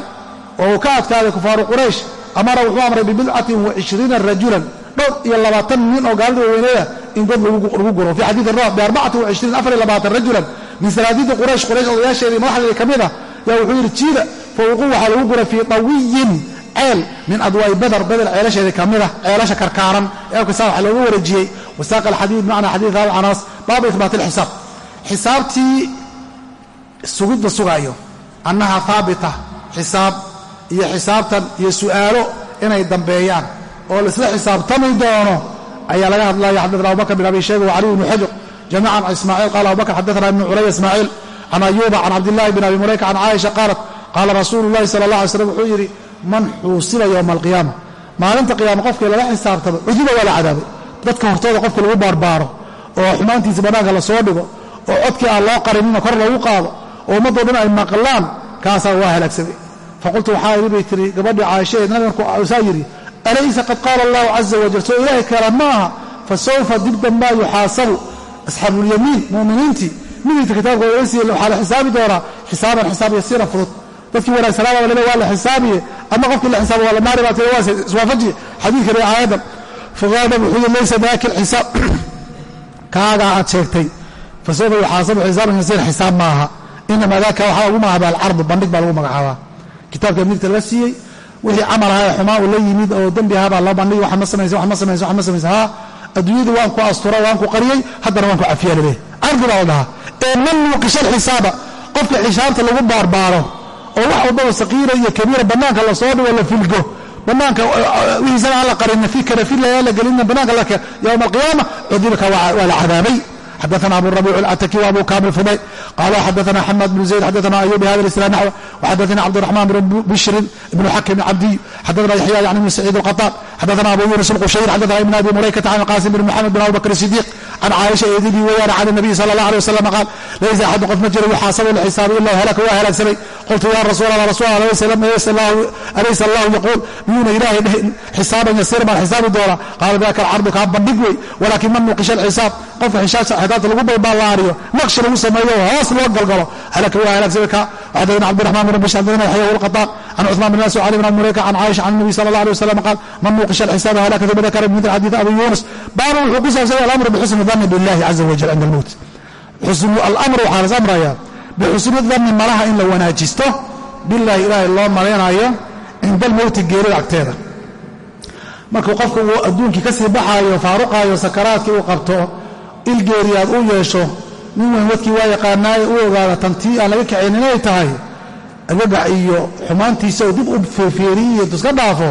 oo uu ka adkaaday kufaaru quraysh amara wuxuu amray bibidcatin waishriina rajulan dhowr iyo labaatan nin oo gaalada weyneeya in god lagu guro fi xadiidi ruux biarbacatin waishriin afar iyo labaatan rajulan min salaadiidi quraysh quraysh odayaasheedii madaxdeedii ka mid ah yaa wuxuu yidhi lagu guray fii tawiyin ceel min adwaa'i badar badar ceelasheedii ka mid ah ceelasha karkaaran ee alkasaa waxa looga wareejiyey wasaaqa alxadiid macna xadiid abi canas baabu ihbaat alxisaab. Xisaabtii sugidda sugaayo annaha haabita xisaab iyo xisaabtan iyo su'aalo inay dambeeyaan oo laisla xisaabtami doono ayaa laga hadlaya xadana abubakr bin abi shayba wacaliy bni xujr jamiican can ismaaciil qaala abubakr xadaana ibnu culaya ismaaciil can ayuuba can cabdillahi bn abi mulayka can caaisha qaalat qaala rasuulu llahi sala allah alay slam wuxuu yidhi man xuusiba yowma alqiyaama maalinta qiyaama qofkii lala xisaabtamo cuduba waa la cadaabay dadka hortooda qofka lagu baarbaaro oo xumaantiisa bannaanka la soo dhigo oo codkii aan loo qarinina kor lagu qaado oo ummaddoo dhan ay maqlaan kaasaa waa halaagsamay faqultu waxaa idhi bay tiri gabadhii caaishaeed nabi markuu saa yidhi alaysa qad qaala allahu caza wajal soo ilaahay kale ma aha fa sawfa dib dambaa yuxaasabu? Asxaabuulyamiin mu'miniintii midigta kitaabkooda laga siiye waxaa la xisaabi doonaa xisaaban xisaab yasiiran fudud dadkii wanaagsanaaba lale waa la xisaabiye ama qofkii la xisaabo waa la naari baa tiri waa aayadan faqaala wuxuu yidhi laysa daaki lxisaab kaagaa aad sheegtay fa sawfa yuxaasabu xisaaban yasiiran xisaab maaha. Inamaa daaka waxaa lagu magacaaba alcardu bandhig baa lagu magacaabaa. Kitaabka midigta la siiyey wixii camal ahaa xumaa uu la yimid oo dembi ahaabaa loo bandhigi waxaad ma samaysa waxaad ma samaysa waxaad ma samaysa haa adduunyadu waan ku astura waan ku qariyey haddana waan ku cafiya laleeyahy cardi baa la dhahaa ee man nuuqisha alxisaaba qofka xisaabta lagu baarbaaro oo wax walbaba saqiira iyo kabiira bannaanka lasoo dhigo la filgo banaanka wixiisana aan la qarinna fi kanafila aan la gelina banaanka la keen yowma alqiyaama cudibka waa la cadaabay xadaثna abu rabic اlcataki وabu kamil fudayl qala xadaثna xamad bn zayd xadaثna ayub bhada اislam naxw وxadaثna cabdالرaحman bn bishrin ibn xakim cabdiy xadaثna yaxya yani bn saciid الqaطاn xadaثna abu yunus الqushayr xadaثna ibn abi mulaykata can qasim bn mxamed bn abubakr الصidiq can caaisha eedidii weeyaan can nabiy sala allah alay wasalam qaal laysa axadu qof ma jiro yuxaasabu lxisaab ila halaka waa halaagsamay qultu ya rasuul allah rasul ala alaysa allahu yaquul miyuuna ilaahay xisaaban yasiira baan xisaabi doonaa qaala daka alcardu kaa bandhig wey walaakin man nuqisha alxisaab qofka xisaabta lagu balballaariyo naqshi lagu sameeyo hoos loo galgalo halaka waa halaagsamay ka xadana cabdiraxman bn bish xadana yaxya wlqataan can cuثman bn mascuud cali bn abi murayka can caaisha can nabi sala allah alيه wasalam qaal man nuqisha alxisaaba halaka uma dakara bimithli xadiid abi yunus baanu wuxuu ku saabsanya alamru bixusni danni billahi caza wajal cinda almowt alamru waxaa las amraya bixusni danni malaha in la wanaajisto bilaahi ilaahay loo malaynayo cinda almowti geerida agteeda markuu qofka uu adduunkii ka sii baxaayo faaruqaayo sakaraadkii uu qabto ilgeeriyaad u yeesho nin weyn wadkii waa yaqaanaaye u ogaada tantii aan laga kacayn inay tahay. Agagax iyo xumaantiisa oo dib u feefeeriyi iyo duska dhaafo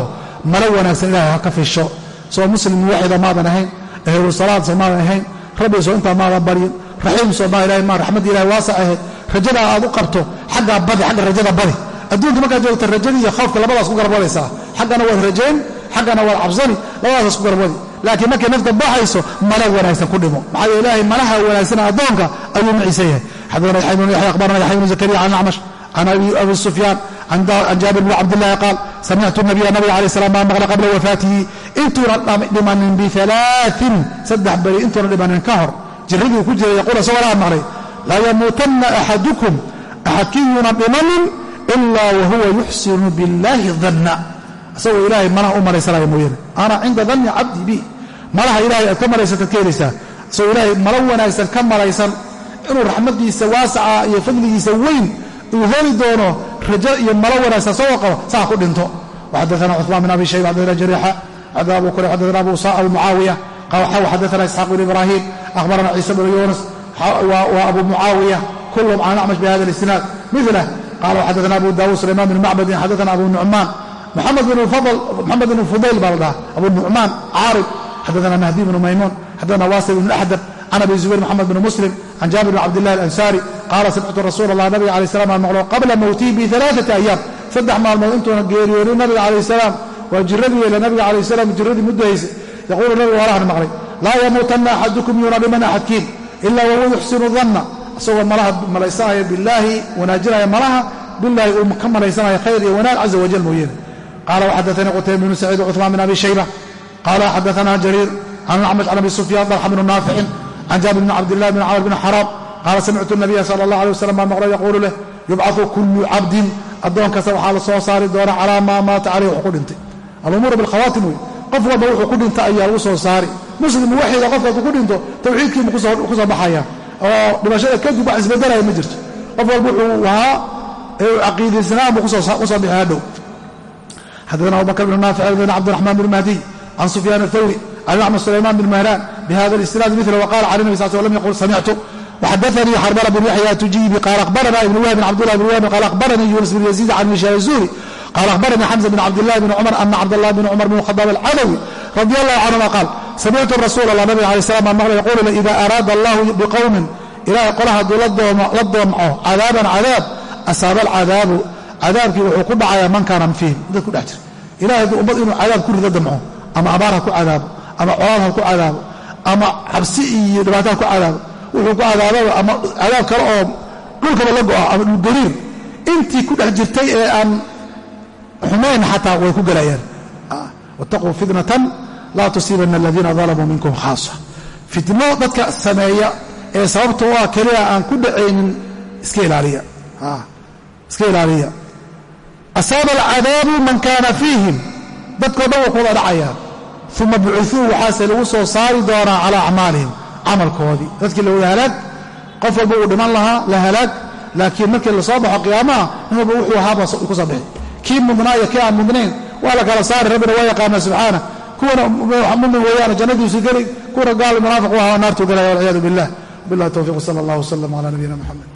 malo wanaagsan ilahay ha ka fisho. Soo muslim muwaxida maadan ahayn ahlu salaad soo maadan ahayn rabbi soo intaa maadan baryin raxiim soo maa ilahay maa raxmadda ilahay waasac ahayd. Rajadaa aad u qabto xaggaa badi xagga rajada badi. Adduunka markaad joogto rajadii iyo khoofka labadaas ku garabadaysaa xaggana waad rajayn xaggana waad cabsani labadaas ku garabadi laakiin markay nafta baxayso mala wanaagsan ku dhimo maxaa yeele ilaahay malaha wanaagsan addoonka ayuu maciisa yahay. Xadana yaxya bnu yaxya akhbarana yaxya bnu zakariya can acmash can abi sufyaan can jaabir bni cabdillahi qaal samictu nabiya nabiga alay salam baa maqla qabla wafaatihi. Intuuna dhimanin bialaain saddex beri intuuna dhimanin ka hor jiradii ku jiray yaquul isagoo laha maqlay laa yamuutanna axadukum axadkii yuunan dhimanin ilaa wahuwa yuxsinu biاllaahi danna isagoo ilaahay malaha u malaysanaya mooyaane. Ana cinda danni cabdi bi. Malaha ilahay aad ka malaysataad ka helaysaa. Isagoo ilaahay malo wanaagsan ka malaysan. Inuu raxmadiisa waasaca iyo fadligiisa weyn uu heli doono rajo iyo malo wanaagsan isagoo qabo saa ku dhinto. Waxadaana cuثmaan bin abi shayba xadana jariixa xadana abu kurayb xadana abu mucaawiya xadana isxaaq bn ibrahim akhbarana ciisa bn yuunus wa abu mucaawiya. Kulhm can acmash bihada اlisnaad milah qala xadana abu dawud sulayman bn macbadin xadana abu maxamed bn fudayl baa la dhaha abu nucmaan caarib xadana mahdi bnu maymuun xadana wasil bn axdab can abi zubayr maxamed bn muslim can jaabir bn cabdillahi alansaari qaala samictu rasuul allah nabiga alay salam aan maqlo qabla mowtihi bialaaثati ayaam saddex maalmood intuuna geeriyoonin nabiga calayh salaam waa jiradii weyle nabiga calayh salam jiradii muddahaysay yaquulu nabigu walahan maqlay laa yamuutanna axadukum yuuna dhiman axadkiin ila wahuwa yuxsinu danna isagoo malaha malaysanaya bilaahi wanaajinaya malaha bilaahi uu ka malaysanaya khayr iyo wanaag caza wajal mooyeene qala waxadaanii qutayba bnu saciid cuثmaan bin abi shayba qala xadaana jariir can acmash can abi sufyaan dalxa bnu naaficin can jaabir bn cabdillahi bn camr bn xaraam qaala samictu nabiya sala allah alay wasalam baa maqlo yaquulu leh yubcau kullu cabdin addoon kasta waxaa la soo saari doona calaa maa maata caleyh wuxuu ku dhintay alumuuru bilkhawaatim wey qof walba wuxuu ku dhinta ayaa lagu soo saari muslim muwaxida qofka hadduu ku dhinto tawxiidkiimu ku soo baxaya oo dhimashada kadib wax isbedelaya ma jirto qof walba wuxuu ahaa ee uu caqiidaysanaa buu ku soo bixi hadhow xadana abubakr bn naafic xadana cabdiraxman bn mahdiy can sufyaan athawri can axmed sulayman bn mahraan bihada isnaad mil waqala can nabi sal sl lam yaqul samictu waxadaanii xarbana bn yaxya tujibi qaala akhbarana ibn wahbin cabdullah bn wahbin qaala akhbaranii yunis bn yaziid can hishaam zuhri qaala akhbaranii xamza bn cabdillahi bn cumar ana cabdllahi bn cumar bn khadaab alcadawi radi allahu canhuma qaal samictu rasuul allah nabiga alay slam baan maqlay yaqulu ida araada allahu biqowmin ilahay qolaha hadduu la doomco cadaaban cadaab asaaba alcadaabu cadaabkii wuxuu ku dhacayaa man kaana fiihim dad ku dhex jira. Ilahay hadduu ummad inuu cadaab ku rido damco ama abaar ha ku cadaabo ama colaad ha ku cadaabo ama xabsi iyo dhibaato ha ku cadaabo wuxuu ku cadaababa ama cadaab kale oo dhulkaba la go'a ama dhulgariir intii ku dhex jirtay ee aan xumayn xataa way ku gelayaan wattaquu fitnatan laa tusiibanna aladiina dalamuu minkum khaasa. Fitno dadka sameeya ee sababta u ah keliya aan ku dhacaynin iska ilaaliya. Iska ilaaliya asaaba alcadaabu man kaana fiihim dadkoo dhan way ku wada dhacayaan uma bucuuu waxaase lagu soo saari doonaa calaa acmaalihim camalkoodii dadkii la wada halaag qof walba uu dhiman lahaa la halaag laakiin markii la soo baxo qiyaamaha nin walba wuxuu ahaaba ku soo bixi kii mudnaa iyo kii aan mudnayn waa la kala saari rabbina waa yaqaana subxaana kuwana mumin weeyaane jannadiisu geli kuwana gaal munaafiq ahaa naartuu galaya walciyaadu billah billahi towfiiq wsala allah wslam cala nabiyina moxamed